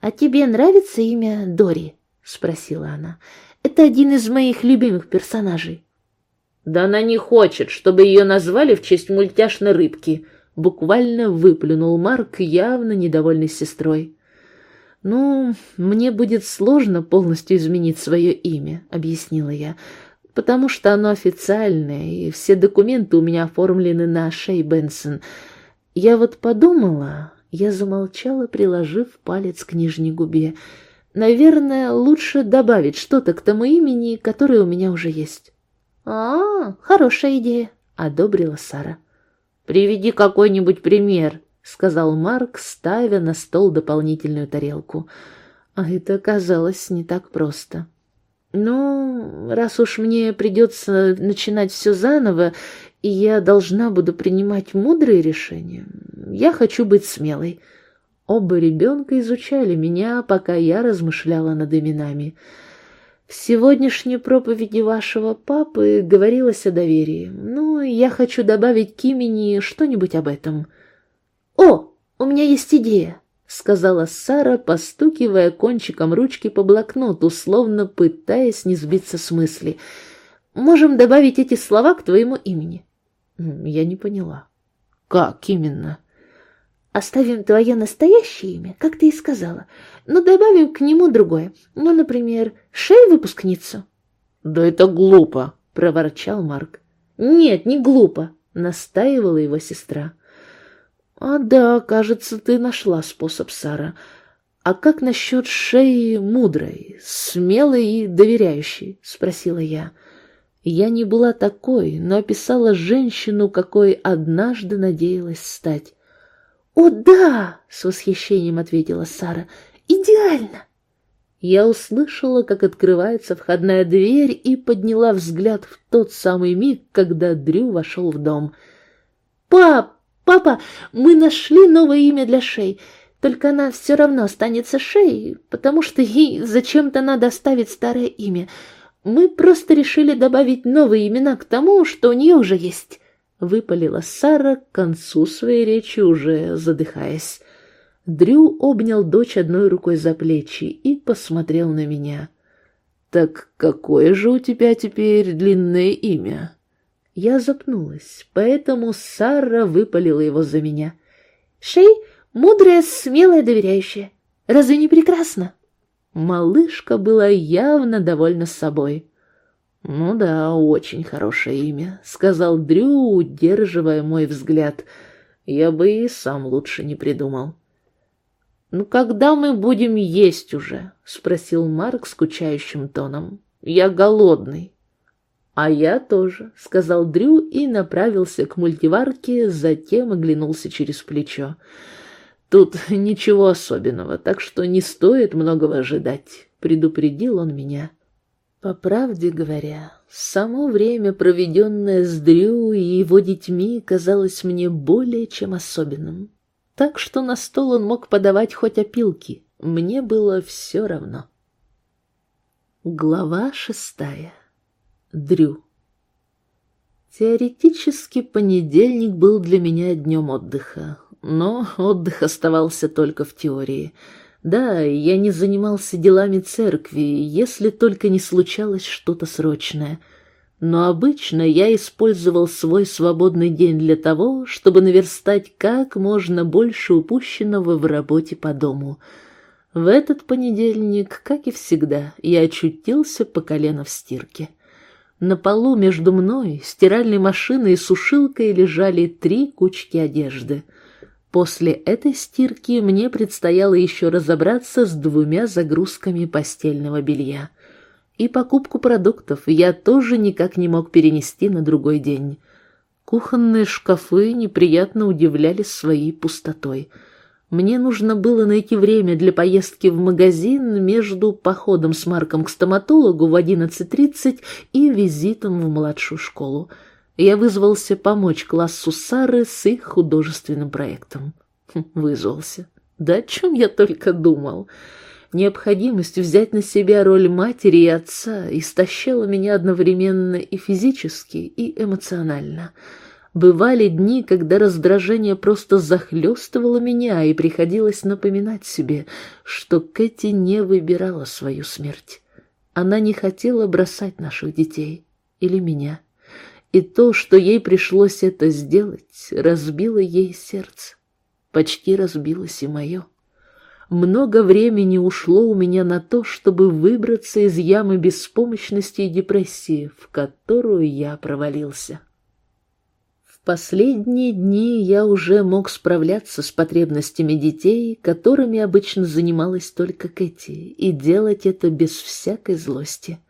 «А тебе нравится имя Дори?» — спросила она. «Это один из моих любимых персонажей». «Да она не хочет, чтобы ее назвали в честь мультяшной рыбки», — буквально выплюнул Марк, явно недовольный сестрой. «Ну, мне будет сложно полностью изменить свое имя», — объяснила я, «потому что оно официальное, и все документы у меня оформлены на Шей Бенсон. Я вот подумала, я замолчала, приложив палец к нижней губе. Наверное, лучше добавить что-то к тому имени, которое у меня уже есть. «А, хорошая идея», — одобрила Сара. «Приведи какой-нибудь пример», — сказал Марк, ставя на стол дополнительную тарелку. А это оказалось не так просто. «Ну, раз уж мне придется начинать все заново, и я должна буду принимать мудрые решения. Я хочу быть смелой. Оба ребенка изучали меня, пока я размышляла над именами. В сегодняшней проповеди вашего папы говорилось о доверии. Ну, я хочу добавить к имени что-нибудь об этом. «О, у меня есть идея!» — сказала Сара, постукивая кончиком ручки по блокноту, словно пытаясь не сбиться с мысли. «Можем добавить эти слова к твоему имени». Я не поняла. Как именно? Оставим твое настоящее имя, как ты и сказала, но добавим к нему другое. Ну, например, Шей-выпускницу. Да это глупо, проворчал Марк. Нет, не глупо, настаивала его сестра. А да, кажется, ты нашла способ, Сара. «А как насчет шеи мудрой, смелой и доверяющей?» — спросила я. Я не была такой, но описала женщину, какой однажды надеялась стать. «О, да!» — с восхищением ответила Сара. «Идеально!» Я услышала, как открывается входная дверь и подняла взгляд в тот самый миг, когда Дрю вошел в дом. «Пап, папа, мы нашли новое имя для Шей, только она все равно останется Шей, потому что ей зачем-то надо оставить старое имя. Мы просто решили добавить новые имена к тому, что у нее уже есть», — выпалила Сара к концу своей речи, уже задыхаясь. Дрю обнял дочь одной рукой за плечи и посмотрел на меня. «Так какое же у тебя теперь длинное имя?» Я запнулась, поэтому Сара выпалила его за меня. «Шей — мудрая, смелая, доверяющая. Разве не прекрасно?» Малышка была явно довольна собой. «Ну да, очень хорошее имя», — сказал Дрю, удерживая мой взгляд. «Я бы и сам лучше не придумал». «Ну когда мы будем есть уже?» — спросил Марк скучающим тоном. «Я голодный». «А я тоже», — сказал Дрю и направился к мультиварке, затем оглянулся через плечо. «Тут ничего особенного, так что не стоит многого ожидать», — предупредил он меня. По правде говоря, само время, проведенное с Дрю и его детьми, казалось мне более чем особенным так что на стол он мог подавать хоть опилки. Мне было все равно. Глава шестая. Дрю. Теоретически понедельник был для меня днем отдыха, но отдых оставался только в теории. Да, я не занимался делами церкви, если только не случалось что-то срочное — но обычно я использовал свой свободный день для того, чтобы наверстать как можно больше упущенного в работе по дому. В этот понедельник, как и всегда, я очутился по колено в стирке. На полу между мной, стиральной машиной и сушилкой лежали три кучки одежды. После этой стирки мне предстояло еще разобраться с двумя загрузками постельного белья. И покупку продуктов я тоже никак не мог перенести на другой день. Кухонные шкафы неприятно удивляли своей пустотой. Мне нужно было найти время для поездки в магазин между походом с Марком к стоматологу в 11.30 и визитом в младшую школу. Я вызвался помочь классу Сары с их художественным проектом. Хм, вызвался. Да о чем я только думал. Необходимость взять на себя роль матери и отца истощала меня одновременно и физически, и эмоционально. Бывали дни, когда раздражение просто захлестывало меня, и приходилось напоминать себе, что Кэти не выбирала свою смерть. Она не хотела бросать наших детей или меня. И то, что ей пришлось это сделать, разбило ей сердце. Почти разбилось и мое много времени ушло у меня на то, чтобы выбраться из ямы беспомощности и депрессии, в которую я провалился. В последние дни я уже мог справляться с потребностями детей, которыми обычно занималась только Кэти, и делать это без всякой злости.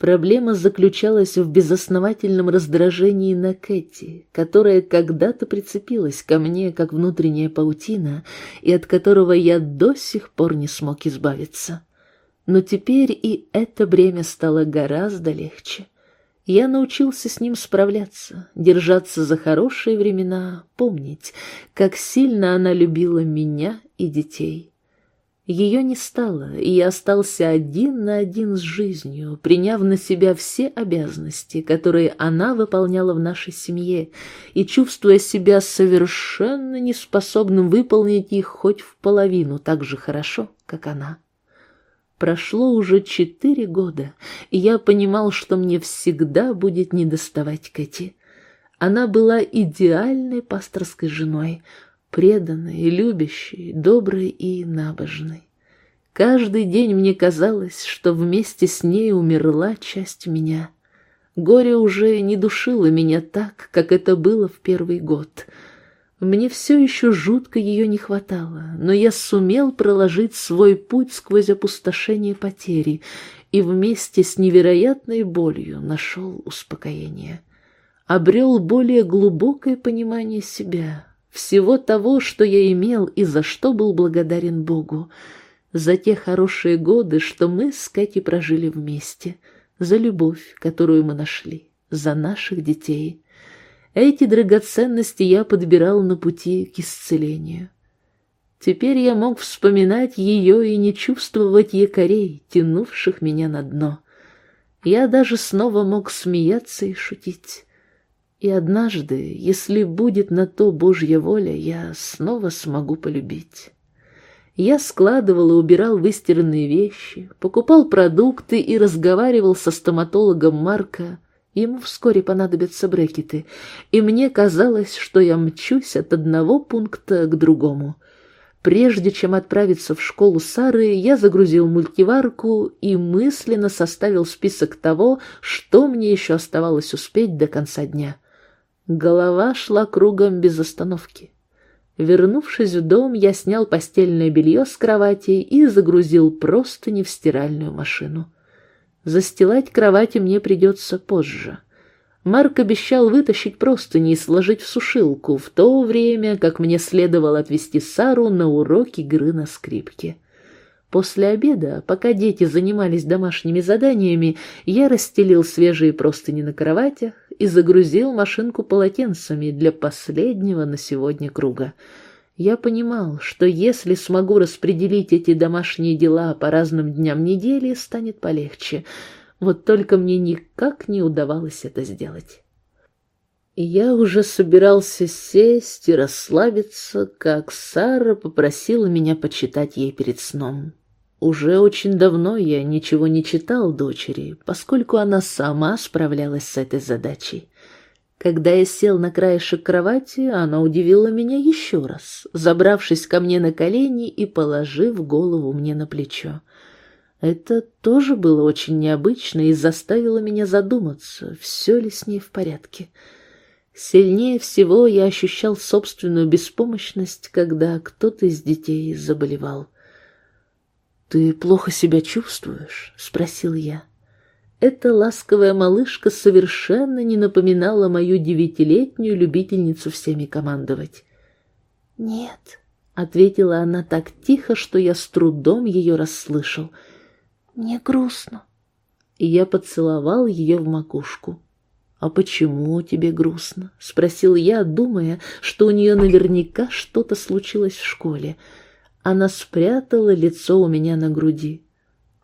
Проблема заключалась в безосновательном раздражении на Кэти, которая когда-то прицепилась ко мне, как внутренняя паутина, и от которого я до сих пор не смог избавиться. Но теперь и это бремя стало гораздо легче. Я научился с ним справляться, держаться за хорошие времена, помнить, как сильно она любила меня и детей. Ее не стало, и я остался один на один с жизнью, приняв на себя все обязанности, которые она выполняла в нашей семье, и чувствуя себя совершенно неспособным выполнить их хоть в половину так же хорошо, как она. Прошло уже четыре года, и я понимал, что мне всегда будет недоставать Кэти. Она была идеальной пасторской женой, преданной, любящей, доброй и набожной. Каждый день мне казалось, что вместе с ней умерла часть меня. Горе уже не душило меня так, как это было в первый год. Мне все еще жутко ее не хватало, но я сумел проложить свой путь сквозь опустошение потери и вместе с невероятной болью нашел успокоение. Обрел более глубокое понимание себя, всего того, что я имел и за что был благодарен Богу, за те хорошие годы, что мы с Кэти прожили вместе, за любовь, которую мы нашли, за наших детей — эти драгоценности я подбирал на пути к исцелению. Теперь я мог вспоминать ее и не чувствовать якорей, тянувших меня на дно. Я даже снова мог смеяться и шутить. И однажды, если будет на то Божья воля, я снова смогу полюбить. Я складывал и убирал выстиранные вещи, покупал продукты и разговаривал со стоматологом Марка Ему вскоре понадобятся брекеты, и мне казалось, что я мчусь от одного пункта к другому. Прежде чем отправиться в школу Сары, я загрузил мультиварку и мысленно составил список того, что мне еще оставалось успеть до конца дня. Голова шла кругом без остановки. Вернувшись в дом, я снял постельное белье с кровати и загрузил простыни в стиральную машину. Застилать кровати мне придется позже. Марк обещал вытащить простыни и сложить в сушилку, в то время как мне следовало отвезти Сару на урок игры на скрипке. После обеда, пока дети занимались домашними заданиями, я расстелил свежие простыни на кроватях и загрузил машинку полотенцами для последнего на сегодня круга. Я понимал, что если смогу распределить эти домашние дела по разным дням недели, станет полегче. Вот только мне никак не удавалось это сделать. Я уже собирался сесть и расслабиться, как Сара попросила меня почитать ей перед сном. Уже очень давно я ничего не читал дочери, поскольку она сама справлялась с этой задачей. Когда я сел на краешек кровати, она удивила меня еще раз, забравшись ко мне на колени и положив голову мне на плечо. Это тоже было очень необычно и заставило меня задуматься, все ли с ней в порядке. Сильнее всего я ощущал собственную беспомощность, когда кто-то из детей заболевал. «Ты плохо себя чувствуешь?» — спросил я. Эта ласковая малышка совершенно не напоминала мою девятилетнюю любительницу всеми командовать. «Нет», — ответила она так тихо, что я с трудом ее расслышал. «Мне грустно». И я поцеловал ее в макушку. «А почему тебе грустно?» — спросил я, думая, что у нее наверняка что-то случилось в школе. Она спрятала лицо у меня на груди.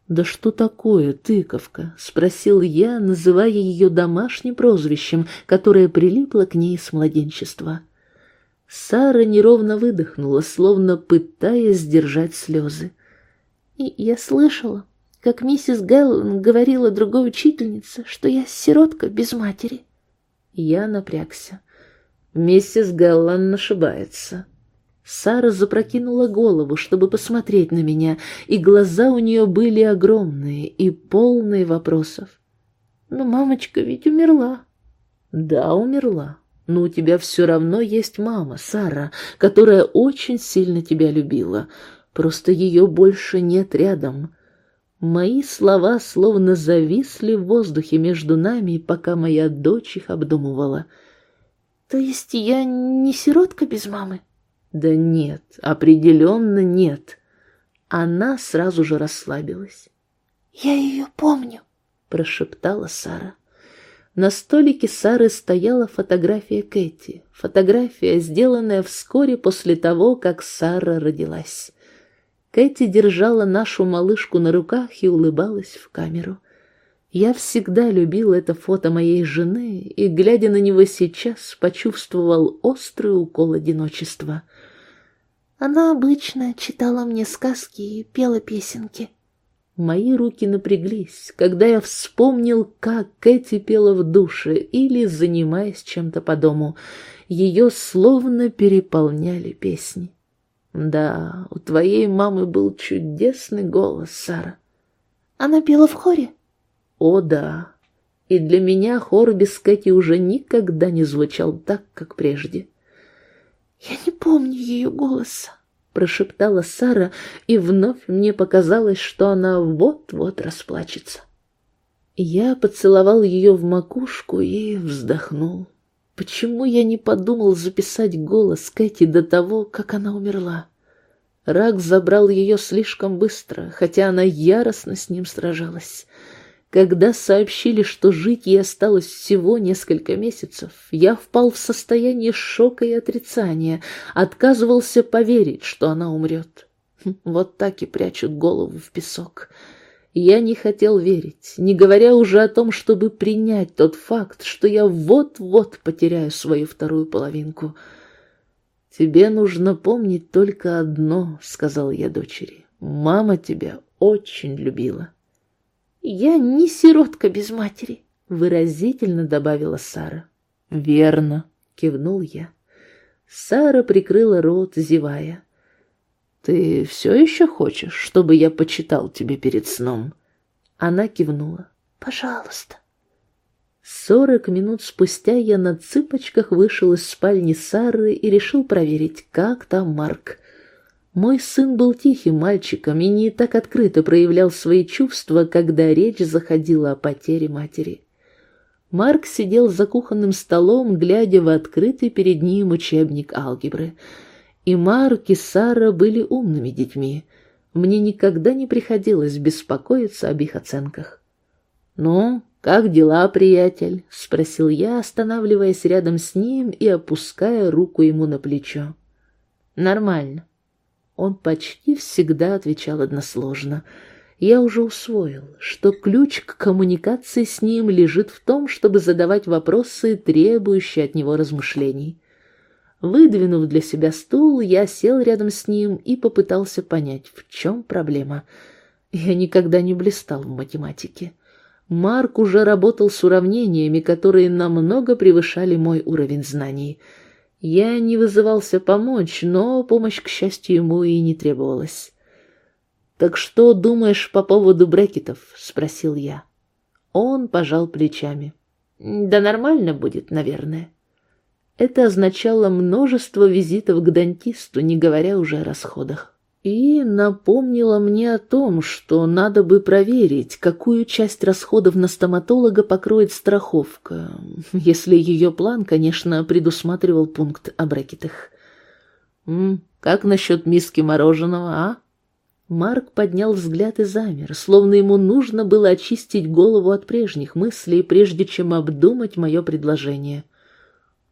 «Да что такое, тыковка?» — спросил я, называя ее домашним прозвищем, которое прилипло к ней с младенчества. Сара неровно выдохнула, словно пытаясь сдержать слезы. «И я слышала, как миссис Гэллон говорила другой учительнице, что я сиротка без матери». Я напрягся. «Миссис Гэллон ошибается». Сара запрокинула голову, чтобы посмотреть на меня, и глаза у нее были огромные и полные вопросов. «Но мамочка ведь умерла». «Да, умерла. Но у тебя все равно есть мама, Сара, которая очень сильно тебя любила. Просто ее больше нет рядом». Мои слова словно зависли в воздухе между нами, пока моя дочь их обдумывала. «То есть я не сиротка без мамы?» Да нет, определенно нет. Она сразу же расслабилась. «Я ее помню», — прошептала Сара. На столике Сары стояла фотография Кэти, фотография, сделанная вскоре после того, как Сара родилась. Кэти держала нашу малышку на руках и улыбалась в камеру. Я всегда любил это фото моей жены и, глядя на него сейчас, почувствовал острый укол одиночества — она обычно читала мне сказки и пела песенки. Мои руки напряглись, когда я вспомнил, как Кэти пела в душе или занимаясь чем-то по дому. Ее словно переполняли песни. Да, у твоей мамы был чудесный голос, Сара. Она пела в хоре? О, да. И для меня хор без Кэти уже никогда не звучал так, как прежде. Я не помню ее голоса, прошептала Сара, и вновь мне показалось, что она вот-вот расплачется. Я поцеловал ее в макушку и вздохнул. Почему я не подумал записать голос Кэти до того, как она умерла? Рак забрал ее слишком быстро, хотя она яростно с ним сражалась. Когда сообщили, что жить ей осталось всего несколько месяцев, я впал в состояние шока и отрицания, отказывался поверить, что она умрет. Хм, вот так и прячут голову в песок. Я не хотел верить, не говоря уже о том, чтобы принять тот факт, что я вот-вот потеряю свою вторую половинку. «Тебе нужно помнить только одно», — сказал я дочери. «Мама тебя очень любила». «Я не сиротка без матери», — выразительно добавила Сара. «Верно», — кивнул я. Сара прикрыла рот, зевая. «Ты все еще хочешь, чтобы я почитал тебе перед сном?» Она кивнула. «Пожалуйста». Сорок минут спустя я на цыпочках вышел из спальни Сары и решил проверить, как там Марк. Мой сын был тихим мальчиком и не так открыто проявлял свои чувства, когда речь заходила о потере матери. Марк сидел за кухонным столом, глядя в открытый перед ним учебник алгебры — и Марк, и Сара были умными детьми. Мне никогда не приходилось беспокоиться об их оценках. «Ну, как дела, приятель?» — спросил я, останавливаясь рядом с ним и опуская руку ему на плечо. «Нормально». Он почти всегда отвечал односложно. Я уже усвоил, что ключ к коммуникации с ним лежит в том, чтобы задавать вопросы, требующие от него размышлений. Выдвинув для себя стул, я сел рядом с ним и попытался понять, в чем проблема. Я никогда не блистал в математике. Марк уже работал с уравнениями, которые намного превышали мой уровень знаний. Я не вызывался помочь, но помощь, к счастью, ему и не требовалась. «Так что думаешь по поводу брекетов?» — спросил я. Он пожал плечами. «Да нормально будет, наверное». Это означало множество визитов к дантисту, не говоря уже о расходах. И напомнило мне о том, что надо бы проверить, какую часть расходов на стоматолога покроет страховка, если ее план, конечно, предусматривал пункт о брекетах. «М, «Как насчет миски мороженого, а?» Марк поднял взгляд и замер, словно ему нужно было очистить голову от прежних мыслей, прежде чем обдумать мое предложение —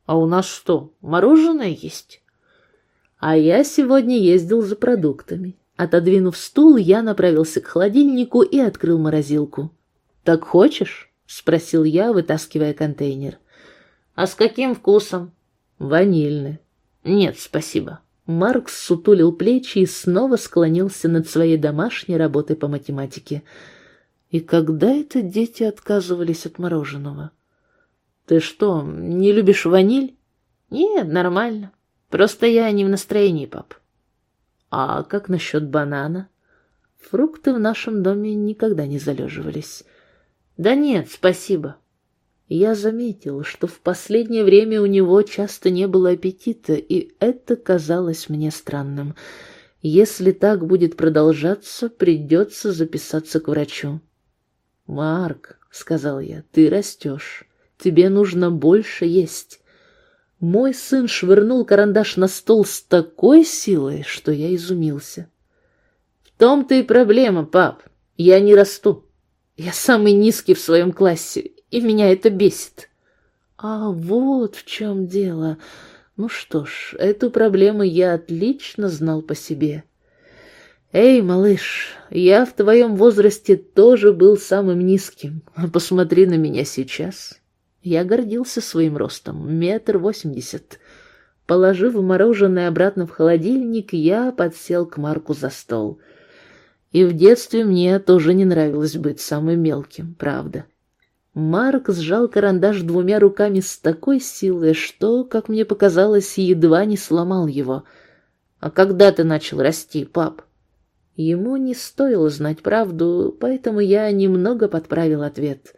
а у нас что, мороженое есть? А я сегодня ездил за продуктами. Отодвинув стул, я направился к холодильнику и открыл морозилку. «Так хочешь?» — спросил я, вытаскивая контейнер. «А с каким вкусом?» «Ванильный». «Нет, спасибо». Марк сутулил плечи и снова склонился над своей домашней работой по математике. И когда это дети отказывались от мороженого? Ты что, не любишь ваниль? Нет, нормально. Просто я не в настроении, пап. А как насчет банана? Фрукты в нашем доме никогда не залеживались. Да нет, спасибо. Я заметил, что в последнее время у него часто не было аппетита, и это казалось мне странным. Если так будет продолжаться, придется записаться к врачу. «Марк», — сказал я, — «ты растешь. Тебе нужно больше есть. Мой сын швырнул карандаш на стол с такой силой, что я изумился. В том-то и проблема, пап. Я не расту. Я самый низкий в своем классе, и меня это бесит. А вот в чем дело. Ну что ж, эту проблему я отлично знал по себе. Эй, малыш, я в твоем возрасте тоже был самым низким. Посмотри на меня сейчас. Я гордился своим ростом, метр восемьдесят. Положив мороженое обратно в холодильник, я подсел к Марку за стол. И в детстве мне тоже не нравилось быть самым мелким, правда. Марк сжал карандаш двумя руками с такой силой, что, как мне показалось, едва не сломал его. «А когда ты начал расти, пап?» Ему не стоило знать правду, поэтому я немного подправил ответ.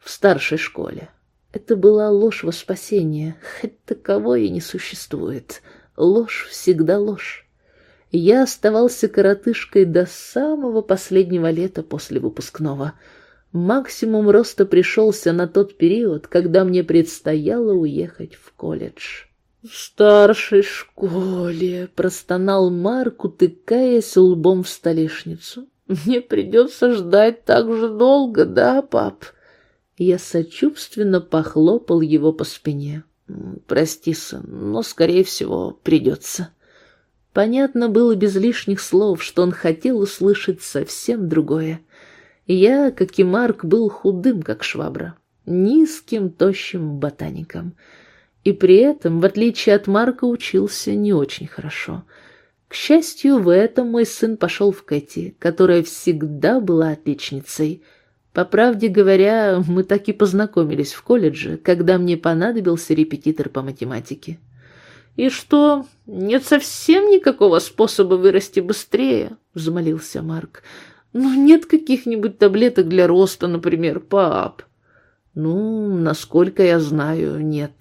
«В старшей школе». Это была ложь во спасение, хоть таковой и не существует. ложь всегда ложь. Я оставался коротышкой до самого последнего лета после выпускного. Максимум роста пришелся на тот период, когда мне предстояло уехать в колледж. «В старшей школе», — простонал Марк, утыкаясь лбом в столешницу. «Мне придется ждать так же долго, да, пап?» Я сочувственно похлопал его по спине. «Прости, сын, но, скорее всего, придется». Понятно было без лишних слов, что он хотел услышать совсем другое. Я, как и Марк, был худым, как швабра, низким, тощим ботаником — и при этом, в отличие от Марка, учился не очень хорошо. К счастью, в этом мой сын пошел в Кэти, которая всегда была отличницей. По правде говоря, мы так и познакомились в колледже, когда мне понадобился репетитор по математике. «И что, нет совсем никакого способа вырасти быстрее?» — взмолился Марк. «Ну, нет каких-нибудь таблеток для роста, например, пап?» «Ну, насколько я знаю, нет.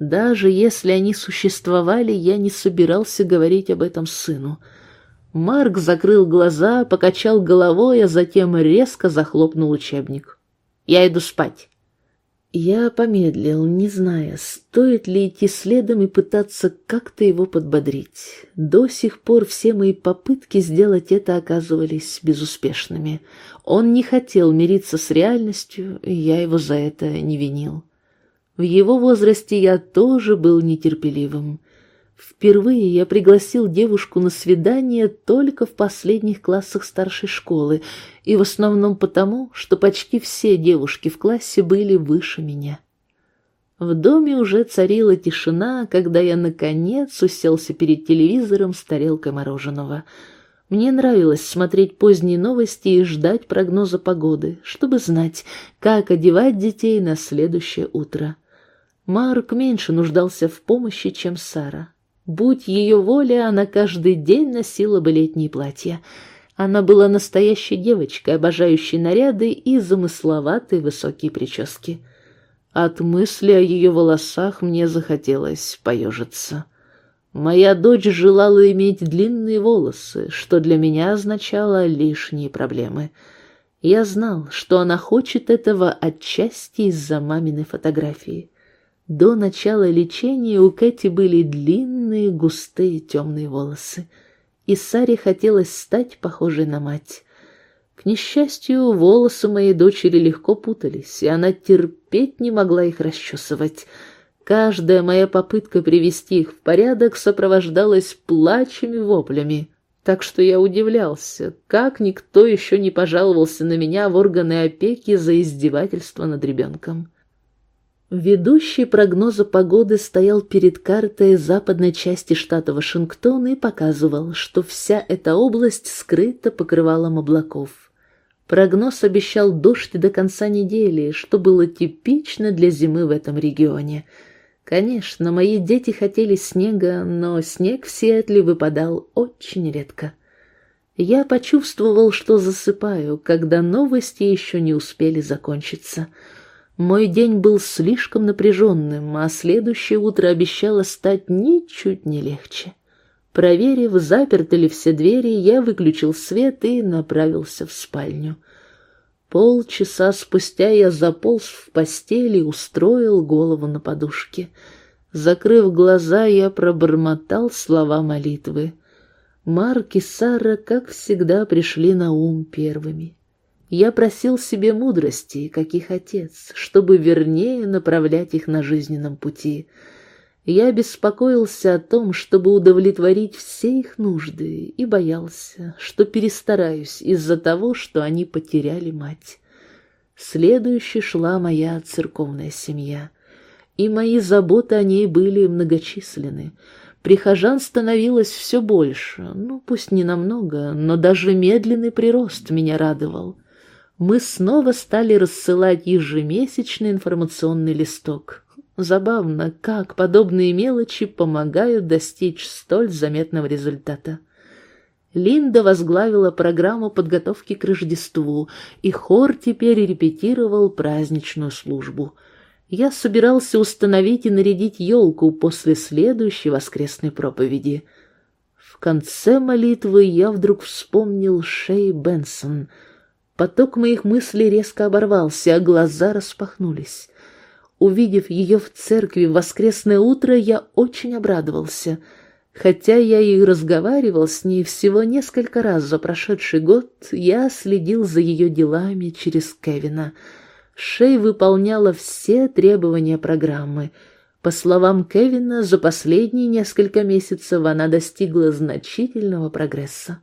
Даже если они существовали, я не собирался говорить об этом сыну. Марк закрыл глаза, покачал головой, а затем резко захлопнул учебник. «Я иду спать». Я помедлил, не зная, стоит ли идти следом и пытаться как-то его подбодрить. До сих пор все мои попытки сделать это оказывались безуспешными. Он не хотел мириться с реальностью, и я его за это не винил. В его возрасте я тоже был нетерпеливым. Впервые я пригласил девушку на свидание только в последних классах старшей школы, и в основном потому, что почти все девушки в классе были выше меня. В доме уже царила тишина, когда я, наконец, уселся перед телевизором с тарелкой мороженого. Мне нравилось смотреть поздние новости и ждать прогноза погоды, чтобы знать, как одевать детей на следующее утро. Марк меньше нуждался в помощи, чем Сара. Будь ее воля, она каждый день носила бы летние платья. Она была настоящей девочкой, обожающей наряды и замысловатые высокие прически. От мысли о ее волосах мне захотелось поежиться. Моя дочь желала иметь длинные волосы, что для меня означало лишние проблемы. Я знал, что она хочет этого отчасти из-за маминой фотографии. До начала лечения у Кэти были длинные, густые, темные волосы, и Саре хотелось стать похожей на мать. К несчастью, волосы моей дочери легко путались, и она терпеть не могла их расчесывать. Каждая моя попытка привести их в порядок сопровождалась плачами воплями, так что я удивлялся, как никто еще не пожаловался на меня в органы опеки за издевательство над ребенком. Ведущий прогноза погоды стоял перед картой западной части штата Вашингтон и показывал, что вся эта область скрыта покрывалом облаков. Прогноз обещал дождь до конца недели, что было типично для зимы в этом регионе. Конечно, мои дети хотели снега, но снег в Сиэтле выпадал очень редко. Я почувствовал, что засыпаю, когда новости еще не успели закончиться — мой день был слишком напряженным, а следующее утро обещало стать ничуть не легче. Проверив, заперты ли все двери, я выключил свет и направился в спальню. Полчаса спустя я заполз в постели и устроил голову на подушке. Закрыв глаза, я пробормотал слова молитвы. Марк и Сара, как всегда, пришли на ум первыми. Я просил себе мудрости, каких отец, чтобы вернее направлять их на жизненном пути. Я беспокоился о том, чтобы удовлетворить все их нужды, и боялся, что перестараюсь из-за того, что они потеряли мать. Следующей шла моя церковная семья, и мои заботы о ней были многочисленны. Прихожан становилось все больше, ну, пусть не намного, но даже медленный прирост меня радовал мы снова стали рассылать ежемесячный информационный листок. Забавно, как подобные мелочи помогают достичь столь заметного результата. Линда возглавила программу подготовки к Рождеству, и хор теперь репетировал праздничную службу. Я собирался установить и нарядить елку после следующей воскресной проповеди. В конце молитвы я вдруг вспомнил Шей Бенсон. Поток моих мыслей резко оборвался, а глаза распахнулись. Увидев ее в церкви в воскресное утро, я очень обрадовался. Хотя я и разговаривал с ней всего несколько раз за прошедший год, я следил за ее делами через Кевина. Шей выполняла все требования программы. По словам Кевина, за последние несколько месяцев она достигла значительного прогресса.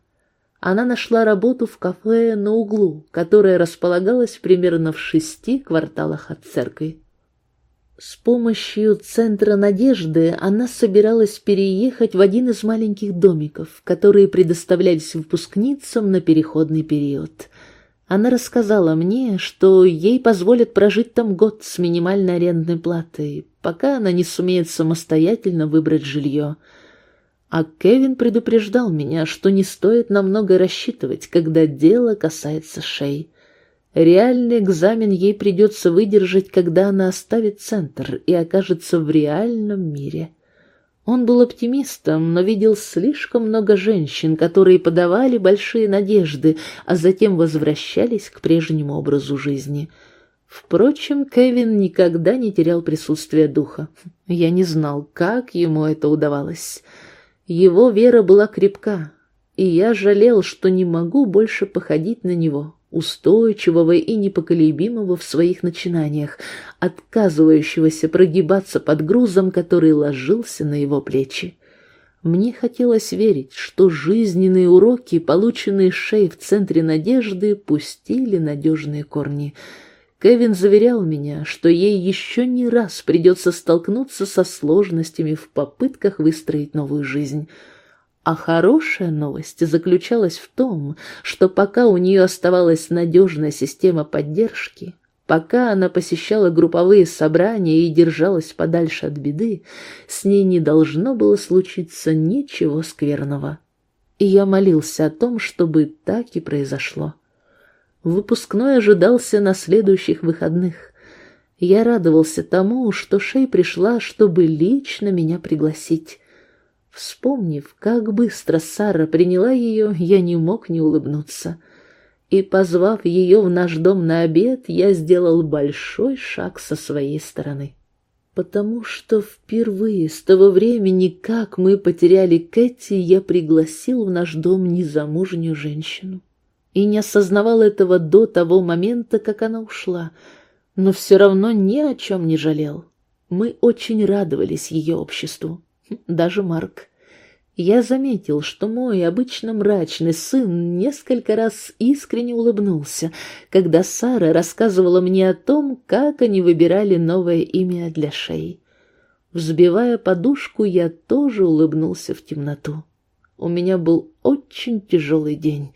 Она нашла работу в кафе на углу, которое располагалось примерно в шести кварталах от церкви. С помощью Центра Надежды она собиралась переехать в один из маленьких домиков, которые предоставлялись выпускницам на переходный период. Она рассказала мне, что ей позволят прожить там год с минимальной арендной платой, пока она не сумеет самостоятельно выбрать жилье. А Кевин предупреждал меня, что не стоит намного рассчитывать, когда дело касается шеи. Реальный экзамен ей придется выдержать, когда она оставит центр и окажется в реальном мире. Он был оптимистом, но видел слишком много женщин, которые подавали большие надежды, а затем возвращались к прежнему образу жизни. Впрочем, Кевин никогда не терял присутствие духа. Я не знал, как ему это удавалось. Его вера была крепка, и я жалел, что не могу больше походить на него, устойчивого и непоколебимого в своих начинаниях, отказывающегося прогибаться под грузом, который ложился на его плечи. Мне хотелось верить, что жизненные уроки, полученные Шей в Центре Надежды, пустили надежные корни. Кевин заверял меня, что ей еще не раз придется столкнуться со сложностями в попытках выстроить новую жизнь — а хорошая новость заключалась в том, что пока у нее оставалась надежная система поддержки, пока она посещала групповые собрания и держалась подальше от беды, с ней не должно было случиться ничего скверного. И я молился о том, чтобы так и произошло. Выпускной ожидался на следующих выходных. Я радовался тому, что Шей пришла, чтобы лично меня пригласить. Вспомнив, как быстро Сара приняла ее, я не мог не улыбнуться. И, позвав ее в наш дом на обед, я сделал большой шаг со своей стороны. Потому что впервые с того времени, как мы потеряли Кэти, я пригласил в наш дом незамужнюю женщину. И не осознавал этого до того момента, как она ушла, но все равно ни о чем не жалел. Мы очень радовались ее обществу даже Марк. Я заметил, что мой обычно мрачный сын несколько раз искренне улыбнулся, когда Сара рассказывала мне о том, как они выбирали новое имя для Шеи. Взбивая подушку, я тоже улыбнулся в темноту. У меня был очень тяжелый день.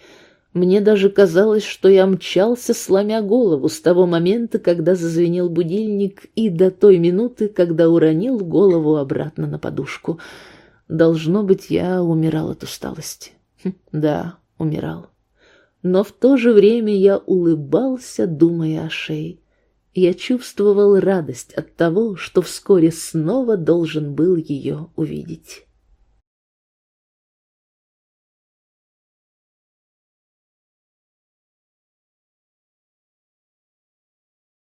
Мне даже казалось, что я мчался, сломя голову, с того момента, когда зазвенел будильник, и до той минуты, когда уронил голову обратно на подушку. Должно быть, я умирал от усталости. Хм, да, умирал. Но в то же время я улыбался, думая о шее. Я чувствовал радость от того, что вскоре снова должен был ее увидеть.